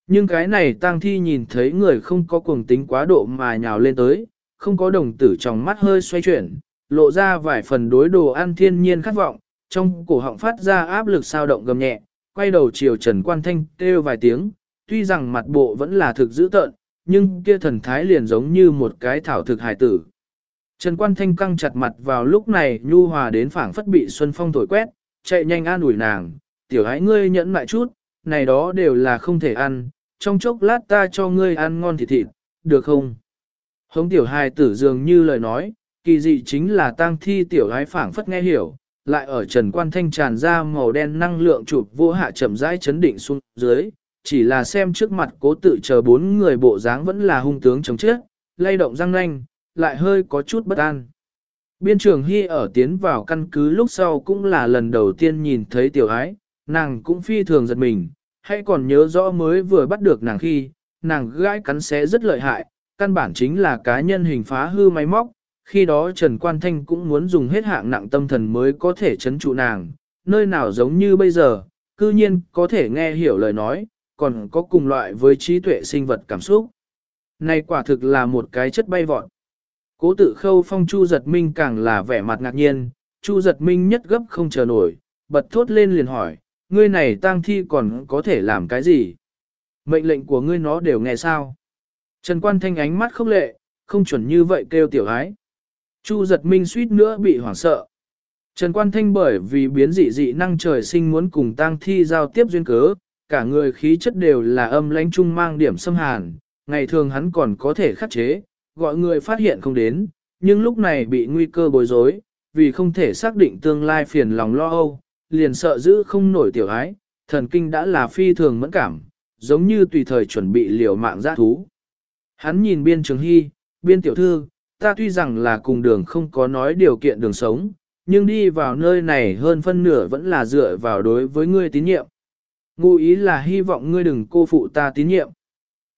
Nhưng cái này tang thi nhìn thấy người không có cuồng tính quá độ mà nhào lên tới, không có đồng tử trong mắt hơi xoay chuyển, lộ ra vài phần đối đồ ăn thiên nhiên khát vọng, trong cổ họng phát ra áp lực sao động gầm nhẹ, quay đầu chiều Trần Quan Thanh kêu vài tiếng, tuy rằng mặt bộ vẫn là thực dữ tợn, nhưng kia thần thái liền giống như một cái thảo thực hải tử. Trần Quan Thanh căng chặt mặt vào lúc này nhu hòa đến phảng phất bị xuân phong thổi quét, chạy nhanh an ủi nàng, tiểu hãi ngươi nhẫn lại chút, này đó đều là không thể ăn, trong chốc lát ta cho ngươi ăn ngon thịt thịt, được không? Hống tiểu hài tử dường như lời nói, kỳ dị chính là tang thi tiểu hái phảng phất nghe hiểu, lại ở trần quan thanh tràn ra màu đen năng lượng chụp vô hạ chậm rãi chấn định xuống dưới, chỉ là xem trước mặt cố tự chờ bốn người bộ dáng vẫn là hung tướng chống chết, lay động răng nanh, lại hơi có chút bất an. Biên trường Hy ở tiến vào căn cứ lúc sau cũng là lần đầu tiên nhìn thấy tiểu ái, nàng cũng phi thường giật mình, hay còn nhớ rõ mới vừa bắt được nàng khi, nàng gãi cắn xé rất lợi hại, căn bản chính là cá nhân hình phá hư máy móc, khi đó Trần Quan Thanh cũng muốn dùng hết hạng nặng tâm thần mới có thể chấn trụ nàng, nơi nào giống như bây giờ, cư nhiên có thể nghe hiểu lời nói, còn có cùng loại với trí tuệ sinh vật cảm xúc. Này quả thực là một cái chất bay vọt. Cố tự khâu phong Chu giật minh càng là vẻ mặt ngạc nhiên, Chu giật minh nhất gấp không chờ nổi, bật thốt lên liền hỏi, ngươi này tang thi còn có thể làm cái gì? Mệnh lệnh của ngươi nó đều nghe sao? Trần Quan Thanh ánh mắt khốc lệ, không chuẩn như vậy kêu tiểu ái. Chu giật minh suýt nữa bị hoảng sợ. Trần Quan Thanh bởi vì biến dị dị năng trời sinh muốn cùng tang thi giao tiếp duyên cớ, cả người khí chất đều là âm lãnh trung mang điểm xâm hàn, ngày thường hắn còn có thể khắc chế, gọi người phát hiện không đến, nhưng lúc này bị nguy cơ bối rối, vì không thể xác định tương lai phiền lòng lo âu, liền sợ giữ không nổi tiểu ái, thần kinh đã là phi thường mẫn cảm, giống như tùy thời chuẩn bị liều mạng giã thú. Hắn nhìn biên trường hy, biên tiểu thư, ta tuy rằng là cùng đường không có nói điều kiện đường sống, nhưng đi vào nơi này hơn phân nửa vẫn là dựa vào đối với ngươi tín nhiệm. Ngụ ý là hy vọng ngươi đừng cô phụ ta tín nhiệm.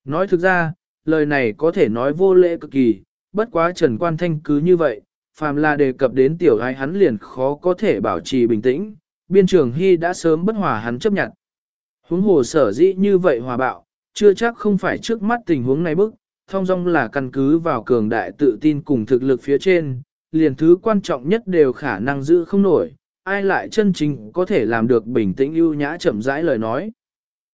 Nói thực ra, lời này có thể nói vô lễ cực kỳ, bất quá Trần Quan Thanh cứ như vậy, phàm là đề cập đến tiểu gái hắn liền khó có thể bảo trì bình tĩnh, biên trường hy đã sớm bất hòa hắn chấp nhận. Huống hồ sở dĩ như vậy hòa bạo, chưa chắc không phải trước mắt tình huống này bức, thông dong là căn cứ vào cường đại tự tin cùng thực lực phía trên, liền thứ quan trọng nhất đều khả năng giữ không nổi, ai lại chân chính có thể làm được bình tĩnh ưu nhã chậm rãi lời nói.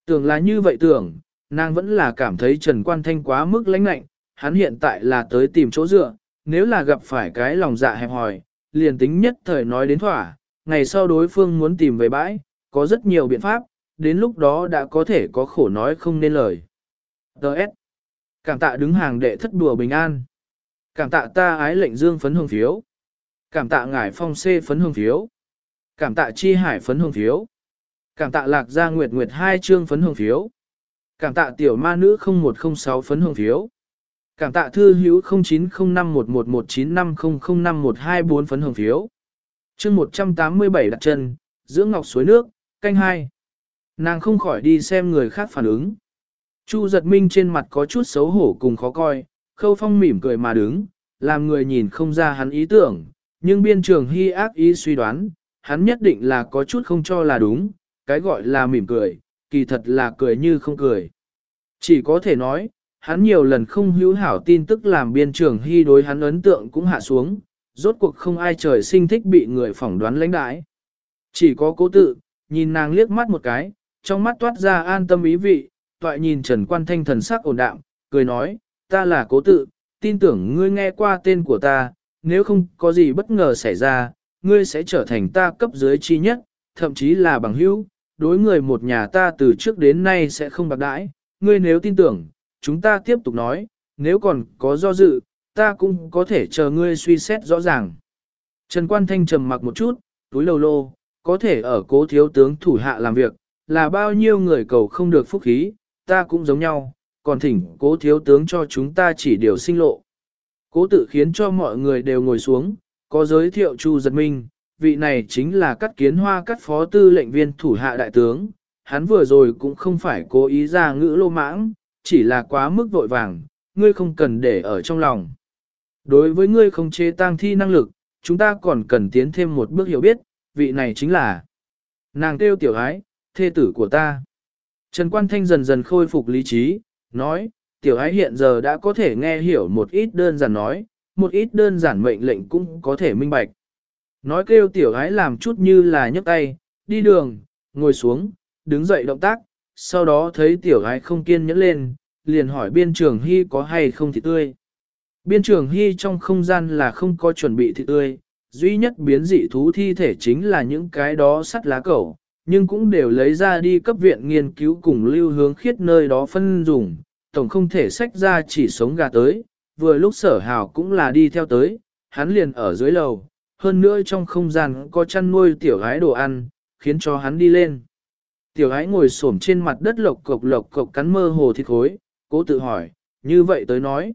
Tưởng là như vậy tưởng, nàng vẫn là cảm thấy Trần Quan Thanh quá mức lãnh lạnh, hắn hiện tại là tới tìm chỗ dựa, nếu là gặp phải cái lòng dạ hẹp hòi, liền tính nhất thời nói đến thỏa, ngày sau đối phương muốn tìm về bãi, có rất nhiều biện pháp, đến lúc đó đã có thể có khổ nói không nên lời. Đợt. Cảm tạ đứng hàng đệ thất đùa bình an. Cảm tạ ta ái lệnh dương phấn hương phiếu. Cảm tạ ngải phong xê phấn hương phiếu. Cảm tạ chi hải phấn hương phiếu. Cảm tạ lạc gia nguyệt nguyệt hai chương phấn hương phiếu. Cảm tạ tiểu ma nữ 0106 phấn hồng phiếu. Cảm tạ thư hữu 09051119500512 phấn hồng phiếu. chương 187 đặt chân, dưỡng ngọc suối nước, canh hai. Nàng không khỏi đi xem người khác phản ứng. Chu giật minh trên mặt có chút xấu hổ cùng khó coi, khâu phong mỉm cười mà đứng, làm người nhìn không ra hắn ý tưởng, nhưng biên trường hy ác ý suy đoán, hắn nhất định là có chút không cho là đúng, cái gọi là mỉm cười, kỳ thật là cười như không cười. Chỉ có thể nói, hắn nhiều lần không hữu hảo tin tức làm biên trưởng hy đối hắn ấn tượng cũng hạ xuống, rốt cuộc không ai trời sinh thích bị người phỏng đoán lãnh đãi. Chỉ có cố tự, nhìn nàng liếc mắt một cái, trong mắt toát ra an tâm ý vị, toại nhìn Trần Quan Thanh thần sắc ổn đạm, cười nói, ta là cố tự, tin tưởng ngươi nghe qua tên của ta, nếu không có gì bất ngờ xảy ra, ngươi sẽ trở thành ta cấp dưới chi nhất, thậm chí là bằng hữu, đối người một nhà ta từ trước đến nay sẽ không bạc đãi, ngươi nếu tin tưởng, chúng ta tiếp tục nói, nếu còn có do dự, ta cũng có thể chờ ngươi suy xét rõ ràng. Trần Quan Thanh trầm mặc một chút, túi lầu lô, có thể ở cố thiếu tướng thủ hạ làm việc, là bao nhiêu người cầu không được phúc khí, ta cũng giống nhau, còn thỉnh cố thiếu tướng cho chúng ta chỉ điều sinh lộ. Cố tự khiến cho mọi người đều ngồi xuống, có giới thiệu Chu Giật Minh, vị này chính là cắt kiến hoa cắt phó tư lệnh viên thủ hạ đại tướng, hắn vừa rồi cũng không phải cố ý ra ngữ lô mãng, chỉ là quá mức vội vàng, ngươi không cần để ở trong lòng. Đối với ngươi không chế tang thi năng lực, chúng ta còn cần tiến thêm một bước hiểu biết, vị này chính là nàng tiêu tiểu ái, thê tử của ta. Trần Quan Thanh dần dần khôi phục lý trí, nói, tiểu ái hiện giờ đã có thể nghe hiểu một ít đơn giản nói, một ít đơn giản mệnh lệnh cũng có thể minh bạch. Nói kêu tiểu gái làm chút như là nhấc tay, đi đường, ngồi xuống, đứng dậy động tác, sau đó thấy tiểu gái không kiên nhẫn lên, liền hỏi biên trường hy có hay không thịt tươi. Biên trường hy trong không gian là không có chuẩn bị thịt tươi, duy nhất biến dị thú thi thể chính là những cái đó sắt lá cẩu, nhưng cũng đều lấy ra đi cấp viện nghiên cứu cùng lưu hướng khiết nơi đó phân dùng, tổng không thể sách ra chỉ sống gà tới, vừa lúc sở hào cũng là đi theo tới, hắn liền ở dưới lầu, hơn nữa trong không gian có chăn nuôi tiểu gái đồ ăn, khiến cho hắn đi lên. Tiểu gái ngồi xổm trên mặt đất lộc cộc lộc cộc cắn mơ hồ thịt khối, cố tự hỏi, như vậy tới nói.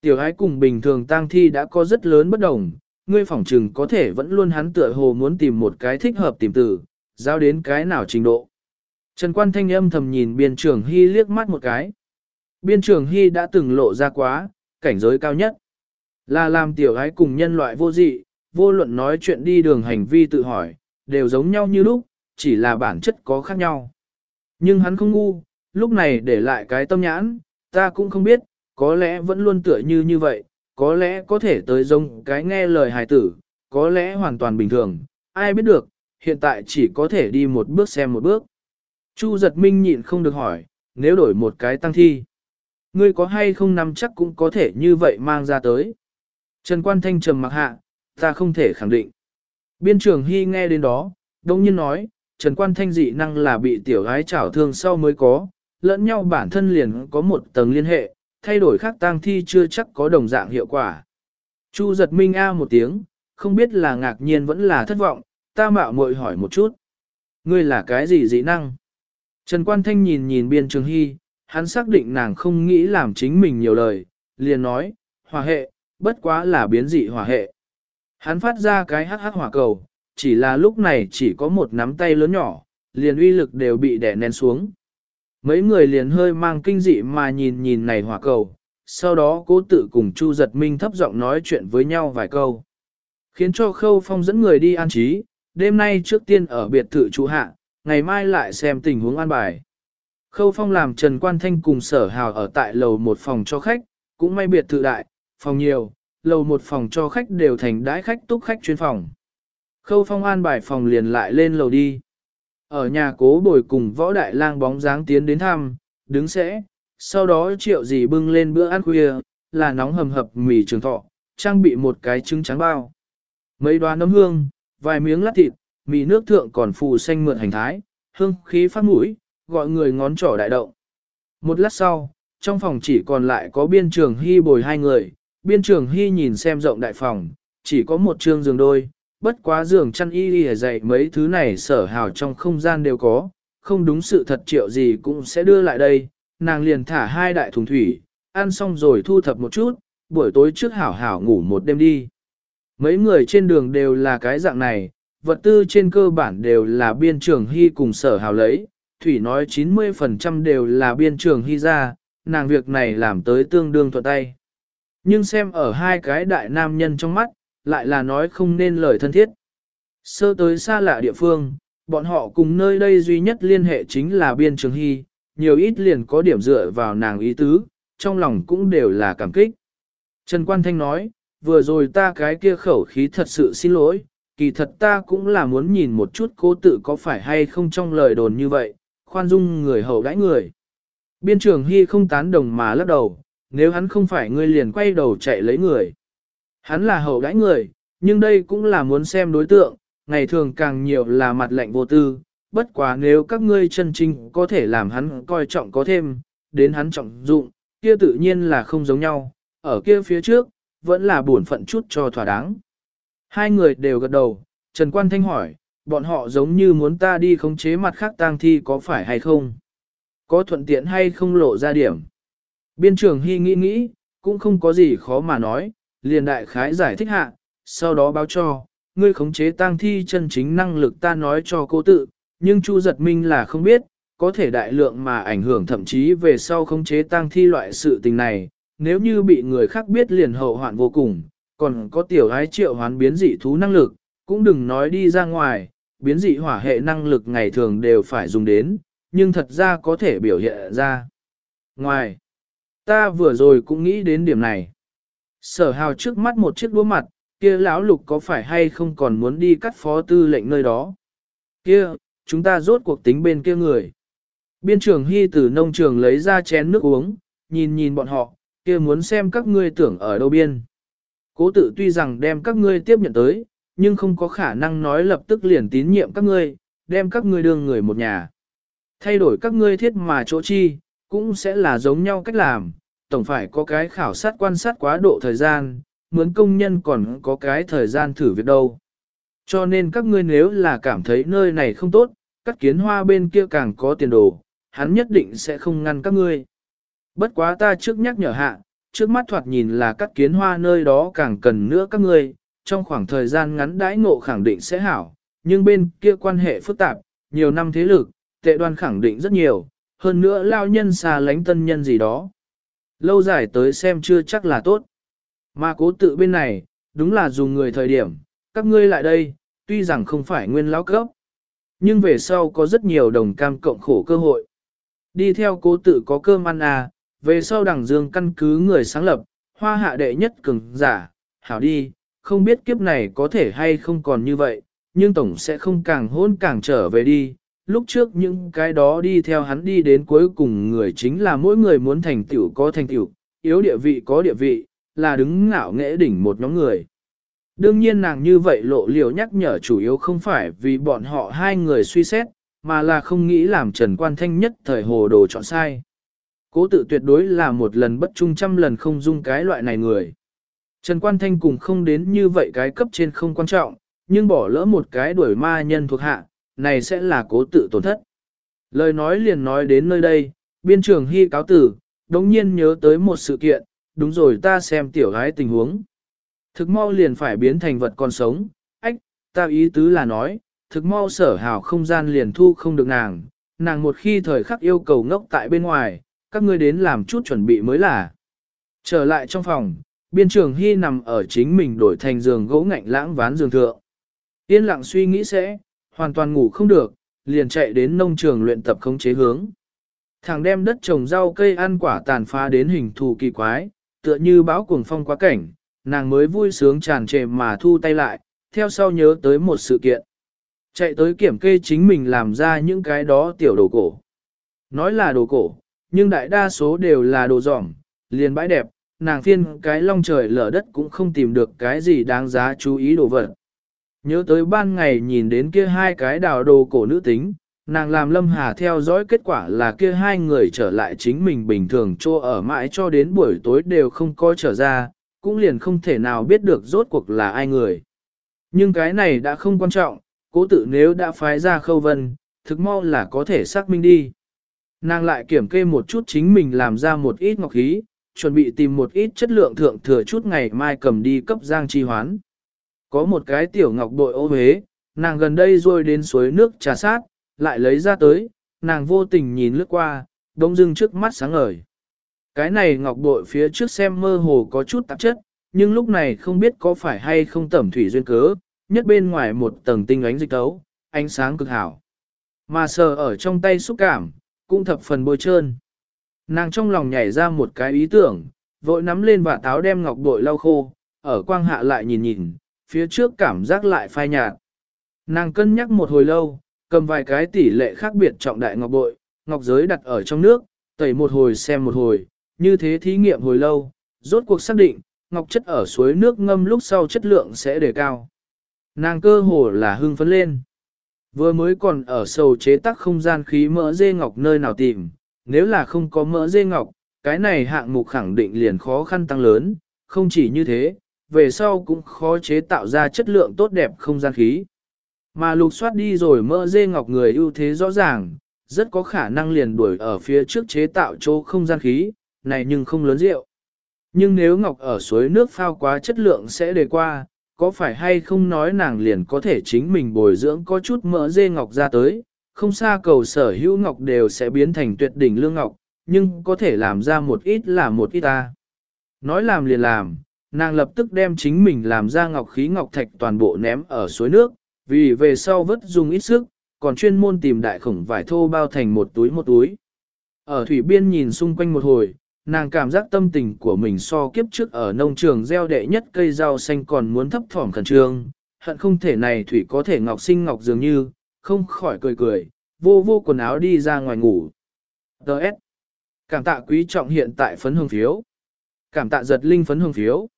Tiểu gái cùng bình thường tang thi đã có rất lớn bất đồng, ngươi phỏng trừng có thể vẫn luôn hắn tựa hồ muốn tìm một cái thích hợp tìm từ, giao đến cái nào trình độ. Trần Quan Thanh âm thầm nhìn biên trưởng Hy liếc mắt một cái. Biên trưởng Hy đã từng lộ ra quá, cảnh giới cao nhất. Là làm tiểu gái cùng nhân loại vô dị, vô luận nói chuyện đi đường hành vi tự hỏi, đều giống nhau như lúc, chỉ là bản chất có khác nhau. Nhưng hắn không ngu, lúc này để lại cái tâm nhãn, ta cũng không biết, có lẽ vẫn luôn tựa như như vậy, có lẽ có thể tới giống cái nghe lời hài tử, có lẽ hoàn toàn bình thường, ai biết được, hiện tại chỉ có thể đi một bước xem một bước. Chu giật minh nhịn không được hỏi, nếu đổi một cái tăng thi, ngươi có hay không nắm chắc cũng có thể như vậy mang ra tới. Trần Quan Thanh trầm mặc hạ, ta không thể khẳng định. Biên trường Hy nghe đến đó, đông nhiên nói, Trần Quan Thanh dị năng là bị tiểu gái trảo thương sau mới có, lẫn nhau bản thân liền có một tầng liên hệ, thay đổi khác tang thi chưa chắc có đồng dạng hiệu quả. Chu giật minh a một tiếng, không biết là ngạc nhiên vẫn là thất vọng, ta mạo muội hỏi một chút. Ngươi là cái gì dị năng? Trần Quan Thanh nhìn nhìn biên trường hy, hắn xác định nàng không nghĩ làm chính mình nhiều lời, liền nói, hòa hệ, bất quá là biến dị hòa hệ. Hắn phát ra cái hắc hắc hỏa cầu, chỉ là lúc này chỉ có một nắm tay lớn nhỏ, liền uy lực đều bị đè nén xuống. Mấy người liền hơi mang kinh dị mà nhìn nhìn này hỏa cầu, sau đó cố tự cùng Chu Giật Minh thấp giọng nói chuyện với nhau vài câu. Khiến cho Khâu Phong dẫn người đi an trí, đêm nay trước tiên ở biệt thự trụ hạ, ngày mai lại xem tình huống an bài. Khâu Phong làm Trần Quan Thanh cùng sở hào ở tại lầu một phòng cho khách, cũng may biệt thự đại, phòng nhiều, lầu một phòng cho khách đều thành đãi khách túc khách chuyên phòng. Khâu Phong an bài phòng liền lại lên lầu đi. Ở nhà cố bồi cùng võ đại lang bóng dáng tiến đến thăm, đứng sẽ, sau đó triệu gì bưng lên bữa ăn khuya, là nóng hầm hập mì trường thọ, trang bị một cái trứng trắng bao. Mấy đoán nấm hương, vài miếng lát thịt, mì nước thượng còn phù xanh mượn hành thái, hương khí phát mũi, gọi người ngón trỏ đại động. Một lát sau, trong phòng chỉ còn lại có biên trường hy bồi hai người, biên trường hy nhìn xem rộng đại phòng, chỉ có một trường giường đôi, bất quá giường chăn y y dạy mấy thứ này sở hào trong không gian đều có, không đúng sự thật triệu gì cũng sẽ đưa lại đây, nàng liền thả hai đại thùng thủy, ăn xong rồi thu thập một chút, buổi tối trước hảo hảo ngủ một đêm đi. Mấy người trên đường đều là cái dạng này, vật tư trên cơ bản đều là biên trường hy cùng sở hào lấy, Thủy nói 90% đều là biên trường hy ra, nàng việc này làm tới tương đương thuận tay. Nhưng xem ở hai cái đại nam nhân trong mắt, lại là nói không nên lời thân thiết. Sơ tới xa lạ địa phương, bọn họ cùng nơi đây duy nhất liên hệ chính là biên trường hy, nhiều ít liền có điểm dựa vào nàng ý tứ, trong lòng cũng đều là cảm kích. Trần Quan Thanh nói, vừa rồi ta cái kia khẩu khí thật sự xin lỗi, kỳ thật ta cũng là muốn nhìn một chút cố tự có phải hay không trong lời đồn như vậy, khoan dung người hậu đãi người. Biên trường Hy không tán đồng mà lắc đầu, nếu hắn không phải ngươi liền quay đầu chạy lấy người. Hắn là hậu đãi người, nhưng đây cũng là muốn xem đối tượng, ngày thường càng nhiều là mặt lạnh vô tư, bất quá nếu các ngươi chân chính có thể làm hắn coi trọng có thêm, đến hắn trọng dụng, kia tự nhiên là không giống nhau, ở kia phía trước, vẫn là buồn phận chút cho thỏa đáng. Hai người đều gật đầu, Trần Quan Thanh hỏi, bọn họ giống như muốn ta đi khống chế mặt khác tang thi có phải hay không? Có thuận tiện hay không lộ ra điểm? Biên trưởng Hy nghĩ nghĩ, cũng không có gì khó mà nói, liền đại khái giải thích hạ, sau đó báo cho, ngươi khống chế tang thi chân chính năng lực ta nói cho cô tự, nhưng Chu giật minh là không biết, có thể đại lượng mà ảnh hưởng thậm chí về sau khống chế tang thi loại sự tình này, nếu như bị người khác biết liền hậu hoạn vô cùng, còn có tiểu ái triệu hoán biến dị thú năng lực, cũng đừng nói đi ra ngoài, biến dị hỏa hệ năng lực ngày thường đều phải dùng đến, nhưng thật ra có thể biểu hiện ra. Ngoài, ta vừa rồi cũng nghĩ đến điểm này. Sở hào trước mắt một chiếc đũa mặt, kia lão lục có phải hay không còn muốn đi cắt phó tư lệnh nơi đó. Kia, chúng ta rốt cuộc tính bên kia người. Biên trưởng Hy từ nông trường lấy ra chén nước uống, nhìn nhìn bọn họ, kia muốn xem các ngươi tưởng ở đâu biên. Cố tự tuy rằng đem các ngươi tiếp nhận tới, nhưng không có khả năng nói lập tức liền tín nhiệm các ngươi, đem các ngươi đương người một nhà. Thay đổi các ngươi thiết mà chỗ chi, cũng sẽ là giống nhau cách làm, tổng phải có cái khảo sát quan sát quá độ thời gian, mướn công nhân còn có cái thời gian thử việc đâu. Cho nên các ngươi nếu là cảm thấy nơi này không tốt, các kiến hoa bên kia càng có tiền đồ, hắn nhất định sẽ không ngăn các ngươi. Bất quá ta trước nhắc nhở hạ, trước mắt thoạt nhìn là các kiến hoa nơi đó càng cần nữa các ngươi, trong khoảng thời gian ngắn đãi ngộ khẳng định sẽ hảo, nhưng bên kia quan hệ phức tạp, nhiều năm thế lực, tệ đoan khẳng định rất nhiều, hơn nữa lao nhân xa lánh tân nhân gì đó. Lâu dài tới xem chưa chắc là tốt. Mà cố tự bên này, đúng là dùng người thời điểm, các ngươi lại đây, tuy rằng không phải nguyên lão cấp, nhưng về sau có rất nhiều đồng cam cộng khổ cơ hội. Đi theo cố tự có cơm ăn à, về sau đẳng dương căn cứ người sáng lập, hoa hạ đệ nhất cường giả, hảo đi, không biết kiếp này có thể hay không còn như vậy, nhưng tổng sẽ không càng hôn càng trở về đi. Lúc trước những cái đó đi theo hắn đi đến cuối cùng người chính là mỗi người muốn thành tựu có thành tựu, yếu địa vị có địa vị, là đứng ngạo nghễ đỉnh một nhóm người. Đương nhiên nàng như vậy lộ liều nhắc nhở chủ yếu không phải vì bọn họ hai người suy xét, mà là không nghĩ làm Trần Quan Thanh nhất thời hồ đồ chọn sai. Cố tự tuyệt đối là một lần bất trung trăm lần không dung cái loại này người. Trần Quan Thanh cùng không đến như vậy cái cấp trên không quan trọng, nhưng bỏ lỡ một cái đuổi ma nhân thuộc hạ, này sẽ là cố tự tổn thất. Lời nói liền nói đến nơi đây, biên trường hy cáo tử, đống nhiên nhớ tới một sự kiện, đúng rồi ta xem tiểu gái tình huống. Thực mau liền phải biến thành vật còn sống, ách, ta ý tứ là nói, thực mau sở hào không gian liền thu không được nàng, nàng một khi thời khắc yêu cầu ngốc tại bên ngoài, các ngươi đến làm chút chuẩn bị mới là. Trở lại trong phòng, biên trường hy nằm ở chính mình đổi thành giường gỗ ngạnh lãng ván giường thượng. Yên lặng suy nghĩ sẽ, hoàn toàn ngủ không được, liền chạy đến nông trường luyện tập khống chế hướng. Thằng đem đất trồng rau cây ăn quả tàn phá đến hình thù kỳ quái, tựa như báo cuồng phong quá cảnh, nàng mới vui sướng tràn trề mà thu tay lại, theo sau nhớ tới một sự kiện. Chạy tới kiểm kê chính mình làm ra những cái đó tiểu đồ cổ. Nói là đồ cổ, nhưng đại đa số đều là đồ giỏng, liền bãi đẹp, nàng phiên cái long trời lở đất cũng không tìm được cái gì đáng giá chú ý đồ vật. Nhớ tới ban ngày nhìn đến kia hai cái đào đồ cổ nữ tính, nàng làm lâm hà theo dõi kết quả là kia hai người trở lại chính mình bình thường chô ở mãi cho đến buổi tối đều không có trở ra, cũng liền không thể nào biết được rốt cuộc là ai người. Nhưng cái này đã không quan trọng, cố tự nếu đã phái ra khâu vân, thực mau là có thể xác minh đi. Nàng lại kiểm kê một chút chính mình làm ra một ít ngọc khí, chuẩn bị tìm một ít chất lượng thượng thừa chút ngày mai cầm đi cấp giang chi hoán. Có một cái tiểu ngọc bội ô huế, nàng gần đây rồi đến suối nước trà sát, lại lấy ra tới, nàng vô tình nhìn lướt qua, đông dưng trước mắt sáng ngời. Cái này ngọc bội phía trước xem mơ hồ có chút tạp chất, nhưng lúc này không biết có phải hay không tẩm thủy duyên cớ, nhất bên ngoài một tầng tinh ánh dịch tấu, ánh sáng cực hảo. Mà sờ ở trong tay xúc cảm, cũng thập phần bôi trơn. Nàng trong lòng nhảy ra một cái ý tưởng, vội nắm lên và táo đem ngọc bội lau khô, ở quang hạ lại nhìn nhìn, phía trước cảm giác lại phai nhạt. Nàng cân nhắc một hồi lâu, cầm vài cái tỷ lệ khác biệt trọng đại ngọc bội, ngọc giới đặt ở trong nước, tẩy một hồi xem một hồi, như thế thí nghiệm hồi lâu, rốt cuộc xác định, ngọc chất ở suối nước ngâm lúc sau chất lượng sẽ đề cao. Nàng cơ hồ là hưng phấn lên. Vừa mới còn ở sầu chế tác không gian khí mỡ dê ngọc nơi nào tìm, nếu là không có mỡ dê ngọc, cái này hạng mục khẳng định liền khó khăn tăng lớn, không chỉ như thế, về sau cũng khó chế tạo ra chất lượng tốt đẹp không gian khí. Mà lục soát đi rồi mỡ dê ngọc người ưu thế rõ ràng, rất có khả năng liền đuổi ở phía trước chế tạo chỗ không gian khí, này nhưng không lớn rượu. Nhưng nếu ngọc ở suối nước phao quá chất lượng sẽ đề qua, có phải hay không nói nàng liền có thể chính mình bồi dưỡng có chút mỡ dê ngọc ra tới, không xa cầu sở hữu ngọc đều sẽ biến thành tuyệt đỉnh lương ngọc, nhưng có thể làm ra một ít là một ít ta. Nói làm liền làm, nàng lập tức đem chính mình làm ra ngọc khí ngọc thạch toàn bộ ném ở suối nước, vì về sau vất dùng ít sức, còn chuyên môn tìm đại khổng vải thô bao thành một túi một túi. Ở thủy biên nhìn xung quanh một hồi, nàng cảm giác tâm tình của mình so kiếp trước ở nông trường gieo đệ nhất cây rau xanh còn muốn thấp thỏm khẩn trương, hận không thể này thủy có thể ngọc sinh ngọc dường như, không khỏi cười cười, vô vô quần áo đi ra ngoài ngủ. Đợt. Cảm tạ quý trọng hiện tại phấn hương phiếu. Cảm tạ giật linh phấn hương phiếu.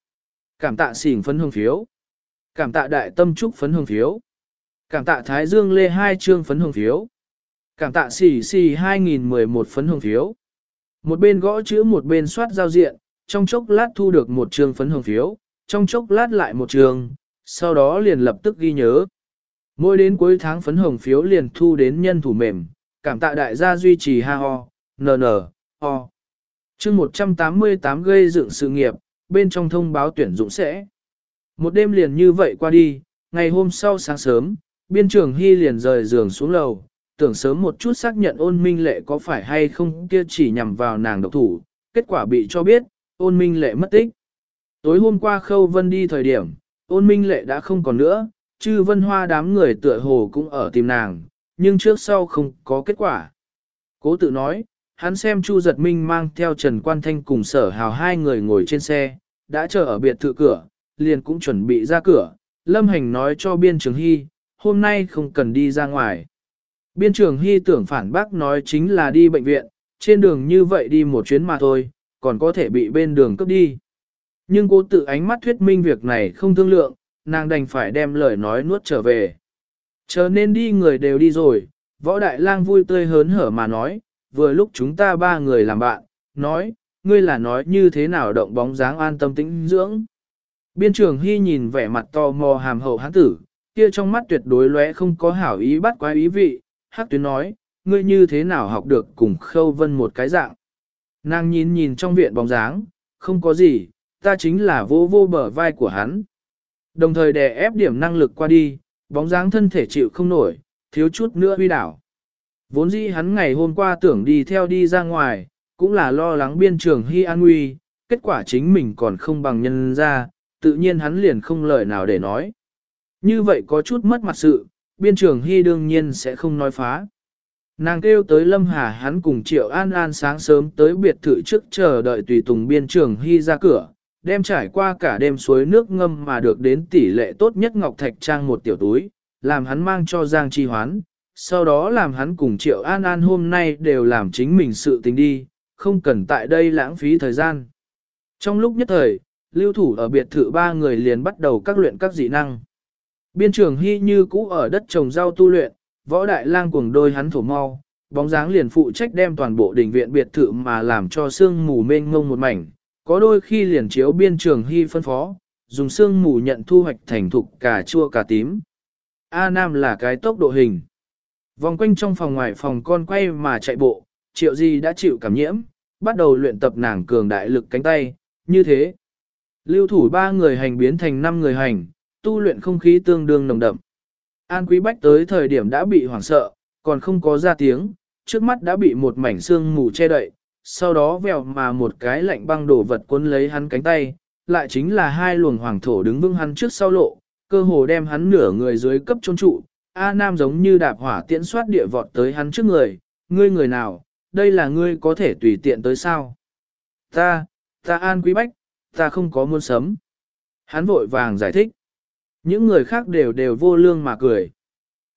Cảm tạ xỉn phấn hương phiếu. Cảm tạ đại tâm trúc phấn hương phiếu. Cảm tạ thái dương lê hai chương phấn hương phiếu. Cảm tạ xỉ xỉ 2011 phấn hương phiếu. Một bên gõ chữ một bên soát giao diện, trong chốc lát thu được một trương phấn hương phiếu, trong chốc lát lại một trường, sau đó liền lập tức ghi nhớ. Mỗi đến cuối tháng phấn hồng phiếu liền thu đến nhân thủ mềm, cảm tạ đại gia duy trì ha ho, nn, ho. chương 188 gây dựng sự nghiệp, bên trong thông báo tuyển dụng sẽ. Một đêm liền như vậy qua đi, ngày hôm sau sáng sớm, biên trưởng Hy liền rời giường xuống lầu, tưởng sớm một chút xác nhận ôn minh lệ có phải hay không kia chỉ nhằm vào nàng độc thủ, kết quả bị cho biết, ôn minh lệ mất tích. Tối hôm qua Khâu Vân đi thời điểm, ôn minh lệ đã không còn nữa, chư vân hoa đám người tựa hồ cũng ở tìm nàng, nhưng trước sau không có kết quả. Cố tự nói, hắn xem Chu Giật Minh mang theo Trần Quan Thanh cùng sở hào hai người ngồi trên xe, đã chờ ở biệt thự cửa, liền cũng chuẩn bị ra cửa. Lâm Hành nói cho Biên Trường Hy, hôm nay không cần đi ra ngoài. Biên Trường Hy tưởng phản bác nói chính là đi bệnh viện, trên đường như vậy đi một chuyến mà thôi, còn có thể bị bên đường cướp đi. Nhưng cô tự ánh mắt thuyết minh việc này không thương lượng, nàng đành phải đem lời nói nuốt trở về. Chờ nên đi người đều đi rồi, võ đại lang vui tươi hớn hở mà nói, vừa lúc chúng ta ba người làm bạn, nói, ngươi là nói như thế nào động bóng dáng an tâm tĩnh dưỡng. Biên trường Hy nhìn vẻ mặt to mò hàm hậu hán tử, kia trong mắt tuyệt đối lóe không có hảo ý bắt quái ý vị, hắc tuyến nói, ngươi như thế nào học được cùng khâu vân một cái dạng. Nàng nhìn nhìn trong viện bóng dáng, không có gì, ta chính là vô vô bờ vai của hắn. Đồng thời đè ép điểm năng lực qua đi, bóng dáng thân thể chịu không nổi, thiếu chút nữa huy đảo. Vốn dĩ hắn ngày hôm qua tưởng đi theo đi ra ngoài, cũng là lo lắng biên trường hy an nguy, kết quả chính mình còn không bằng nhân ra, tự nhiên hắn liền không lời nào để nói. Như vậy có chút mất mặt sự, biên trường hy đương nhiên sẽ không nói phá. Nàng kêu tới Lâm Hà hắn cùng Triệu An An sáng sớm tới biệt thự trước chờ đợi tùy tùng biên trường hy ra cửa, đem trải qua cả đêm suối nước ngâm mà được đến tỷ lệ tốt nhất Ngọc Thạch Trang một tiểu túi, làm hắn mang cho Giang Chi Hoán, sau đó làm hắn cùng Triệu An An hôm nay đều làm chính mình sự tình đi, không cần tại đây lãng phí thời gian. Trong lúc nhất thời, lưu thủ ở biệt thự ba người liền bắt đầu các luyện các dị năng. Biên trường hy như cũ ở đất trồng rau tu luyện, võ đại lang cuồng đôi hắn thổ mau, bóng dáng liền phụ trách đem toàn bộ đỉnh viện biệt thự mà làm cho sương mù mênh ngông một mảnh, có đôi khi liền chiếu biên trường hy phân phó, dùng sương mù nhận thu hoạch thành thục cà chua cà tím. A Nam là cái tốc độ hình. Vòng quanh trong phòng ngoài phòng con quay mà chạy bộ, triệu gì đã chịu cảm nhiễm, bắt đầu luyện tập nàng cường đại lực cánh tay, như thế. Lưu thủ ba người hành biến thành năm người hành, tu luyện không khí tương đương nồng đậm. An Quý Bách tới thời điểm đã bị hoảng sợ, còn không có ra tiếng, trước mắt đã bị một mảnh xương mù che đậy, sau đó vèo mà một cái lạnh băng đổ vật cuốn lấy hắn cánh tay, lại chính là hai luồng hoàng thổ đứng vững hắn trước sau lộ, cơ hồ đem hắn nửa người dưới cấp trôn trụ. A Nam giống như đạp hỏa tiễn soát địa vọt tới hắn trước người, ngươi người nào, đây là ngươi có thể tùy tiện tới sao? Ta, ta An Quý Bách, ta không có muốn sấm. Hắn vội vàng giải thích. Những người khác đều đều vô lương mà cười.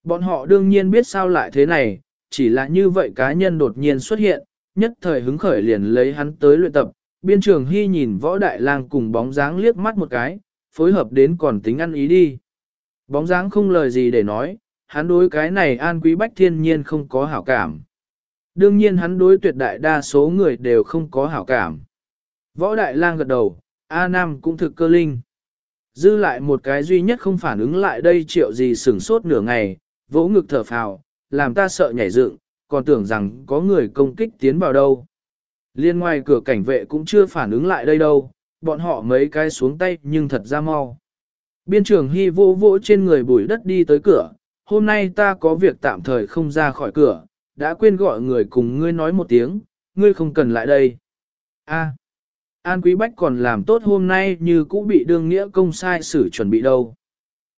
Bọn họ đương nhiên biết sao lại thế này, chỉ là như vậy cá nhân đột nhiên xuất hiện, nhất thời hứng khởi liền lấy hắn tới luyện tập. Biên trường hy nhìn võ đại lang cùng bóng dáng liếc mắt một cái, phối hợp đến còn tính ăn ý đi. Bóng dáng không lời gì để nói, hắn đối cái này an quý bách thiên nhiên không có hảo cảm. Đương nhiên hắn đối tuyệt đại đa số người đều không có hảo cảm. Võ đại lang gật đầu, A Nam cũng thực cơ linh. Dư lại một cái duy nhất không phản ứng lại đây triệu gì sửng sốt nửa ngày, vỗ ngực thở phào, làm ta sợ nhảy dựng, còn tưởng rằng có người công kích tiến vào đâu. Liên ngoài cửa cảnh vệ cũng chưa phản ứng lại đây đâu, bọn họ mấy cái xuống tay nhưng thật ra mau. Biên trưởng hy vô vỗ trên người bùi đất đi tới cửa, hôm nay ta có việc tạm thời không ra khỏi cửa, đã quên gọi người cùng ngươi nói một tiếng, ngươi không cần lại đây. A. An Quý Bách còn làm tốt hôm nay như cũ bị đương nghĩa công sai xử chuẩn bị đâu.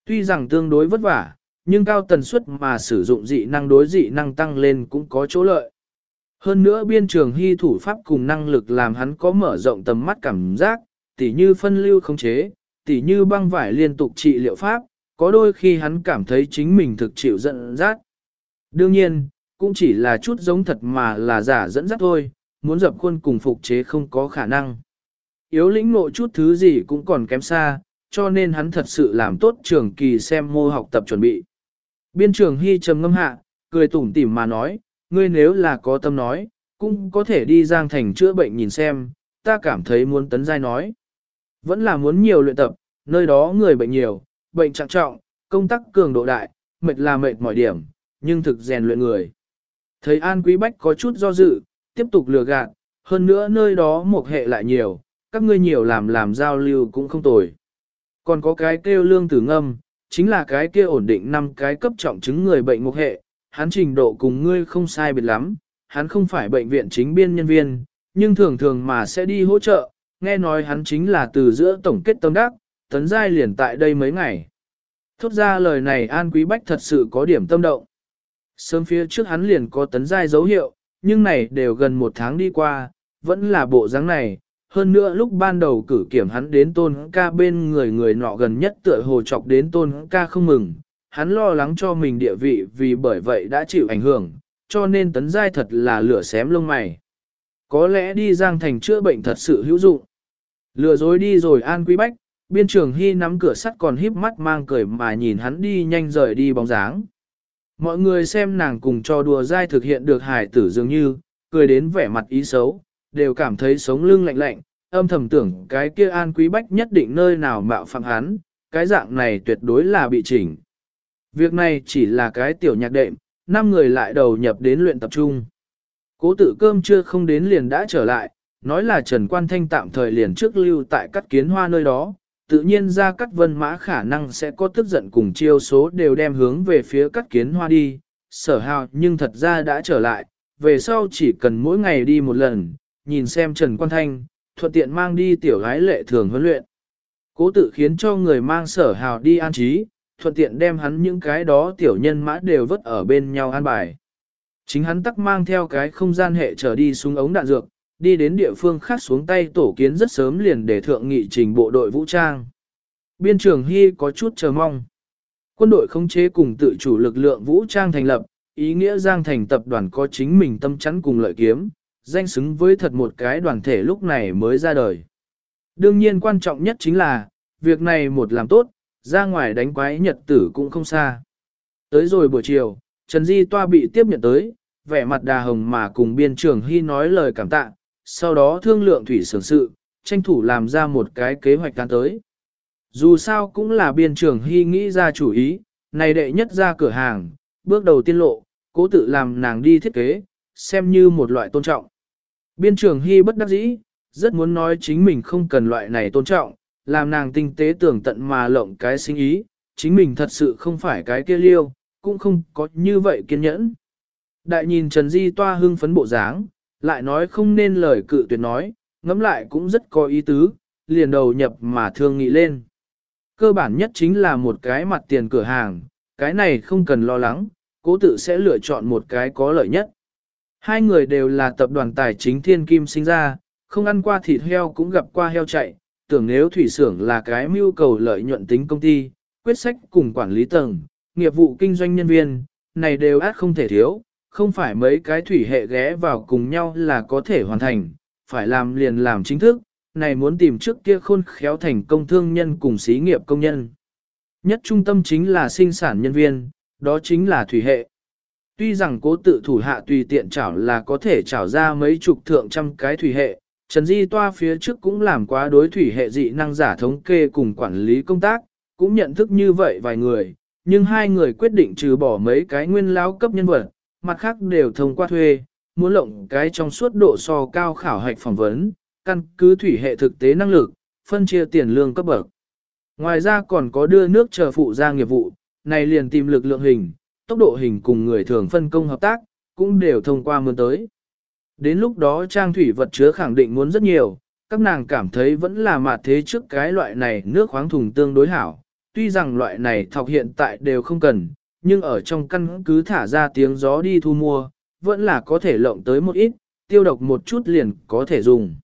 Tuy rằng tương đối vất vả, nhưng cao tần suất mà sử dụng dị năng đối dị năng tăng lên cũng có chỗ lợi. Hơn nữa biên trường hy thủ pháp cùng năng lực làm hắn có mở rộng tầm mắt cảm giác, tỉ như phân lưu không chế, tỉ như băng vải liên tục trị liệu pháp, có đôi khi hắn cảm thấy chính mình thực chịu giận dắt. Đương nhiên, cũng chỉ là chút giống thật mà là giả dẫn dắt thôi, muốn dập khuôn cùng phục chế không có khả năng. Yếu lĩnh ngộ chút thứ gì cũng còn kém xa, cho nên hắn thật sự làm tốt trường kỳ xem mô học tập chuẩn bị. Biên trường Hy trầm ngâm hạ, cười tủm tỉm mà nói, ngươi nếu là có tâm nói, cũng có thể đi Giang Thành chữa bệnh nhìn xem, ta cảm thấy muốn tấn giai nói. Vẫn là muốn nhiều luyện tập, nơi đó người bệnh nhiều, bệnh trạng trọng, công tác cường độ đại, mệt là mệt mọi điểm, nhưng thực rèn luyện người. Thấy An Quý Bách có chút do dự, tiếp tục lừa gạt, hơn nữa nơi đó một hệ lại nhiều, các ngươi nhiều làm làm giao lưu cũng không tồi. Còn có cái kêu lương tử ngâm, chính là cái kia ổn định năm cái cấp trọng chứng người bệnh một hệ, hắn trình độ cùng ngươi không sai biệt lắm, hắn không phải bệnh viện chính biên nhân viên, nhưng thường thường mà sẽ đi hỗ trợ, nghe nói hắn chính là từ giữa tổng kết tâm đắc, tấn giai liền tại đây mấy ngày. Thốt ra lời này An Quý Bách thật sự có điểm tâm động. Sớm phía trước hắn liền có tấn giai dấu hiệu, nhưng này đều gần một tháng đi qua, vẫn là bộ dáng này. Hơn nữa lúc ban đầu cử kiểm hắn đến tôn ca bên người người nọ gần nhất tựa hồ chọc đến tôn ca không mừng, hắn lo lắng cho mình địa vị vì bởi vậy đã chịu ảnh hưởng, cho nên tấn giai thật là lửa xém lông mày. Có lẽ đi Giang Thành chữa bệnh thật sự hữu dụng. Lừa dối đi rồi An Quý Bách, biên trường hy nắm cửa sắt còn híp mắt mang cười mà nhìn hắn đi nhanh rời đi bóng dáng. Mọi người xem nàng cùng cho đùa dai thực hiện được hải tử dường như, cười đến vẻ mặt ý xấu, đều cảm thấy sống lưng lạnh lạnh, âm thầm tưởng cái kia An Quý Bách nhất định nơi nào mạo phạm hắn, cái dạng này tuyệt đối là bị chỉnh. Việc này chỉ là cái tiểu nhạc đệm, năm người lại đầu nhập đến luyện tập trung. Cố tự cơm chưa không đến liền đã trở lại, nói là Trần Quan Thanh tạm thời liền trước lưu tại cắt kiến hoa nơi đó, tự nhiên ra cắt vân mã khả năng sẽ có tức giận cùng chiêu số đều đem hướng về phía cắt kiến hoa đi, sở hào nhưng thật ra đã trở lại, về sau chỉ cần mỗi ngày đi một lần, nhìn xem Trần Quan Thanh, thuận tiện mang đi tiểu gái lệ thường huấn luyện. Cố tự khiến cho người mang sở hào đi an trí, thuận tiện đem hắn những cái đó tiểu nhân mã đều vứt ở bên nhau an bài. Chính hắn tắc mang theo cái không gian hệ trở đi xuống ống đạn dược, đi đến địa phương khác xuống tay tổ kiến rất sớm liền để thượng nghị trình bộ đội vũ trang. Biên trưởng Hy có chút chờ mong. Quân đội khống chế cùng tự chủ lực lượng vũ trang thành lập, ý nghĩa Giang Thành tập đoàn có chính mình tâm chắn cùng lợi kiếm, danh xứng với thật một cái đoàn thể lúc này mới ra đời. Đương nhiên quan trọng nhất chính là, việc này một làm tốt, ra ngoài đánh quái nhật tử cũng không xa. Tới rồi buổi chiều, Trần Di Toa bị tiếp nhận tới, vẻ mặt đà hồng mà cùng biên trưởng Hy nói lời cảm tạ, sau đó thương lượng thủy sưởng sự, tranh thủ làm ra một cái kế hoạch tán tới. Dù sao cũng là biên trưởng Hy nghĩ ra chủ ý, này đệ nhất ra cửa hàng, bước đầu tiên lộ, cố tự làm nàng đi thiết kế, xem như một loại tôn trọng. Biên trưởng Hy bất đắc dĩ, rất muốn nói chính mình không cần loại này tôn trọng, làm nàng tinh tế tưởng tận mà lộng cái sinh ý, chính mình thật sự không phải cái kia liêu, cũng không có như vậy kiên nhẫn. Đại nhìn Trần Di toa hưng phấn bộ dáng, lại nói không nên lời cự tuyệt nói, ngẫm lại cũng rất có ý tứ, liền đầu nhập mà thương nghị lên. Cơ bản nhất chính là một cái mặt tiền cửa hàng, cái này không cần lo lắng, cố tự sẽ lựa chọn một cái có lợi nhất. Hai người đều là tập đoàn tài chính thiên kim sinh ra, không ăn qua thịt heo cũng gặp qua heo chạy, tưởng nếu thủy xưởng là cái mưu cầu lợi nhuận tính công ty, quyết sách cùng quản lý tầng, nghiệp vụ kinh doanh nhân viên, này đều át không thể thiếu, không phải mấy cái thủy hệ ghé vào cùng nhau là có thể hoàn thành, phải làm liền làm chính thức, này muốn tìm trước kia khôn khéo thành công thương nhân cùng xí nghiệp công nhân. Nhất trung tâm chính là sinh sản nhân viên, đó chính là thủy hệ. Tuy rằng cố tự thủ hạ tùy tiện chảo là có thể chảo ra mấy chục thượng trăm cái thủy hệ, Trần Di Toa phía trước cũng làm quá đối thủy hệ dị năng giả thống kê cùng quản lý công tác, cũng nhận thức như vậy vài người, nhưng hai người quyết định trừ bỏ mấy cái nguyên lão cấp nhân vật, mặt khác đều thông qua thuê, muốn lộng cái trong suốt độ so cao khảo hạch phỏng vấn, căn cứ thủy hệ thực tế năng lực, phân chia tiền lương cấp bậc. Ngoài ra còn có đưa nước chờ phụ ra nghiệp vụ, này liền tìm lực lượng hình, tốc độ hình cùng người thường phân công hợp tác, cũng đều thông qua mưa tới. Đến lúc đó trang thủy vật chứa khẳng định muốn rất nhiều, các nàng cảm thấy vẫn là mạt thế trước cái loại này nước khoáng thùng tương đối hảo. Tuy rằng loại này thọc hiện tại đều không cần, nhưng ở trong căn cứ thả ra tiếng gió đi thu mua, vẫn là có thể lộng tới một ít, tiêu độc một chút liền có thể dùng.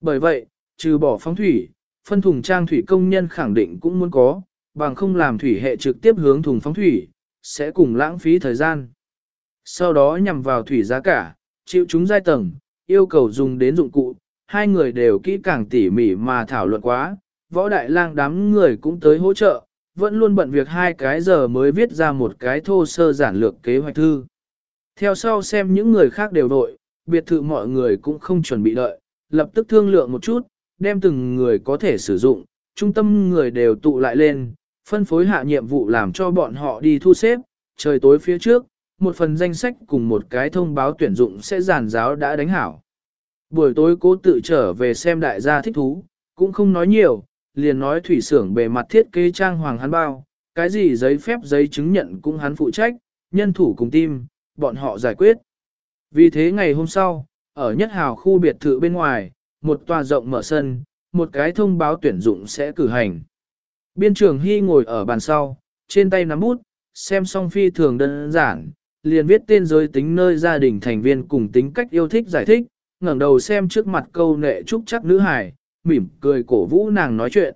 Bởi vậy, trừ bỏ phóng thủy, phân thùng trang thủy công nhân khẳng định cũng muốn có, bằng không làm thủy hệ trực tiếp hướng thùng phóng thủy, sẽ cùng lãng phí thời gian. Sau đó nhằm vào thủy giá cả, chịu chúng giai tầng, yêu cầu dùng đến dụng cụ, hai người đều kỹ càng tỉ mỉ mà thảo luận quá, võ đại lang đám người cũng tới hỗ trợ, vẫn luôn bận việc hai cái giờ mới viết ra một cái thô sơ giản lược kế hoạch thư. Theo sau xem những người khác đều đội, biệt thự mọi người cũng không chuẩn bị đợi, lập tức thương lượng một chút, đem từng người có thể sử dụng, trung tâm người đều tụ lại lên, phân phối hạ nhiệm vụ làm cho bọn họ đi thu xếp, trời tối phía trước, một phần danh sách cùng một cái thông báo tuyển dụng sẽ giản giáo đã đánh hảo. Buổi tối cố tự trở về xem đại gia thích thú, cũng không nói nhiều, liền nói thủy xưởng bề mặt thiết kế trang hoàng hắn bao, cái gì giấy phép giấy chứng nhận cũng hắn phụ trách, nhân thủ cùng tim, bọn họ giải quyết. Vì thế ngày hôm sau, ở nhất hào khu biệt thự bên ngoài, một tòa rộng mở sân, một cái thông báo tuyển dụng sẽ cử hành. Biên trưởng Hy ngồi ở bàn sau, trên tay nắm bút, xem xong phi thường đơn giản, liền viết tên giới tính nơi gia đình thành viên cùng tính cách yêu thích giải thích, ngẩng đầu xem trước mặt câu nệ trúc chắc nữ hải, mỉm cười cổ vũ nàng nói chuyện.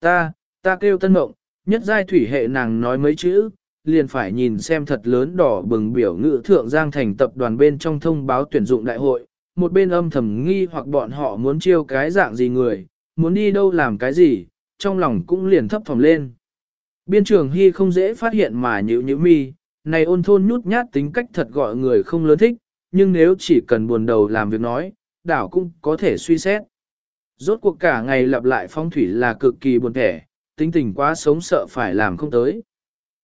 Ta, ta kêu tân mộng, nhất giai thủy hệ nàng nói mấy chữ, liền phải nhìn xem thật lớn đỏ bừng biểu ngữ thượng giang thành tập đoàn bên trong thông báo tuyển dụng đại hội, một bên âm thầm nghi hoặc bọn họ muốn chiêu cái dạng gì người, muốn đi đâu làm cái gì, trong lòng cũng liền thấp phòng lên. Biên trường Hy không dễ phát hiện mà nhữ nhữ mi, này ôn thôn nhút nhát tính cách thật gọi người không lớn thích, nhưng nếu chỉ cần buồn đầu làm việc nói, đảo cũng có thể suy xét. Rốt cuộc cả ngày lặp lại phong thủy là cực kỳ buồn thẻ, tính tình quá sống sợ phải làm không tới.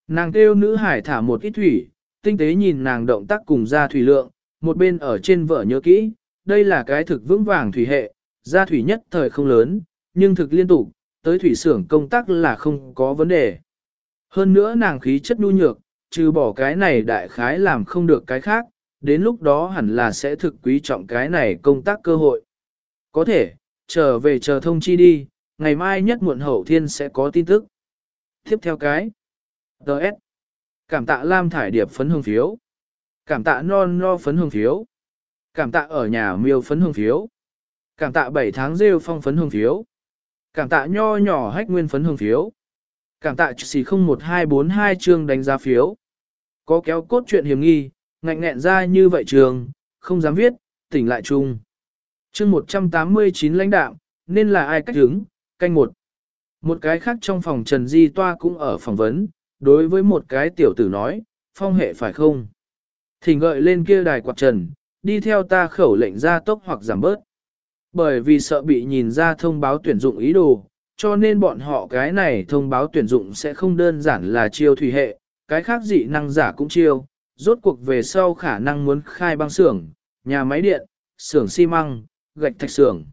Nàng kêu nữ hải thả một ít thủy, tinh tế nhìn nàng động tác cùng ra thủy lượng, một bên ở trên vợ nhớ kỹ, đây là cái thực vững vàng thủy hệ, ra thủy nhất thời không lớn, nhưng thực liên tục, tới thủy xưởng công tác là không có vấn đề. Hơn nữa nàng khí chất nhu nhược, trừ bỏ cái này đại khái làm không được cái khác, đến lúc đó hẳn là sẽ thực quý trọng cái này công tác cơ hội. Có thể, trở về chờ thông chi đi, ngày mai nhất muộn hậu thiên sẽ có tin tức. Tiếp theo cái. Đợt. Cảm tạ Lam Thải Điệp phấn hương phiếu. Cảm tạ non no phấn hương phiếu. Cảm tạ ở nhà miêu phấn hương phiếu. Cảm tạ 7 tháng rêu phong phấn hương phiếu. Cảm tạ nho nhỏ hách nguyên phấn hương phiếu. Cảm tạ xì 01242 chương đánh giá phiếu. Có kéo cốt chuyện hiểm nghi, ngạnh nghẹn ra như vậy trường, không dám viết, tỉnh lại chung. Chương 189 lãnh đạo, nên là ai cách đứng, canh một. Một cái khác trong phòng Trần Di Toa cũng ở phỏng vấn, đối với một cái tiểu tử nói, phong hệ phải không? Thỉnh gợi lên kia đài quạt trần, đi theo ta khẩu lệnh ra tốc hoặc giảm bớt. Bởi vì sợ bị nhìn ra thông báo tuyển dụng ý đồ, cho nên bọn họ cái này thông báo tuyển dụng sẽ không đơn giản là chiêu thủy hệ, cái khác dị năng giả cũng chiêu, rốt cuộc về sau khả năng muốn khai băng xưởng, nhà máy điện, xưởng xi măng, gạch thạch xưởng.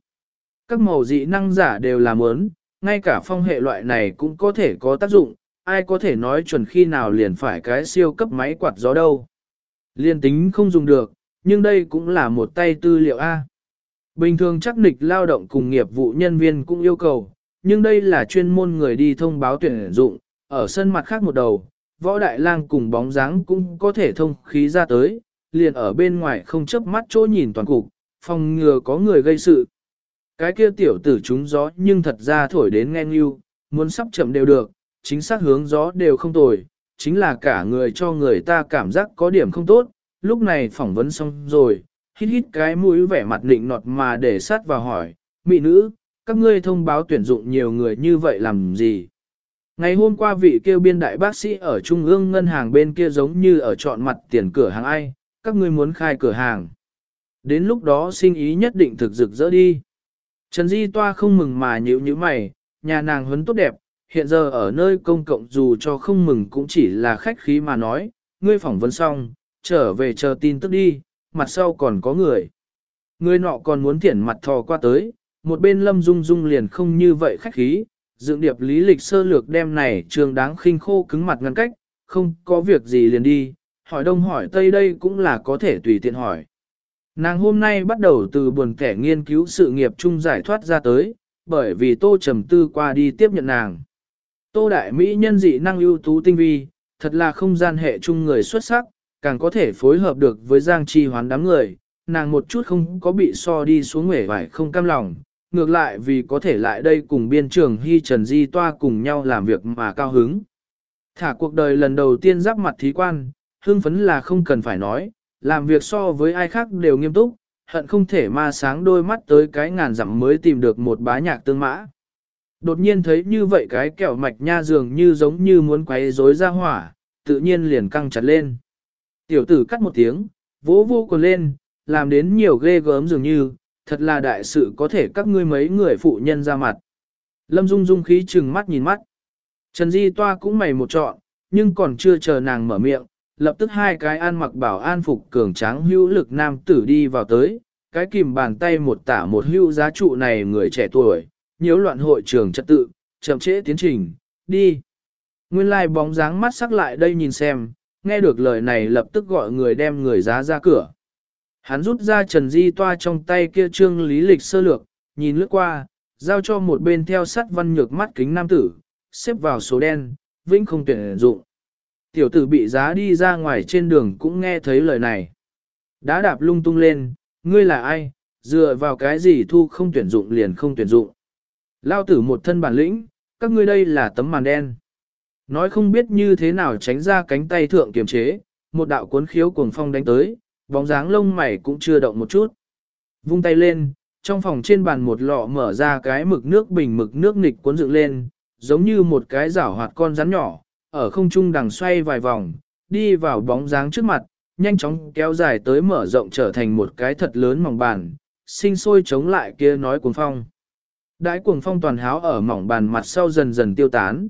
Các màu dị năng giả đều là muốn, ngay cả phong hệ loại này cũng có thể có tác dụng, ai có thể nói chuẩn khi nào liền phải cái siêu cấp máy quạt gió đâu. Liên tính không dùng được, nhưng đây cũng là một tay tư liệu A. Bình thường chắc nịch lao động cùng nghiệp vụ nhân viên cũng yêu cầu, nhưng đây là chuyên môn người đi thông báo tuyển dụng, ở sân mặt khác một đầu, võ đại lang cùng bóng dáng cũng có thể thông khí ra tới, liền ở bên ngoài không chớp mắt chỗ nhìn toàn cục, phòng ngừa có người gây sự. Cái kia tiểu tử chúng gió nhưng thật ra thổi đến nghe nghiêu, muốn sắp chậm đều được, chính xác hướng gió đều không tồi, chính là cả người cho người ta cảm giác có điểm không tốt, lúc này phỏng vấn xong rồi, hít hít cái mũi vẻ mặt định nọt mà để sát vào hỏi, mỹ nữ, các ngươi thông báo tuyển dụng nhiều người như vậy làm gì? Ngày hôm qua vị kêu biên đại bác sĩ ở Trung ương ngân hàng bên kia giống như ở chọn mặt tiền cửa hàng ai, các ngươi muốn khai cửa hàng. Đến lúc đó sinh ý nhất định thực rực rỡ đi. Trần Di Toa không mừng mà nhíu nhíu mày, nhà nàng huấn tốt đẹp, hiện giờ ở nơi công cộng dù cho không mừng cũng chỉ là khách khí mà nói, ngươi phỏng vấn xong, trở về chờ tin tức đi, mặt sau còn có người. Người nọ còn muốn thiển mặt thò qua tới, một bên lâm dung dung liền không như vậy khách khí, dựng điệp lý lịch sơ lược đem này trường đáng khinh khô cứng mặt ngăn cách, không có việc gì liền đi, hỏi đông hỏi tây đây cũng là có thể tùy tiện hỏi. Nàng hôm nay bắt đầu từ buồn kẻ nghiên cứu sự nghiệp chung giải thoát ra tới, bởi vì tô trầm tư qua đi tiếp nhận nàng. Tô đại Mỹ nhân dị năng ưu tú tinh vi, thật là không gian hệ chung người xuất sắc, càng có thể phối hợp được với giang chi hoán đám người, nàng một chút không có bị so đi xuống nguể vải không cam lòng, ngược lại vì có thể lại đây cùng biên trường Hy Trần Di Toa cùng nhau làm việc mà cao hứng. Thả cuộc đời lần đầu tiên giáp mặt thí quan, hương phấn là không cần phải nói, làm việc so với ai khác đều nghiêm túc, hận không thể ma sáng đôi mắt tới cái ngàn dặm mới tìm được một bá nhạc tương mã. Đột nhiên thấy như vậy cái kẹo mạch nha dường như giống như muốn quấy rối ra hỏa, tự nhiên liền căng chặt lên. Tiểu tử cắt một tiếng, vỗ vô còn lên, làm đến nhiều ghê gớm dường như, thật là đại sự có thể các ngươi mấy người phụ nhân ra mặt. Lâm Dung Dung khí chừng mắt nhìn mắt. Trần Di Toa cũng mày một trọn, nhưng còn chưa chờ nàng mở miệng, lập tức hai cái an mặc bảo an phục cường tráng hữu lực nam tử đi vào tới, cái kìm bàn tay một tả một hữu giá trụ này người trẻ tuổi, nhiễu loạn hội trường trật tự, chậm trễ tiến trình, đi. Nguyên lai bóng dáng mắt sắc lại đây nhìn xem, nghe được lời này lập tức gọi người đem người giá ra cửa. Hắn rút ra Trần Di Toa trong tay kia trương lý lịch sơ lược, nhìn lướt qua, giao cho một bên theo sắt văn nhược mắt kính nam tử, xếp vào số đen, vĩnh không tuyển dụng. Tiểu tử bị giá đi ra ngoài trên đường cũng nghe thấy lời này. Đá đạp lung tung lên, ngươi là ai, dựa vào cái gì thu không tuyển dụng liền không tuyển dụng. Lao tử một thân bản lĩnh, các ngươi đây là tấm màn đen. Nói không biết như thế nào tránh ra cánh tay thượng kiềm chế, một đạo cuốn khiếu cuồng phong đánh tới, bóng dáng lông mày cũng chưa động một chút. Vung tay lên, trong phòng trên bàn một lọ mở ra cái mực nước bình mực nước nịch cuốn dựng lên, giống như một cái rảo hoạt con rắn nhỏ, ở không trung đằng xoay vài vòng, đi vào bóng dáng trước mặt, nhanh chóng kéo dài tới mở rộng trở thành một cái thật lớn mỏng bàn, sinh sôi chống lại kia nói cuồng phong. Đãi cuồng phong toàn háo ở mỏng bàn mặt sau dần dần tiêu tán.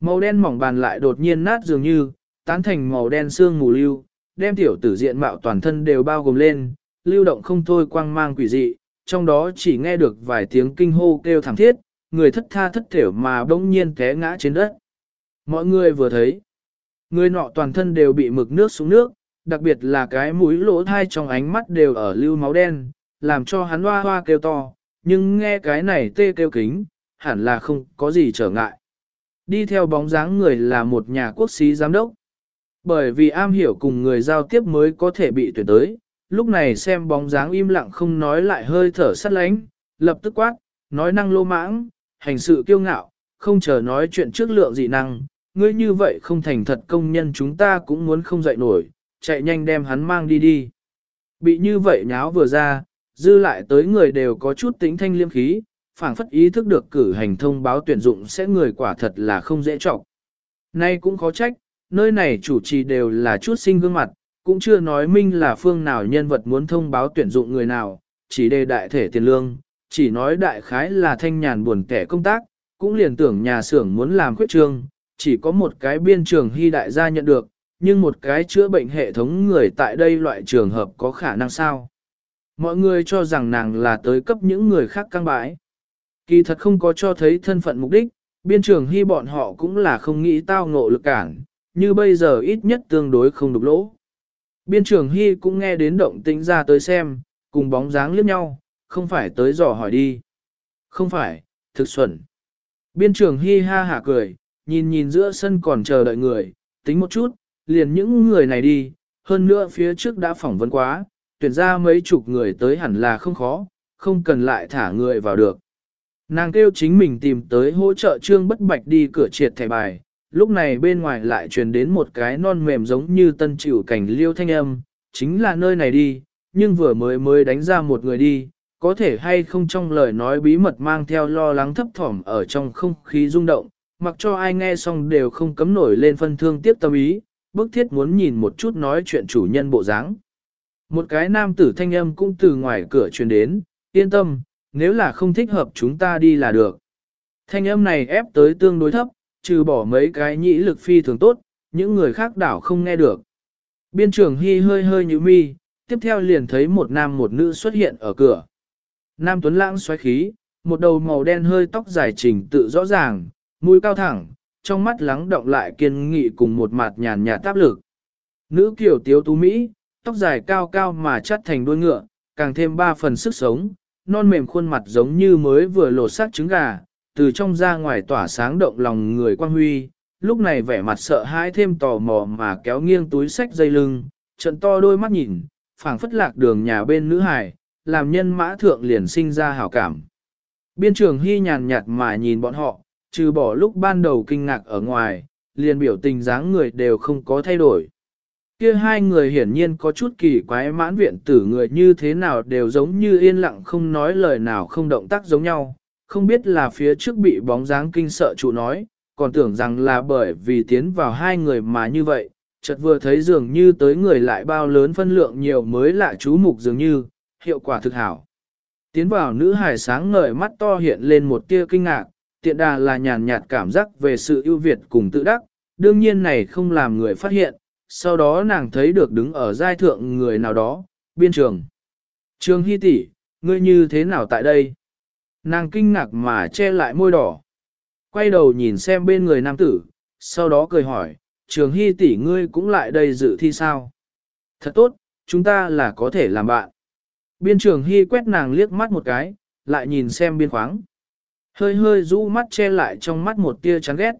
Màu đen mỏng bàn lại đột nhiên nát dường như, tán thành màu đen xương mù lưu, đem tiểu tử diện mạo toàn thân đều bao gồm lên, lưu động không thôi quang mang quỷ dị, trong đó chỉ nghe được vài tiếng kinh hô kêu thảm thiết, người thất tha thất thểu mà bỗng nhiên té ngã trên đất. Mọi người vừa thấy, người nọ toàn thân đều bị mực nước xuống nước, đặc biệt là cái mũi lỗ thai trong ánh mắt đều ở lưu máu đen, làm cho hắn hoa hoa kêu to, nhưng nghe cái này tê kêu kính, hẳn là không có gì trở ngại. Đi theo bóng dáng người là một nhà quốc sĩ giám đốc. Bởi vì am hiểu cùng người giao tiếp mới có thể bị tuyển tới, lúc này xem bóng dáng im lặng không nói lại hơi thở sắt lánh, lập tức quát, nói năng lô mãng, hành sự kiêu ngạo, không chờ nói chuyện trước lượng dị năng, ngươi như vậy không thành thật công nhân chúng ta cũng muốn không dậy nổi, chạy nhanh đem hắn mang đi đi. Bị như vậy nháo vừa ra, dư lại tới người đều có chút tính thanh liêm khí, phảng phất ý thức được cử hành thông báo tuyển dụng sẽ người quả thật là không dễ trọng. Nay cũng khó trách, nơi này chủ trì đều là chút sinh gương mặt, cũng chưa nói minh là phương nào nhân vật muốn thông báo tuyển dụng người nào, chỉ đề đại thể tiền lương, chỉ nói đại khái là thanh nhàn buồn kẻ công tác, cũng liền tưởng nhà xưởng muốn làm khuyết trương, chỉ có một cái biên trường hy đại gia nhận được, nhưng một cái chữa bệnh hệ thống người tại đây loại trường hợp có khả năng sao. Mọi người cho rằng nàng là tới cấp những người khác căng bãi. Kỳ thật không có cho thấy thân phận mục đích, biên trường hy bọn họ cũng là không nghĩ tao ngộ lực cản, như bây giờ ít nhất tương đối không đục lỗ. Biên trường hy cũng nghe đến động tĩnh ra tới xem, cùng bóng dáng liếc nhau, không phải tới dò hỏi đi. Không phải, thực xuẩn. Biên trường hy ha hả cười, nhìn nhìn giữa sân còn chờ đợi người, tính một chút, liền những người này đi, hơn nữa phía trước đã phỏng vấn quá, tuyển ra mấy chục người tới hẳn là không khó, không cần lại thả người vào được. Nàng kêu chính mình tìm tới hỗ trợ trương bất bạch đi cửa triệt thẻ bài, lúc này bên ngoài lại truyền đến một cái non mềm giống như tân chịu cảnh liêu thanh âm, chính là nơi này đi, nhưng vừa mới mới đánh ra một người đi, có thể hay không trong lời nói bí mật mang theo lo lắng thấp thỏm ở trong không khí rung động, mặc cho ai nghe xong đều không cấm nổi lên phân thương tiếp tâm ý, bức thiết muốn nhìn một chút nói chuyện chủ nhân bộ dáng. Một cái nam tử thanh âm cũng từ ngoài cửa truyền đến, yên tâm, nếu là không thích hợp chúng ta đi là được. Thanh âm này ép tới tương đối thấp, trừ bỏ mấy cái nhĩ lực phi thường tốt, những người khác đảo không nghe được. Biên trưởng Hy hơi hơi như mi, tiếp theo liền thấy một nam một nữ xuất hiện ở cửa. Nam Tuấn Lãng xoáy khí, một đầu màu đen hơi tóc dài chỉnh tự rõ ràng, mũi cao thẳng, trong mắt lắng động lại kiên nghị cùng một mặt nhàn nhạt áp lực. Nữ kiểu tiếu tú Mỹ, tóc dài cao cao mà chắt thành đuôi ngựa, càng thêm ba phần sức sống, non mềm khuôn mặt giống như mới vừa lột xác trứng gà, từ trong ra ngoài tỏa sáng động lòng người quan huy, lúc này vẻ mặt sợ hãi thêm tò mò mà kéo nghiêng túi sách dây lưng, trận to đôi mắt nhìn, phảng phất lạc đường nhà bên nữ hải, làm nhân mã thượng liền sinh ra hảo cảm. Biên trường hy nhàn nhạt mà nhìn bọn họ, trừ bỏ lúc ban đầu kinh ngạc ở ngoài, liền biểu tình dáng người đều không có thay đổi. Kia hai người hiển nhiên có chút kỳ quái mãn viện tử người như thế nào đều giống như yên lặng không nói lời nào không động tác giống nhau, không biết là phía trước bị bóng dáng kinh sợ chủ nói, còn tưởng rằng là bởi vì tiến vào hai người mà như vậy, chợt vừa thấy dường như tới người lại bao lớn phân lượng nhiều mới lạ chú mục dường như, hiệu quả thực hảo. Tiến vào nữ hải sáng ngời mắt to hiện lên một tia kinh ngạc, tiện đà là nhàn nhạt cảm giác về sự ưu việt cùng tự đắc, đương nhiên này không làm người phát hiện, sau đó nàng thấy được đứng ở giai thượng người nào đó, biên trường. Trường Hy tỷ, ngươi như thế nào tại đây? Nàng kinh ngạc mà che lại môi đỏ. Quay đầu nhìn xem bên người nam tử, sau đó cười hỏi, trường hy tỷ ngươi cũng lại đây dự thi sao? Thật tốt, chúng ta là có thể làm bạn. Biên trường hy quét nàng liếc mắt một cái, lại nhìn xem biên khoáng. Hơi hơi rũ mắt che lại trong mắt một tia chán ghét.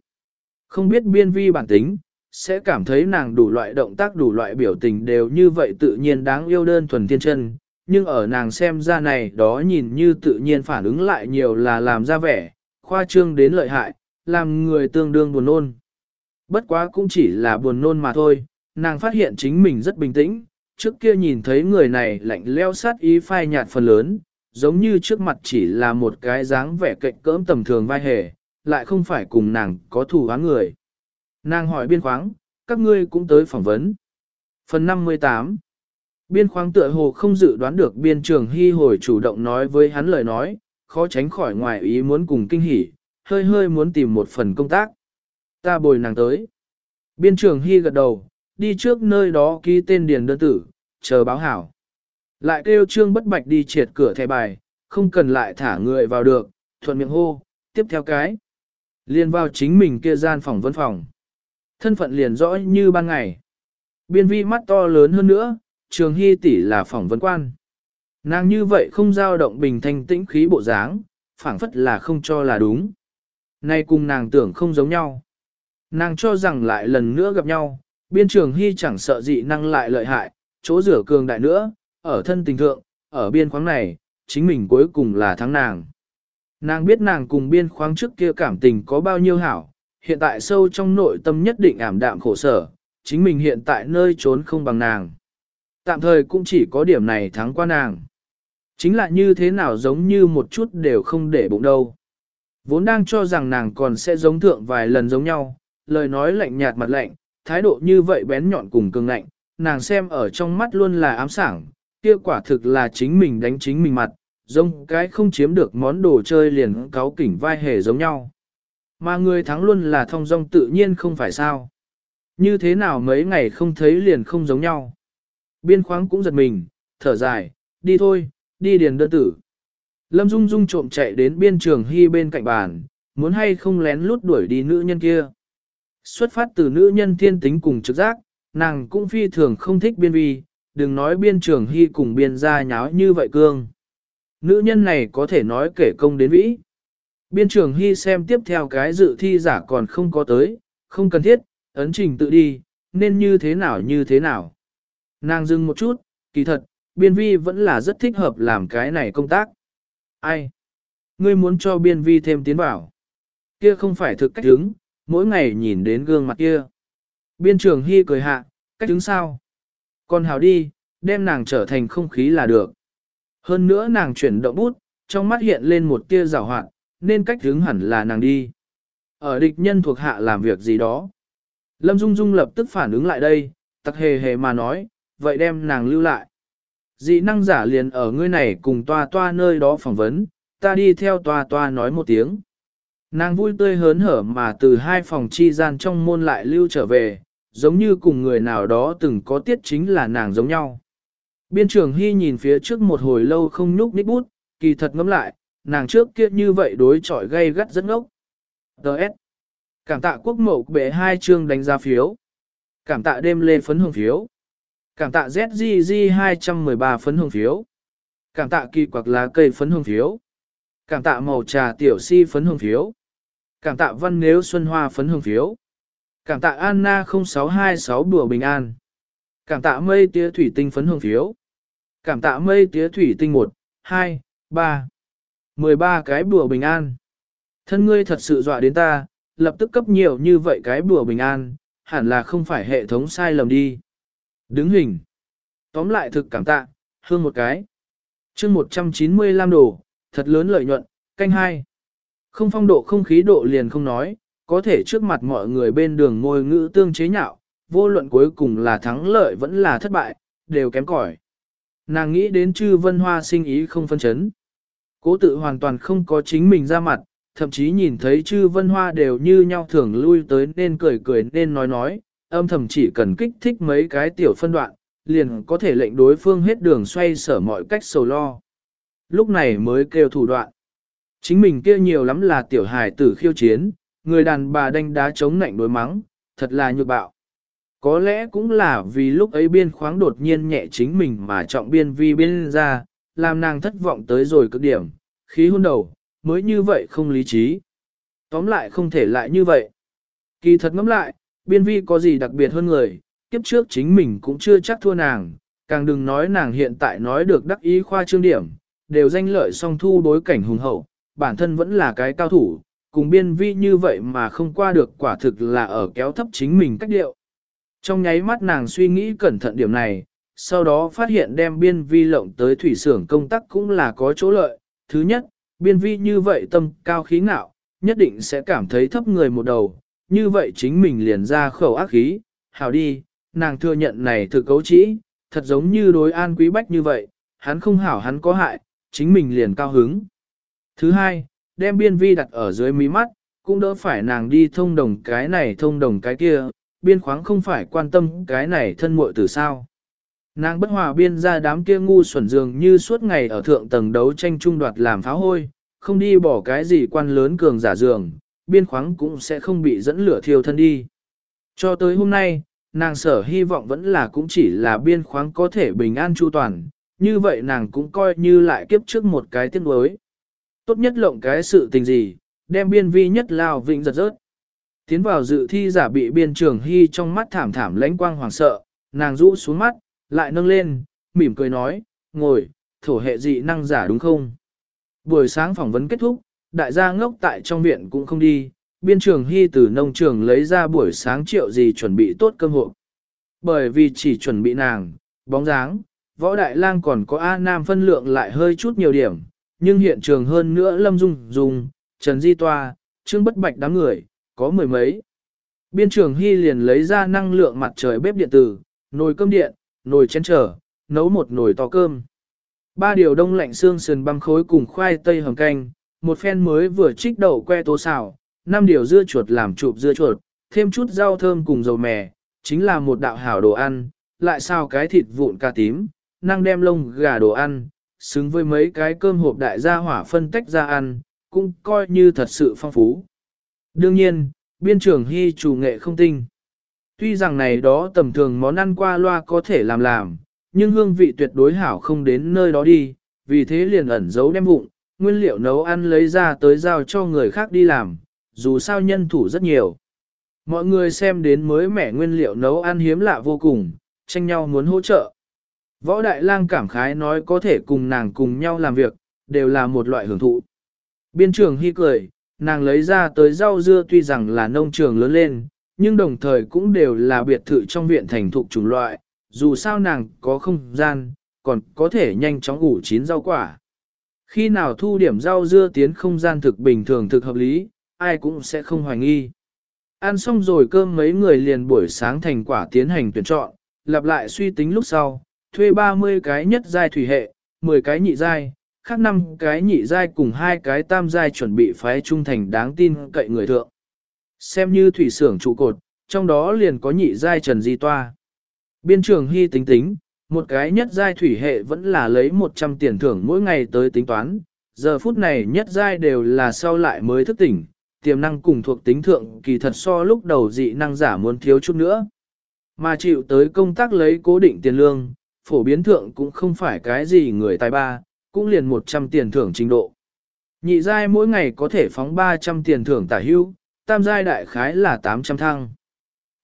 Không biết biên vi bản tính, sẽ cảm thấy nàng đủ loại động tác đủ loại biểu tình đều như vậy tự nhiên đáng yêu đơn thuần thiên chân, nhưng ở nàng xem ra này đó nhìn như tự nhiên phản ứng lại nhiều là làm ra vẻ, khoa trương đến lợi hại, làm người tương đương buồn nôn. Bất quá cũng chỉ là buồn nôn mà thôi, nàng phát hiện chính mình rất bình tĩnh, trước kia nhìn thấy người này lạnh leo sát ý phai nhạt phần lớn, giống như trước mặt chỉ là một cái dáng vẻ cạnh cỡm tầm thường vai hề, lại không phải cùng nàng có thù hóa người. Nàng hỏi biên khoáng, các ngươi cũng tới phỏng vấn. Phần 58 Biên khoáng tựa hồ không dự đoán được biên trường hy hồi chủ động nói với hắn lời nói, khó tránh khỏi ngoài ý muốn cùng kinh hỉ, hơi hơi muốn tìm một phần công tác. Ta bồi nàng tới. Biên trường hy gật đầu, đi trước nơi đó ký tên điền đơn tử, chờ báo hảo. Lại kêu trương bất bạch đi triệt cửa thẻ bài, không cần lại thả người vào được, thuận miệng hô, tiếp theo cái. Liên vào chính mình kia gian phòng vân phòng. Thân phận liền rõ như ban ngày. Biên vi mắt to lớn hơn nữa, trường hy tỷ là phỏng vấn quan. Nàng như vậy không dao động bình thanh tĩnh khí bộ dáng, phảng phất là không cho là đúng. Nay cùng nàng tưởng không giống nhau. Nàng cho rằng lại lần nữa gặp nhau, biên trường hy chẳng sợ dị năng lại lợi hại, chỗ rửa cường đại nữa, ở thân tình thượng, ở biên khoáng này, chính mình cuối cùng là thắng nàng. Nàng biết nàng cùng biên khoáng trước kia cảm tình có bao nhiêu hảo, hiện tại sâu trong nội tâm nhất định ảm đạm khổ sở, chính mình hiện tại nơi trốn không bằng nàng. Tạm thời cũng chỉ có điểm này thắng qua nàng. Chính là như thế nào giống như một chút đều không để bụng đâu. Vốn đang cho rằng nàng còn sẽ giống thượng vài lần giống nhau, lời nói lạnh nhạt mặt lạnh, thái độ như vậy bén nhọn cùng cường lạnh, nàng xem ở trong mắt luôn là ám sảng, kia quả thực là chính mình đánh chính mình mặt, giống cái không chiếm được món đồ chơi liền cáo kỉnh vai hề giống nhau. Mà người thắng luôn là thông dong tự nhiên không phải sao. Như thế nào mấy ngày không thấy liền không giống nhau. Biên khoáng cũng giật mình, thở dài, đi thôi, đi điền đơn tử. Lâm Dung Dung trộm chạy đến biên trường hy bên cạnh bàn, muốn hay không lén lút đuổi đi nữ nhân kia. Xuất phát từ nữ nhân thiên tính cùng trực giác, nàng cũng phi thường không thích biên vi, đừng nói biên trường hy cùng biên gia nháo như vậy cương. Nữ nhân này có thể nói kể công đến vĩ. Biên trường hy xem tiếp theo cái dự thi giả còn không có tới, không cần thiết, ấn trình tự đi, nên như thế nào như thế nào. Nàng dừng một chút, kỳ thật, biên vi vẫn là rất thích hợp làm cái này công tác. Ai? Ngươi muốn cho biên vi thêm tiến vào. Kia không phải thực cách đứng, mỗi ngày nhìn đến gương mặt kia. Biên trường hy cười hạ, cách đứng sao? Còn hào đi, đem nàng trở thành không khí là được. Hơn nữa nàng chuyển động bút, trong mắt hiện lên một tia rào hoạn, nên cách hướng hẳn là nàng đi. Ở địch nhân thuộc hạ làm việc gì đó. Lâm Dung Dung lập tức phản ứng lại đây, tặc hề hề mà nói, vậy đem nàng lưu lại. Dị năng giả liền ở ngươi này cùng toa toa nơi đó phỏng vấn, ta đi theo toa toa nói một tiếng. Nàng vui tươi hớn hở mà từ hai phòng chi gian trong môn lại lưu trở về, giống như cùng người nào đó từng có tiết chính là nàng giống nhau. Biên trưởng Hy nhìn phía trước một hồi lâu không nhúc nhích bút, kỳ thật ngẫm lại, nàng trước kia như vậy đối chọi gây gắt rất ngốc. Đợt. Cảm tạ quốc mậu bệ hai chương đánh giá phiếu. Cảm tạ đêm lê phấn hương phiếu. Cảm tạ ZGG 213 phấn hương phiếu. Cảm tạ kỳ quặc lá cây phấn hương phiếu. Cảm tạ màu trà tiểu si phấn hương phiếu. Cảm tạ văn nếu xuân hoa phấn hương phiếu. Cảm tạ Anna 0626 đùa bình an. Cảm tạ mây tía thủy tinh phấn hương phiếu. Cảm tạ mây tía thủy tinh 1, 2, 3. 13 cái bùa bình an. Thân ngươi thật sự dọa đến ta, lập tức cấp nhiều như vậy cái bùa bình an, hẳn là không phải hệ thống sai lầm đi. Đứng hình. Tóm lại thực cảm tạ, hương một cái. chương 195 đồ, thật lớn lợi nhuận, canh hai. Không phong độ không khí độ liền không nói, có thể trước mặt mọi người bên đường ngôi ngữ tương chế nhạo, vô luận cuối cùng là thắng lợi vẫn là thất bại, đều kém cỏi. Nàng nghĩ đến chư vân hoa sinh ý không phân chấn. Cố tự hoàn toàn không có chính mình ra mặt, thậm chí nhìn thấy chư vân hoa đều như nhau thường lui tới nên cười cười nên nói nói, âm thầm chỉ cần kích thích mấy cái tiểu phân đoạn, liền có thể lệnh đối phương hết đường xoay sở mọi cách sầu lo. Lúc này mới kêu thủ đoạn. Chính mình kia nhiều lắm là tiểu hài tử khiêu chiến, người đàn bà đánh đá chống nạnh đối mắng, thật là nhược bạo. Có lẽ cũng là vì lúc ấy biên khoáng đột nhiên nhẹ chính mình mà trọng biên vi biên ra, làm nàng thất vọng tới rồi cực điểm, khí hôn đầu, mới như vậy không lý trí. Tóm lại không thể lại như vậy. Kỳ thật ngẫm lại, biên vi có gì đặc biệt hơn người, kiếp trước chính mình cũng chưa chắc thua nàng, càng đừng nói nàng hiện tại nói được đắc ý khoa trương điểm, đều danh lợi song thu đối cảnh hùng hậu, bản thân vẫn là cái cao thủ, cùng biên vi như vậy mà không qua được quả thực là ở kéo thấp chính mình cách điệu. Trong nháy mắt nàng suy nghĩ cẩn thận điểm này, sau đó phát hiện đem biên vi lộng tới thủy xưởng công tác cũng là có chỗ lợi. Thứ nhất, biên vi như vậy tâm cao khí ngạo, nhất định sẽ cảm thấy thấp người một đầu, như vậy chính mình liền ra khẩu ác khí, hào đi, nàng thừa nhận này thực cấu trĩ, thật giống như đối an quý bách như vậy, hắn không hảo hắn có hại, chính mình liền cao hứng. Thứ hai, đem biên vi đặt ở dưới mí mắt, cũng đỡ phải nàng đi thông đồng cái này thông đồng cái kia, biên khoáng không phải quan tâm cái này thân muội từ sao. Nàng bất hòa biên ra đám kia ngu xuẩn dường như suốt ngày ở thượng tầng đấu tranh trung đoạt làm pháo hôi, không đi bỏ cái gì quan lớn cường giả dường, biên khoáng cũng sẽ không bị dẫn lửa thiêu thân đi. Cho tới hôm nay, nàng sở hy vọng vẫn là cũng chỉ là biên khoáng có thể bình an chu toàn, như vậy nàng cũng coi như lại kiếp trước một cái tiếc đối. Tốt nhất lộng cái sự tình gì, đem biên vi nhất lao vĩnh giật rớt. Tiến vào dự thi giả bị biên trường hy trong mắt thảm thảm lãnh quang hoàng sợ, nàng rũ xuống mắt, lại nâng lên, mỉm cười nói, ngồi, thổ hệ dị năng giả đúng không? Buổi sáng phỏng vấn kết thúc, đại gia ngốc tại trong viện cũng không đi, biên trường hy từ nông trường lấy ra buổi sáng triệu gì chuẩn bị tốt cơm hộ. Bởi vì chỉ chuẩn bị nàng, bóng dáng, võ đại lang còn có A Nam phân lượng lại hơi chút nhiều điểm, nhưng hiện trường hơn nữa Lâm Dung Dung, Trần Di Toa, Trương Bất Bạch đám người, có mười mấy. Biên trường Hy liền lấy ra năng lượng mặt trời bếp điện tử, nồi cơm điện, nồi chén trở, nấu một nồi to cơm. Ba điều đông lạnh xương sườn băm khối cùng khoai tây hầm canh, một phen mới vừa trích đậu que tố xào, năm điều dưa chuột làm chụp dưa chuột, thêm chút rau thơm cùng dầu mè, chính là một đạo hảo đồ ăn, lại sao cái thịt vụn cà tím, năng đem lông gà đồ ăn, xứng với mấy cái cơm hộp đại gia hỏa phân tách ra ăn, cũng coi như thật sự phong phú. Đương nhiên, biên trưởng hy chủ nghệ không tinh. Tuy rằng này đó tầm thường món ăn qua loa có thể làm làm, nhưng hương vị tuyệt đối hảo không đến nơi đó đi, vì thế liền ẩn giấu đem bụng, nguyên liệu nấu ăn lấy ra tới giao cho người khác đi làm, dù sao nhân thủ rất nhiều. Mọi người xem đến mới mẻ nguyên liệu nấu ăn hiếm lạ vô cùng, tranh nhau muốn hỗ trợ. Võ Đại Lang cảm khái nói có thể cùng nàng cùng nhau làm việc, đều là một loại hưởng thụ. Biên trường hy cười, nàng lấy ra tới rau dưa tuy rằng là nông trường lớn lên, nhưng đồng thời cũng đều là biệt thự trong viện thành thục chủng loại, dù sao nàng có không gian, còn có thể nhanh chóng ủ chín rau quả. Khi nào thu điểm rau dưa tiến không gian thực bình thường thực hợp lý, ai cũng sẽ không hoài nghi. Ăn xong rồi cơm mấy người liền buổi sáng thành quả tiến hành tuyển chọn, lặp lại suy tính lúc sau, thuê 30 cái nhất giai thủy hệ, 10 cái nhị giai, khác năm cái nhị giai cùng hai cái tam giai chuẩn bị phái trung thành đáng tin cậy người thượng. Xem như thủy xưởng trụ cột, trong đó liền có nhị giai Trần Di Toa. Biên trường hy tính tính, một cái nhất giai thủy hệ vẫn là lấy 100 tiền thưởng mỗi ngày tới tính toán, giờ phút này nhất giai đều là sau lại mới thức tỉnh, tiềm năng cùng thuộc tính thượng kỳ thật so lúc đầu dị năng giả muốn thiếu chút nữa. Mà chịu tới công tác lấy cố định tiền lương, phổ biến thượng cũng không phải cái gì người tài ba, cũng liền 100 tiền thưởng trình độ. Nhị giai mỗi ngày có thể phóng 300 tiền thưởng tả hưu, tam giai đại khái là 800 thăng.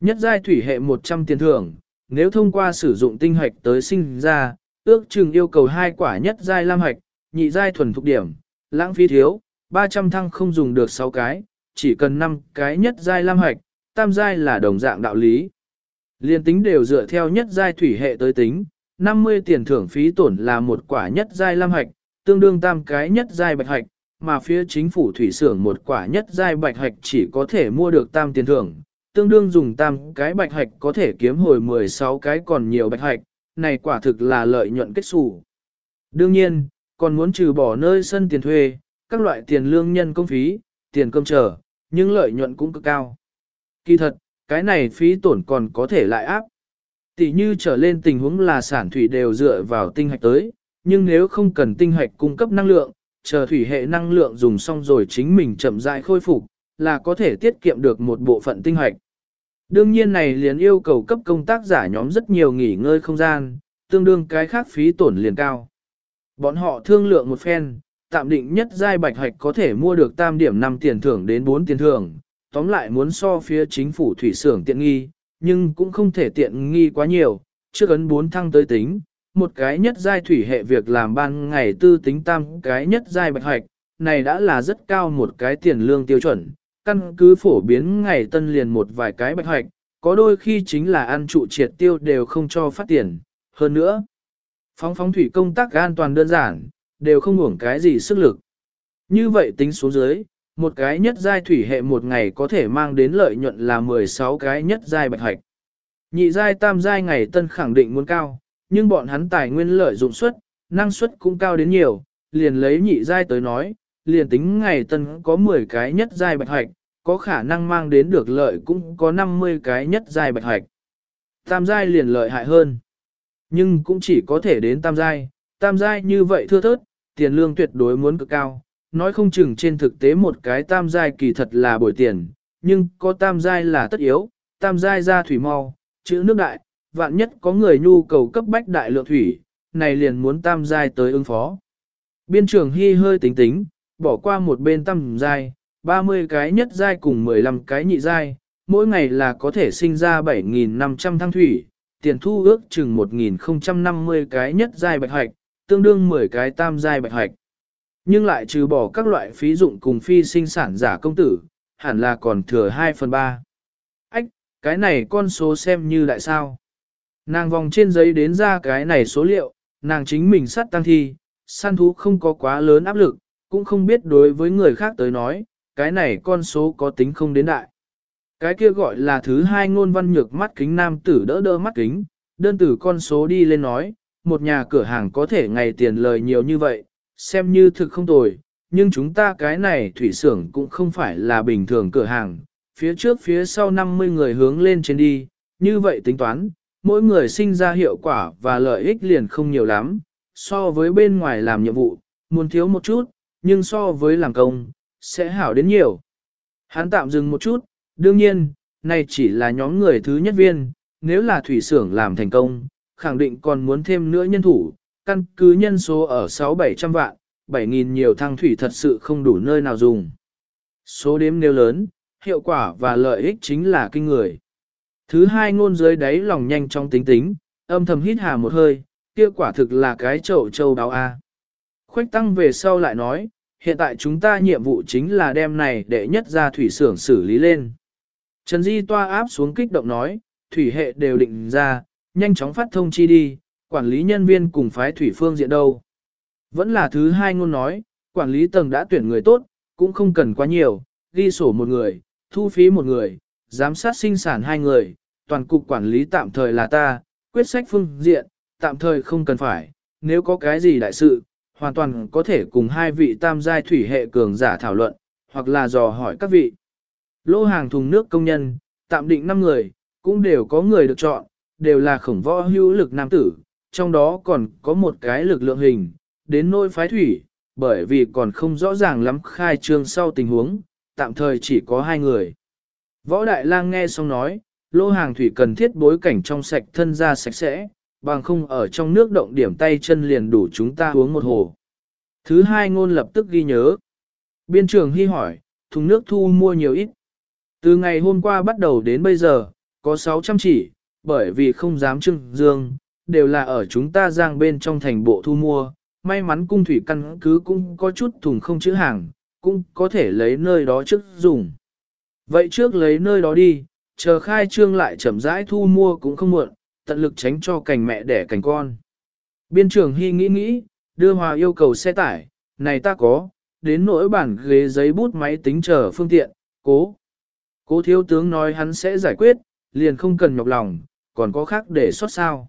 Nhất giai thủy hệ 100 tiền thưởng, nếu thông qua sử dụng tinh hoạch tới sinh ra, ước chừng yêu cầu hai quả nhất giai lam hoạch, nhị giai thuần thục điểm, lãng phí thiếu, 300 thăng không dùng được 6 cái, chỉ cần 5 cái nhất giai lam hoạch, tam giai là đồng dạng đạo lý. Liên tính đều dựa theo nhất giai thủy hệ tới tính, 50 tiền thưởng phí tổn là một quả nhất giai lam hạch, tương đương tam cái nhất giai bạch hạch, mà phía chính phủ thủy xưởng một quả nhất giai bạch hạch chỉ có thể mua được tam tiền thưởng, tương đương dùng tam cái bạch hạch có thể kiếm hồi 16 cái còn nhiều bạch hạch, này quả thực là lợi nhuận kết xù. Đương nhiên, còn muốn trừ bỏ nơi sân tiền thuê, các loại tiền lương nhân công phí, tiền cơm trở, nhưng lợi nhuận cũng cực cao. Kỳ thật, cái này phí tổn còn có thể lại áp. Tỷ như trở lên tình huống là sản thủy đều dựa vào tinh hạch tới, nhưng nếu không cần tinh hạch cung cấp năng lượng, chờ thủy hệ năng lượng dùng xong rồi chính mình chậm rãi khôi phục, là có thể tiết kiệm được một bộ phận tinh hạch. Đương nhiên này liền yêu cầu cấp công tác giả nhóm rất nhiều nghỉ ngơi không gian, tương đương cái khác phí tổn liền cao. Bọn họ thương lượng một phen, tạm định nhất giai bạch hạch có thể mua được tam điểm 5 tiền thưởng đến 4 tiền thưởng, tóm lại muốn so phía chính phủ thủy xưởng tiện nghi, nhưng cũng không thể tiện nghi quá nhiều, trước ấn 4 thăng tới tính, một cái nhất giai thủy hệ việc làm ban ngày tư tính tam cái nhất giai bạch hoạch, này đã là rất cao một cái tiền lương tiêu chuẩn, căn cứ phổ biến ngày tân liền một vài cái bạch hoạch, có đôi khi chính là ăn trụ triệt tiêu đều không cho phát tiền, hơn nữa. Phóng phóng thủy công tác an toàn đơn giản, đều không hưởng cái gì sức lực. Như vậy tính số dưới, một cái nhất giai thủy hệ một ngày có thể mang đến lợi nhuận là 16 cái nhất giai bạch hạch. Nhị giai tam giai ngày tân khẳng định muốn cao, nhưng bọn hắn tài nguyên lợi dụng suất, năng suất cũng cao đến nhiều, liền lấy nhị giai tới nói, liền tính ngày tân có 10 cái nhất giai bạch hạch, có khả năng mang đến được lợi cũng có 50 cái nhất giai bạch hạch. Tam giai liền lợi hại hơn, nhưng cũng chỉ có thể đến tam giai, tam giai như vậy thưa thớt, tiền lương tuyệt đối muốn cực cao, nói không chừng trên thực tế một cái tam giai kỳ thật là bồi tiền, nhưng có tam giai là tất yếu, tam giai ra thủy mau, chữ nước đại, vạn nhất có người nhu cầu cấp bách đại lượng thủy, này liền muốn tam giai tới ứng phó. Biên trưởng hy hơi tính tính, bỏ qua một bên tam giai, 30 cái nhất giai cùng 15 cái nhị giai, mỗi ngày là có thể sinh ra 7.500 thăng thủy, tiền thu ước chừng 1.050 cái nhất giai bạch hoạch, tương đương 10 cái tam giai bạch hoạch. Nhưng lại trừ bỏ các loại phí dụng cùng phi sinh sản giả công tử, hẳn là còn thừa 2 phần 3. Ách, cái này con số xem như đại sao. Nàng vòng trên giấy đến ra cái này số liệu, nàng chính mình sát tăng thi, săn thú không có quá lớn áp lực, cũng không biết đối với người khác tới nói, cái này con số có tính không đến đại. Cái kia gọi là thứ hai ngôn văn nhược mắt kính nam tử đỡ đỡ mắt kính, đơn tử con số đi lên nói, một nhà cửa hàng có thể ngày tiền lời nhiều như vậy, xem như thực không tồi, nhưng chúng ta cái này thủy xưởng cũng không phải là bình thường cửa hàng, phía trước phía sau 50 người hướng lên trên đi, như vậy tính toán, mỗi người sinh ra hiệu quả và lợi ích liền không nhiều lắm, so với bên ngoài làm nhiệm vụ, muốn thiếu một chút, nhưng so với làm công, sẽ hảo đến nhiều. Hắn tạm dừng một chút, đương nhiên, này chỉ là nhóm người thứ nhất viên, nếu là thủy xưởng làm thành công, khẳng định còn muốn thêm nữa nhân thủ, căn cứ nhân số ở 6-700 vạn, 7.000 nhiều thăng thủy thật sự không đủ nơi nào dùng. Số đếm nếu lớn, hiệu quả và lợi ích chính là kinh người. Thứ hai ngôn dưới đáy lòng nhanh trong tính tính, âm thầm hít hà một hơi, kia quả thực là cái chậu châu báo A. Khoách tăng về sau lại nói, hiện tại chúng ta nhiệm vụ chính là đem này để nhất ra thủy xưởng xử lý lên. Trần Di toa áp xuống kích động nói, thủy hệ đều định ra, nhanh chóng phát thông chi đi, quản lý nhân viên cùng phái thủy phương diện đâu. Vẫn là thứ hai ngôn nói, quản lý tầng đã tuyển người tốt, cũng không cần quá nhiều, ghi sổ một người, thu phí một người, giám sát sinh sản hai người, toàn cục quản lý tạm thời là ta, quyết sách phương diện, tạm thời không cần phải, nếu có cái gì đại sự, hoàn toàn có thể cùng hai vị tam giai thủy hệ cường giả thảo luận, hoặc là dò hỏi các vị. Lô hàng thùng nước công nhân, tạm định 5 người, cũng đều có người được chọn, đều là khổng võ hữu lực nam tử, trong đó còn có một cái lực lượng hình, đến nôi phái thủy, bởi vì còn không rõ ràng lắm khai trương sau tình huống, tạm thời chỉ có hai người. Võ Đại Lang nghe xong nói, lô hàng thủy cần thiết bối cảnh trong sạch thân ra sạch sẽ, bằng không ở trong nước động điểm tay chân liền đủ chúng ta uống một hồ. Thứ hai ngôn lập tức ghi nhớ. Biên trường hy hỏi, thùng nước thu mua nhiều ít. Từ ngày hôm qua bắt đầu đến bây giờ, có 600 chỉ, bởi vì không dám trưng dương, đều là ở chúng ta giang bên trong thành bộ thu mua. May mắn cung thủy căn cứ cũng có chút thùng không chữ hàng, cũng có thể lấy nơi đó trước dùng. Vậy trước lấy nơi đó đi, chờ khai trương lại chậm rãi thu mua cũng không muộn, tận lực tránh cho cành mẹ đẻ cành con. Biên trưởng Hy nghĩ nghĩ, đưa hòa yêu cầu xe tải, này ta có, đến nỗi bản ghế giấy bút máy tính chờ phương tiện, cố. Cố thiếu tướng nói hắn sẽ giải quyết, liền không cần nhọc lòng, còn có khác để xót sao.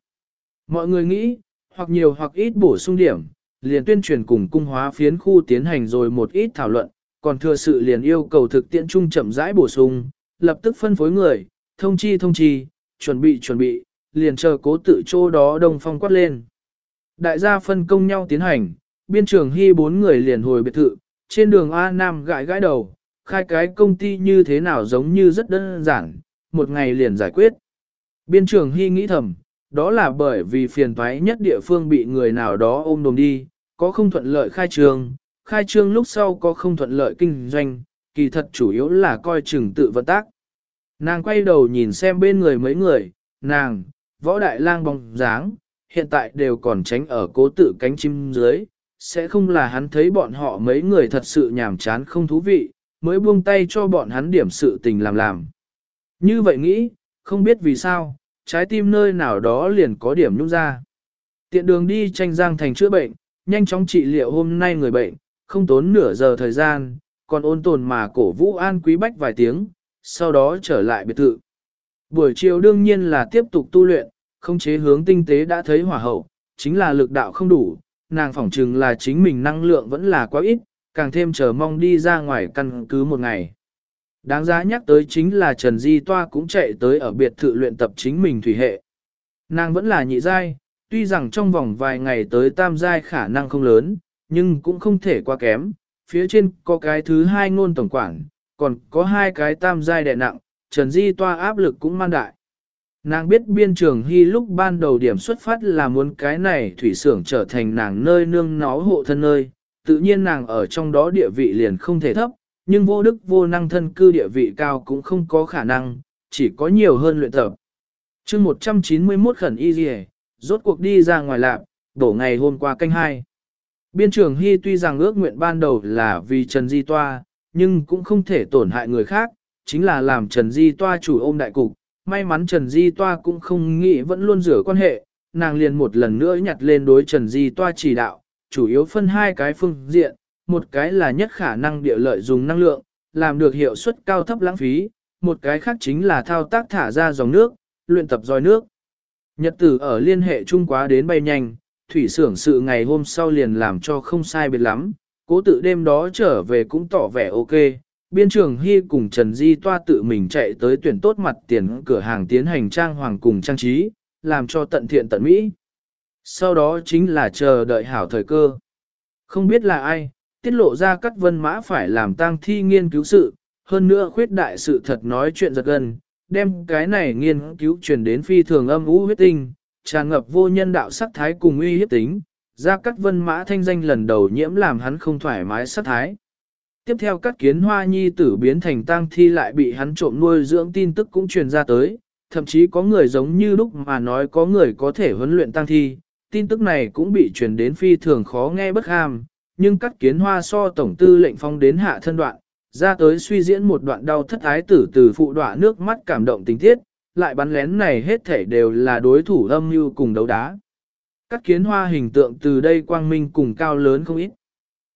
Mọi người nghĩ, hoặc nhiều hoặc ít bổ sung điểm, liền tuyên truyền cùng cung hóa phiến khu tiến hành rồi một ít thảo luận, còn thừa sự liền yêu cầu thực tiễn trung chậm rãi bổ sung, lập tức phân phối người, thông chi thông chi, chuẩn bị chuẩn bị, liền chờ cố tự chỗ đó đồng phong quát lên. Đại gia phân công nhau tiến hành, biên trường hy bốn người liền hồi biệt thự, trên đường A Nam gãi gãi đầu, khai cái công ty như thế nào giống như rất đơn giản, một ngày liền giải quyết. Biên trường hy nghĩ thầm, đó là bởi vì phiền thoái nhất địa phương bị người nào đó ôm đồm đi, có không thuận lợi khai trương, khai trương lúc sau có không thuận lợi kinh doanh, kỳ thật chủ yếu là coi chừng tự vận tác. Nàng quay đầu nhìn xem bên người mấy người, nàng, võ đại lang bóng dáng, hiện tại đều còn tránh ở cố tự cánh chim dưới, sẽ không là hắn thấy bọn họ mấy người thật sự nhàm chán không thú vị, mới buông tay cho bọn hắn điểm sự tình làm làm. Như vậy nghĩ, không biết vì sao, trái tim nơi nào đó liền có điểm nhúc ra. Tiện đường đi tranh giang thành chữa bệnh, nhanh chóng trị liệu hôm nay người bệnh, không tốn nửa giờ thời gian, còn ôn tồn mà cổ vũ an quý bách vài tiếng, sau đó trở lại biệt thự. Buổi chiều đương nhiên là tiếp tục tu luyện, không chế hướng tinh tế đã thấy hỏa hậu, chính là lực đạo không đủ, nàng phỏng chừng là chính mình năng lượng vẫn là quá ít, càng thêm chờ mong đi ra ngoài căn cứ một ngày. Đáng giá nhắc tới chính là Trần Di Toa cũng chạy tới ở biệt thự luyện tập chính mình thủy hệ. Nàng vẫn là nhị giai, tuy rằng trong vòng vài ngày tới tam giai khả năng không lớn, nhưng cũng không thể quá kém. Phía trên có cái thứ hai ngôn tổng quản, còn có hai cái tam giai đè nặng, Trần Di Toa áp lực cũng man đại. Nàng biết biên trường hy lúc ban đầu điểm xuất phát là muốn cái này thủy xưởng trở thành nàng nơi nương nó hộ thân nơi, tự nhiên nàng ở trong đó địa vị liền không thể thấp, nhưng vô đức vô năng thân cư địa vị cao cũng không có khả năng, chỉ có nhiều hơn luyện tập. chương 191 khẩn y dì rốt cuộc đi ra ngoài lạp, đổ ngày hôm qua canh hai. Biên trưởng Hy tuy rằng ước nguyện ban đầu là vì Trần Di Toa, nhưng cũng không thể tổn hại người khác, chính là làm Trần Di Toa chủ ôm đại cục. May mắn Trần Di Toa cũng không nghĩ vẫn luôn rửa quan hệ, nàng liền một lần nữa nhặt lên đối Trần Di Toa chỉ đạo, chủ yếu phân hai cái phương diện, một cái là nhất khả năng địa lợi dùng năng lượng, làm được hiệu suất cao thấp lãng phí, một cái khác chính là thao tác thả ra dòng nước, luyện tập dòi nước. Nhật tử ở liên hệ chung quá đến bay nhanh, thủy xưởng sự ngày hôm sau liền làm cho không sai biệt lắm, cố tự đêm đó trở về cũng tỏ vẻ ok. Biên trưởng Hy cùng Trần Di Toa tự mình chạy tới tuyển tốt mặt tiền cửa hàng tiến hành trang hoàng cùng trang trí, làm cho tận thiện tận mỹ. Sau đó chính là chờ đợi hảo thời cơ. Không biết là ai, tiết lộ ra các vân mã phải làm tang thi nghiên cứu sự, hơn nữa khuyết đại sự thật nói chuyện giật gần, đem cái này nghiên cứu truyền đến phi thường âm u huyết tinh, tràn ngập vô nhân đạo sắc thái cùng uy hiếp tính, ra các vân mã thanh danh lần đầu nhiễm làm hắn không thoải mái sắc thái. Tiếp theo các kiến hoa nhi tử biến thành tang thi lại bị hắn trộm nuôi dưỡng tin tức cũng truyền ra tới, thậm chí có người giống như lúc mà nói có người có thể huấn luyện tang thi, tin tức này cũng bị truyền đến phi thường khó nghe bất ham, nhưng các kiến hoa so tổng tư lệnh phong đến hạ thân đoạn, ra tới suy diễn một đoạn đau thất ái tử từ phụ đọa nước mắt cảm động tình tiết, lại bắn lén này hết thể đều là đối thủ âm mưu cùng đấu đá. Các kiến hoa hình tượng từ đây quang minh cùng cao lớn không ít.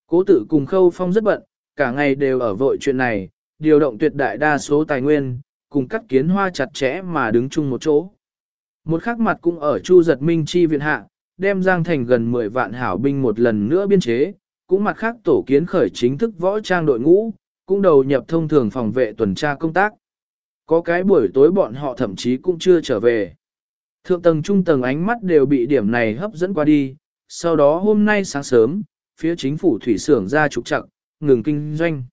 Cố tử cùng khâu phong rất bận, cả ngày đều ở vội chuyện này, điều động tuyệt đại đa số tài nguyên, cùng cắt kiến hoa chặt chẽ mà đứng chung một chỗ. Một khắc mặt cũng ở Chu Giật Minh chi viện hạ, đem Giang Thành gần 10 vạn hảo binh một lần nữa biên chế, cũng mặt khác tổ kiến khởi chính thức võ trang đội ngũ, cũng đầu nhập thông thường phòng vệ tuần tra công tác. Có cái buổi tối bọn họ thậm chí cũng chưa trở về. Thượng tầng trung tầng ánh mắt đều bị điểm này hấp dẫn qua đi, sau đó hôm nay sáng sớm, phía chính phủ thủy xưởng ra trục chặt, ngừng kinh doanh.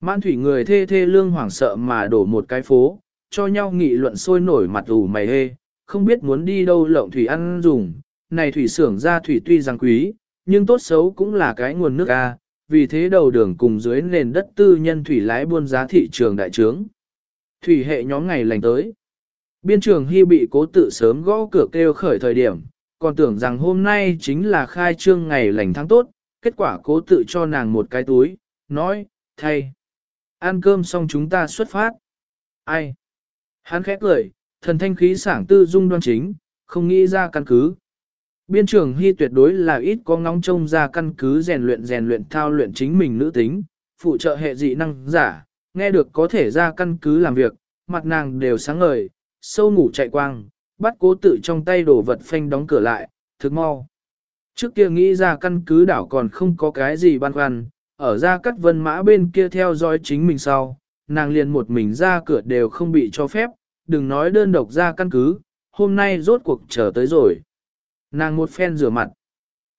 Mãn thủy người thê thê lương hoảng sợ mà đổ một cái phố, cho nhau nghị luận sôi nổi mặt ủ mày hê, không biết muốn đi đâu lộng thủy ăn dùng. Này thủy xưởng ra thủy tuy rằng quý, nhưng tốt xấu cũng là cái nguồn nước A, vì thế đầu đường cùng dưới nền đất tư nhân thủy lái buôn giá thị trường đại trướng. Thủy hệ nhóm ngày lành tới. Biên trường Hy bị cố tự sớm gõ cửa kêu khởi thời điểm, còn tưởng rằng hôm nay chính là khai trương ngày lành tháng tốt, kết quả cố tự cho nàng một cái túi, nói, thay, ăn cơm xong chúng ta xuất phát. Ai? Hắn khẽ cười, thần thanh khí sảng tư dung đoan chính, không nghĩ ra căn cứ. Biên trường Hy tuyệt đối là ít có ngóng trông ra căn cứ rèn luyện rèn luyện thao luyện chính mình nữ tính, phụ trợ hệ dị năng giả, nghe được có thể ra căn cứ làm việc, mặt nàng đều sáng ngời, sâu ngủ chạy quang, bắt cố tự trong tay đổ vật phanh đóng cửa lại, thực mau. Trước kia nghĩ ra căn cứ đảo còn không có cái gì băn khoăn, ở ra cắt vân mã bên kia theo dõi chính mình sau, nàng liền một mình ra cửa đều không bị cho phép, đừng nói đơn độc ra căn cứ, hôm nay rốt cuộc trở tới rồi. Nàng một phen rửa mặt,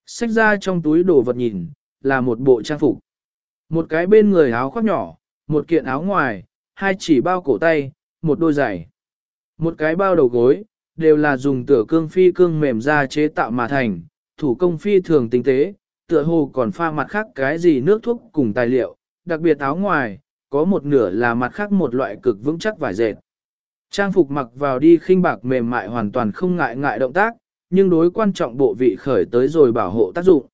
xách ra trong túi đồ vật nhìn, là một bộ trang phục. Một cái bên người áo khoác nhỏ, một kiện áo ngoài, hai chỉ bao cổ tay, một đôi giày. Một cái bao đầu gối, đều là dùng tựa cương phi cương mềm ra chế tạo mà thành, thủ công phi thường tinh tế, tựa hồ còn pha mặt khác cái gì nước thuốc cùng tài liệu, đặc biệt áo ngoài, có một nửa là mặt khác một loại cực vững chắc vải dệt. Trang phục mặc vào đi khinh bạc mềm mại hoàn toàn không ngại ngại động tác, nhưng đối quan trọng bộ vị khởi tới rồi bảo hộ tác dụng.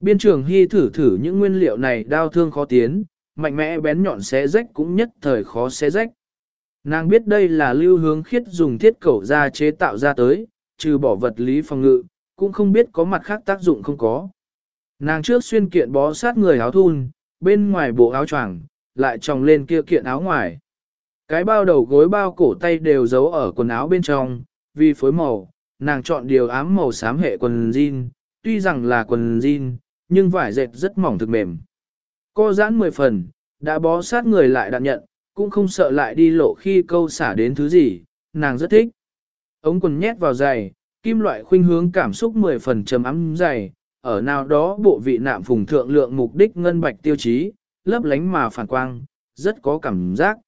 Biên trường hy thử thử những nguyên liệu này đau thương khó tiến, mạnh mẽ bén nhọn xé rách cũng nhất thời khó xé rách. Nàng biết đây là lưu hướng khiết dùng thiết cẩu ra chế tạo ra tới, trừ bỏ vật lý phòng ngự, cũng không biết có mặt khác tác dụng không có. Nàng trước xuyên kiện bó sát người áo thun, bên ngoài bộ áo choàng, lại tròng lên kia kiện áo ngoài. Cái bao đầu gối bao cổ tay đều giấu ở quần áo bên trong, vì phối màu, nàng chọn điều ám màu xám hệ quần jean, tuy rằng là quần jean, nhưng vải dệt rất mỏng thực mềm. Co giãn 10 phần, đã bó sát người lại đạn nhận, cũng không sợ lại đi lộ khi câu xả đến thứ gì, nàng rất thích. Ống quần nhét vào giày, kim loại khuynh hướng cảm xúc 10 phần trầm ấm giày, ở nào đó bộ vị nạm phùng thượng lượng mục đích ngân bạch tiêu chí, lấp lánh mà phản quang, rất có cảm giác.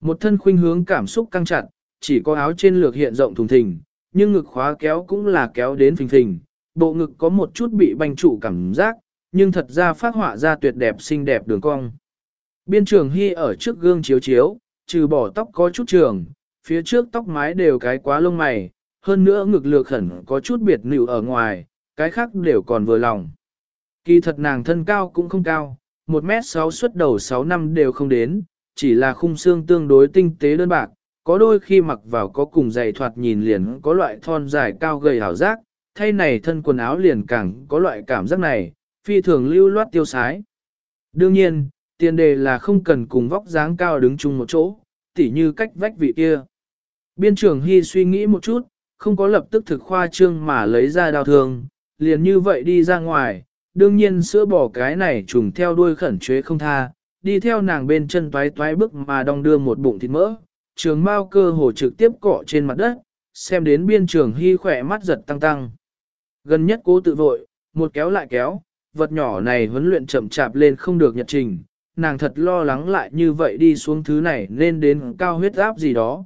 Một thân khuynh hướng cảm xúc căng chặt, chỉ có áo trên lược hiện rộng thùng thình, nhưng ngực khóa kéo cũng là kéo đến phình phình, bộ ngực có một chút bị banh trụ cảm giác, nhưng thật ra phát họa ra tuyệt đẹp xinh đẹp đường cong. Biên trường hy ở trước gương chiếu chiếu, trừ bỏ tóc có chút trường, phía trước tóc mái đều cái quá lông mày, hơn nữa ngực lược khẩn có chút biệt nịu ở ngoài, cái khác đều còn vừa lòng. Kỳ thật nàng thân cao cũng không cao, 1m6 xuất đầu 6 năm đều không đến, chỉ là khung xương tương đối tinh tế đơn bạc, có đôi khi mặc vào có cùng dày thoạt nhìn liền có loại thon dài cao gầy hảo giác, thay này thân quần áo liền càng có loại cảm giác này, phi thường lưu loát tiêu sái. Đương nhiên, tiền đề là không cần cùng vóc dáng cao đứng chung một chỗ, tỉ như cách vách vị kia. Biên trưởng Hy suy nghĩ một chút, không có lập tức thực khoa trương mà lấy ra đào thường, liền như vậy đi ra ngoài, đương nhiên sữa bỏ cái này trùng theo đuôi khẩn chế không tha, đi theo nàng bên chân toái toái bước mà đong đưa một bụng thịt mỡ, trường mao cơ hồ trực tiếp cọ trên mặt đất, xem đến biên trường hy khỏe mắt giật tăng tăng. Gần nhất cố tự vội, một kéo lại kéo, vật nhỏ này huấn luyện chậm chạp lên không được nhật trình, nàng thật lo lắng lại như vậy đi xuống thứ này nên đến cao huyết áp gì đó.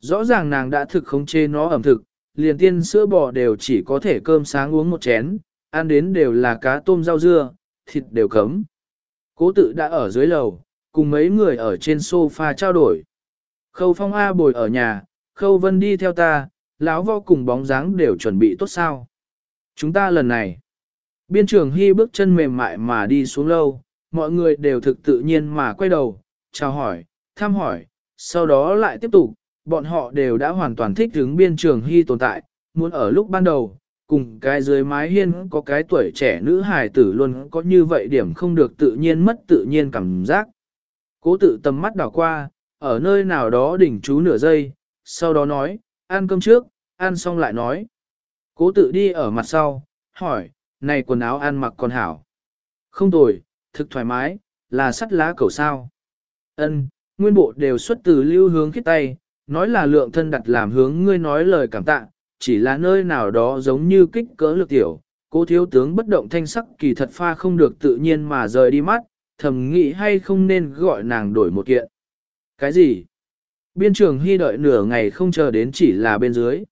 Rõ ràng nàng đã thực khống chế nó ẩm thực, liền tiên sữa bò đều chỉ có thể cơm sáng uống một chén, ăn đến đều là cá tôm rau dưa, thịt đều cấm. Cố tự đã ở dưới lầu, cùng mấy người ở trên sofa trao đổi. Khâu phong A bồi ở nhà, khâu vân đi theo ta, lão vô cùng bóng dáng đều chuẩn bị tốt sao. Chúng ta lần này, biên trường hy bước chân mềm mại mà đi xuống lâu, mọi người đều thực tự nhiên mà quay đầu, chào hỏi, thăm hỏi, sau đó lại tiếp tục, bọn họ đều đã hoàn toàn thích ứng biên trường hy tồn tại, muốn ở lúc ban đầu, cùng cái dưới mái hiên có cái tuổi trẻ nữ hài tử luôn có như vậy điểm không được tự nhiên mất tự nhiên cảm giác. Cố tự tầm mắt đảo qua, ở nơi nào đó đỉnh chú nửa giây, sau đó nói, ăn cơm trước, ăn xong lại nói. Cố tự đi ở mặt sau, hỏi, này quần áo ăn mặc còn hảo. Không tồi, thực thoải mái, là sắt lá cầu sao. Ân, nguyên bộ đều xuất từ lưu hướng khít tay, nói là lượng thân đặt làm hướng ngươi nói lời cảm tạ, chỉ là nơi nào đó giống như kích cỡ lực tiểu. Cố thiếu tướng bất động thanh sắc kỳ thật pha không được tự nhiên mà rời đi mắt, thầm nghĩ hay không nên gọi nàng đổi một kiện. Cái gì? Biên trường hy đợi nửa ngày không chờ đến chỉ là bên dưới.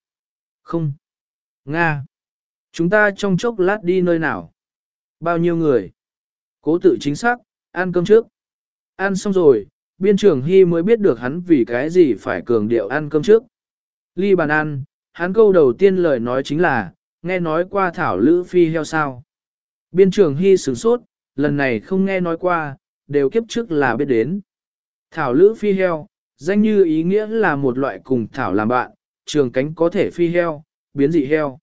Không. Nga. Chúng ta trong chốc lát đi nơi nào? Bao nhiêu người? Cố tự chính xác, ăn cơm trước. Ăn xong rồi, biên trường hy mới biết được hắn vì cái gì phải cường điệu ăn cơm trước. Ly bàn ăn, hắn câu đầu tiên lời nói chính là, nghe nói qua thảo lữ phi heo sao. Biên trường hy sửng sốt, lần này không nghe nói qua, đều kiếp trước là biết đến. Thảo lữ phi heo, danh như ý nghĩa là một loại cùng thảo làm bạn, trường cánh có thể phi heo, biến dị heo.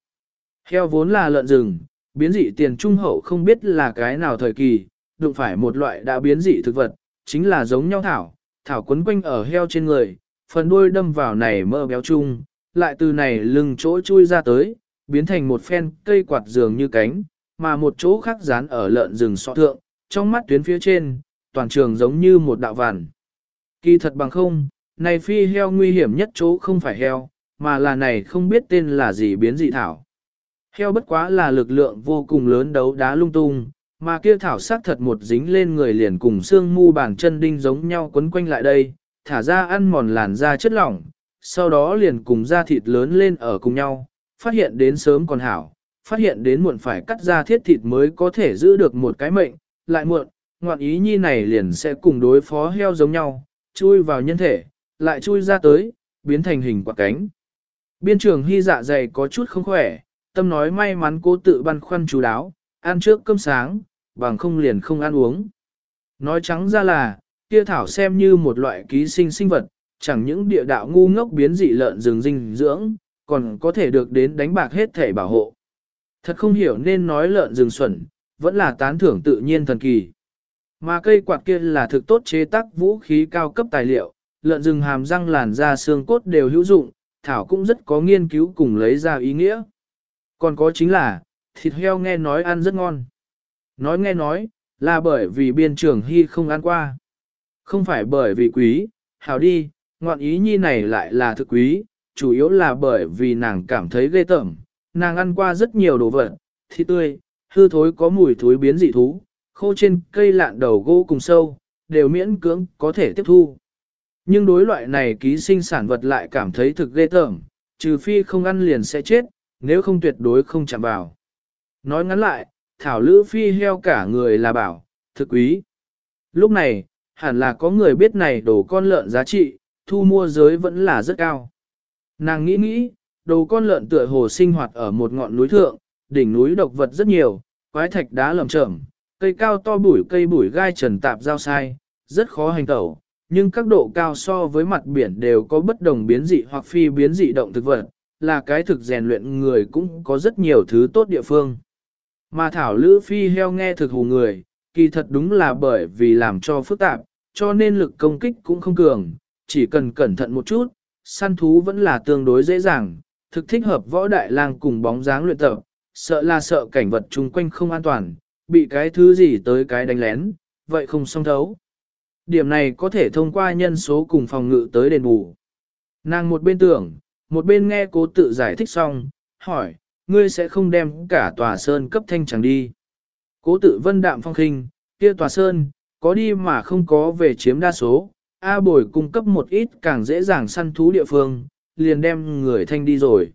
Heo vốn là lợn rừng, biến dị tiền trung hậu không biết là cái nào thời kỳ, đụng phải một loại đã biến dị thực vật, chính là giống nhau thảo, thảo quấn quanh ở heo trên người, phần đuôi đâm vào này mơ béo chung, lại từ này lưng chỗ chui ra tới, biến thành một phen cây quạt dường như cánh, mà một chỗ khác dán ở lợn rừng sọ thượng, trong mắt tuyến phía trên, toàn trường giống như một đạo vằn. Kỳ thật bằng không, này phi heo nguy hiểm nhất chỗ không phải heo, mà là này không biết tên là gì biến dị thảo. Heo bất quá là lực lượng vô cùng lớn đấu đá lung tung, mà kia thảo sắc thật một dính lên người liền cùng xương mu bàn chân đinh giống nhau quấn quanh lại đây, thả ra ăn mòn làn da chất lỏng, sau đó liền cùng da thịt lớn lên ở cùng nhau, phát hiện đến sớm còn hảo, phát hiện đến muộn phải cắt ra thiết thịt mới có thể giữ được một cái mệnh, lại muộn, ngoạn ý nhi này liền sẽ cùng đối phó heo giống nhau, chui vào nhân thể, lại chui ra tới, biến thành hình quả cánh. Biên trường hy dạ dày có chút không khỏe, tâm nói may mắn cố tự băn khoăn chú đáo, ăn trước cơm sáng, bằng không liền không ăn uống. Nói trắng ra là, kia thảo xem như một loại ký sinh sinh vật, chẳng những địa đạo ngu ngốc biến dị lợn rừng dinh dưỡng, còn có thể được đến đánh bạc hết thể bảo hộ. Thật không hiểu nên nói lợn rừng xuẩn, vẫn là tán thưởng tự nhiên thần kỳ. Mà cây quạt kia là thực tốt chế tác vũ khí cao cấp tài liệu, lợn rừng hàm răng làn da xương cốt đều hữu dụng, thảo cũng rất có nghiên cứu cùng lấy ra ý nghĩa. Còn có chính là, thịt heo nghe nói ăn rất ngon. Nói nghe nói, là bởi vì biên trưởng hy không ăn qua. Không phải bởi vì quý, hảo đi, ngoạn ý nhi này lại là thực quý, chủ yếu là bởi vì nàng cảm thấy ghê tởm. Nàng ăn qua rất nhiều đồ vật, thịt tươi, hư thối có mùi thối biến dị thú, khô trên cây lạn đầu gỗ cùng sâu, đều miễn cưỡng có thể tiếp thu. Nhưng đối loại này ký sinh sản vật lại cảm thấy thực ghê tởm, trừ phi không ăn liền sẽ chết, nếu không tuyệt đối không chạm vào. Nói ngắn lại, thảo lữ phi heo cả người là bảo, thực quý. Lúc này, hẳn là có người biết này đồ con lợn giá trị, thu mua giới vẫn là rất cao. Nàng nghĩ nghĩ, đồ con lợn tựa hồ sinh hoạt ở một ngọn núi thượng, đỉnh núi độc vật rất nhiều, quái thạch đá lầm chởm, cây cao to bụi cây bụi gai trần tạp giao sai, rất khó hành tẩu, nhưng các độ cao so với mặt biển đều có bất đồng biến dị hoặc phi biến dị động thực vật, là cái thực rèn luyện người cũng có rất nhiều thứ tốt địa phương. Mà thảo lữ phi heo nghe thực hù người, kỳ thật đúng là bởi vì làm cho phức tạp, cho nên lực công kích cũng không cường, chỉ cần cẩn thận một chút, săn thú vẫn là tương đối dễ dàng, thực thích hợp võ đại lang cùng bóng dáng luyện tập, sợ là sợ cảnh vật chung quanh không an toàn, bị cái thứ gì tới cái đánh lén, vậy không xong thấu. Điểm này có thể thông qua nhân số cùng phòng ngự tới đền bù. Nàng một bên tưởng, một bên nghe cố tự giải thích xong, hỏi, ngươi sẽ không đem cả tòa sơn cấp thanh chẳng đi. Cố tự vân đạm phong khinh, kia tòa sơn, có đi mà không có về chiếm đa số, A bồi cung cấp một ít càng dễ dàng săn thú địa phương, liền đem người thanh đi rồi.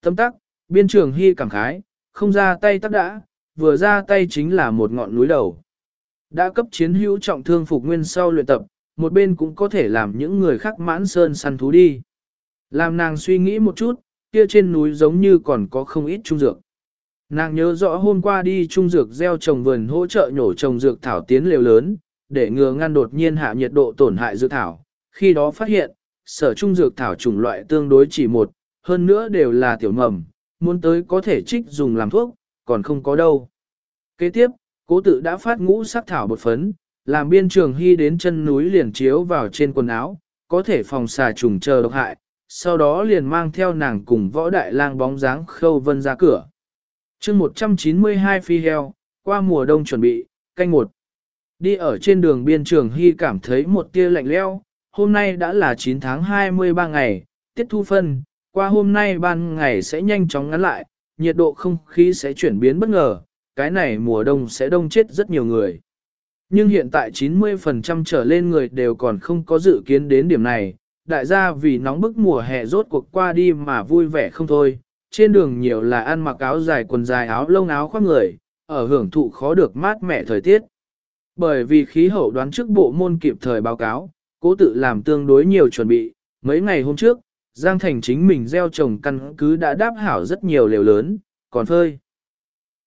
Tâm tắc, biên trường hy cảm khái, không ra tay tắc đã, vừa ra tay chính là một ngọn núi đầu. Đã cấp chiến hữu trọng thương phục nguyên sau luyện tập, một bên cũng có thể làm những người khác mãn sơn săn thú đi. Làm nàng suy nghĩ một chút, kia trên núi giống như còn có không ít trung dược. Nàng nhớ rõ hôm qua đi trung dược gieo trồng vườn hỗ trợ nhổ trồng dược thảo tiến liều lớn, để ngừa ngăn đột nhiên hạ nhiệt độ tổn hại dược thảo. Khi đó phát hiện, sở trung dược thảo chủng loại tương đối chỉ một, hơn nữa đều là tiểu mầm, muốn tới có thể trích dùng làm thuốc, còn không có đâu. Kế tiếp, cố tự đã phát ngũ sắc thảo bột phấn, làm biên trường hy đến chân núi liền chiếu vào trên quần áo, có thể phòng xà trùng chờ độc hại, sau đó liền mang theo nàng cùng võ đại lang bóng dáng khâu vân ra cửa. chương 192 phi heo, qua mùa đông chuẩn bị, canh một. Đi ở trên đường biên trường hy cảm thấy một tia lạnh leo, hôm nay đã là 9 tháng 23 ngày, tiết thu phân, qua hôm nay ban ngày sẽ nhanh chóng ngắn lại, nhiệt độ không khí sẽ chuyển biến bất ngờ, cái này mùa đông sẽ đông chết rất nhiều người. Nhưng hiện tại 90% trở lên người đều còn không có dự kiến đến điểm này, đại gia vì nóng bức mùa hè rốt cuộc qua đi mà vui vẻ không thôi, trên đường nhiều là ăn mặc áo dài quần dài áo lông áo khoác người, ở hưởng thụ khó được mát mẻ thời tiết. Bởi vì khí hậu đoán trước bộ môn kịp thời báo cáo, cố tự làm tương đối nhiều chuẩn bị, mấy ngày hôm trước, Giang Thành chính mình gieo trồng căn cứ đã đáp hảo rất nhiều lều lớn, còn phơi.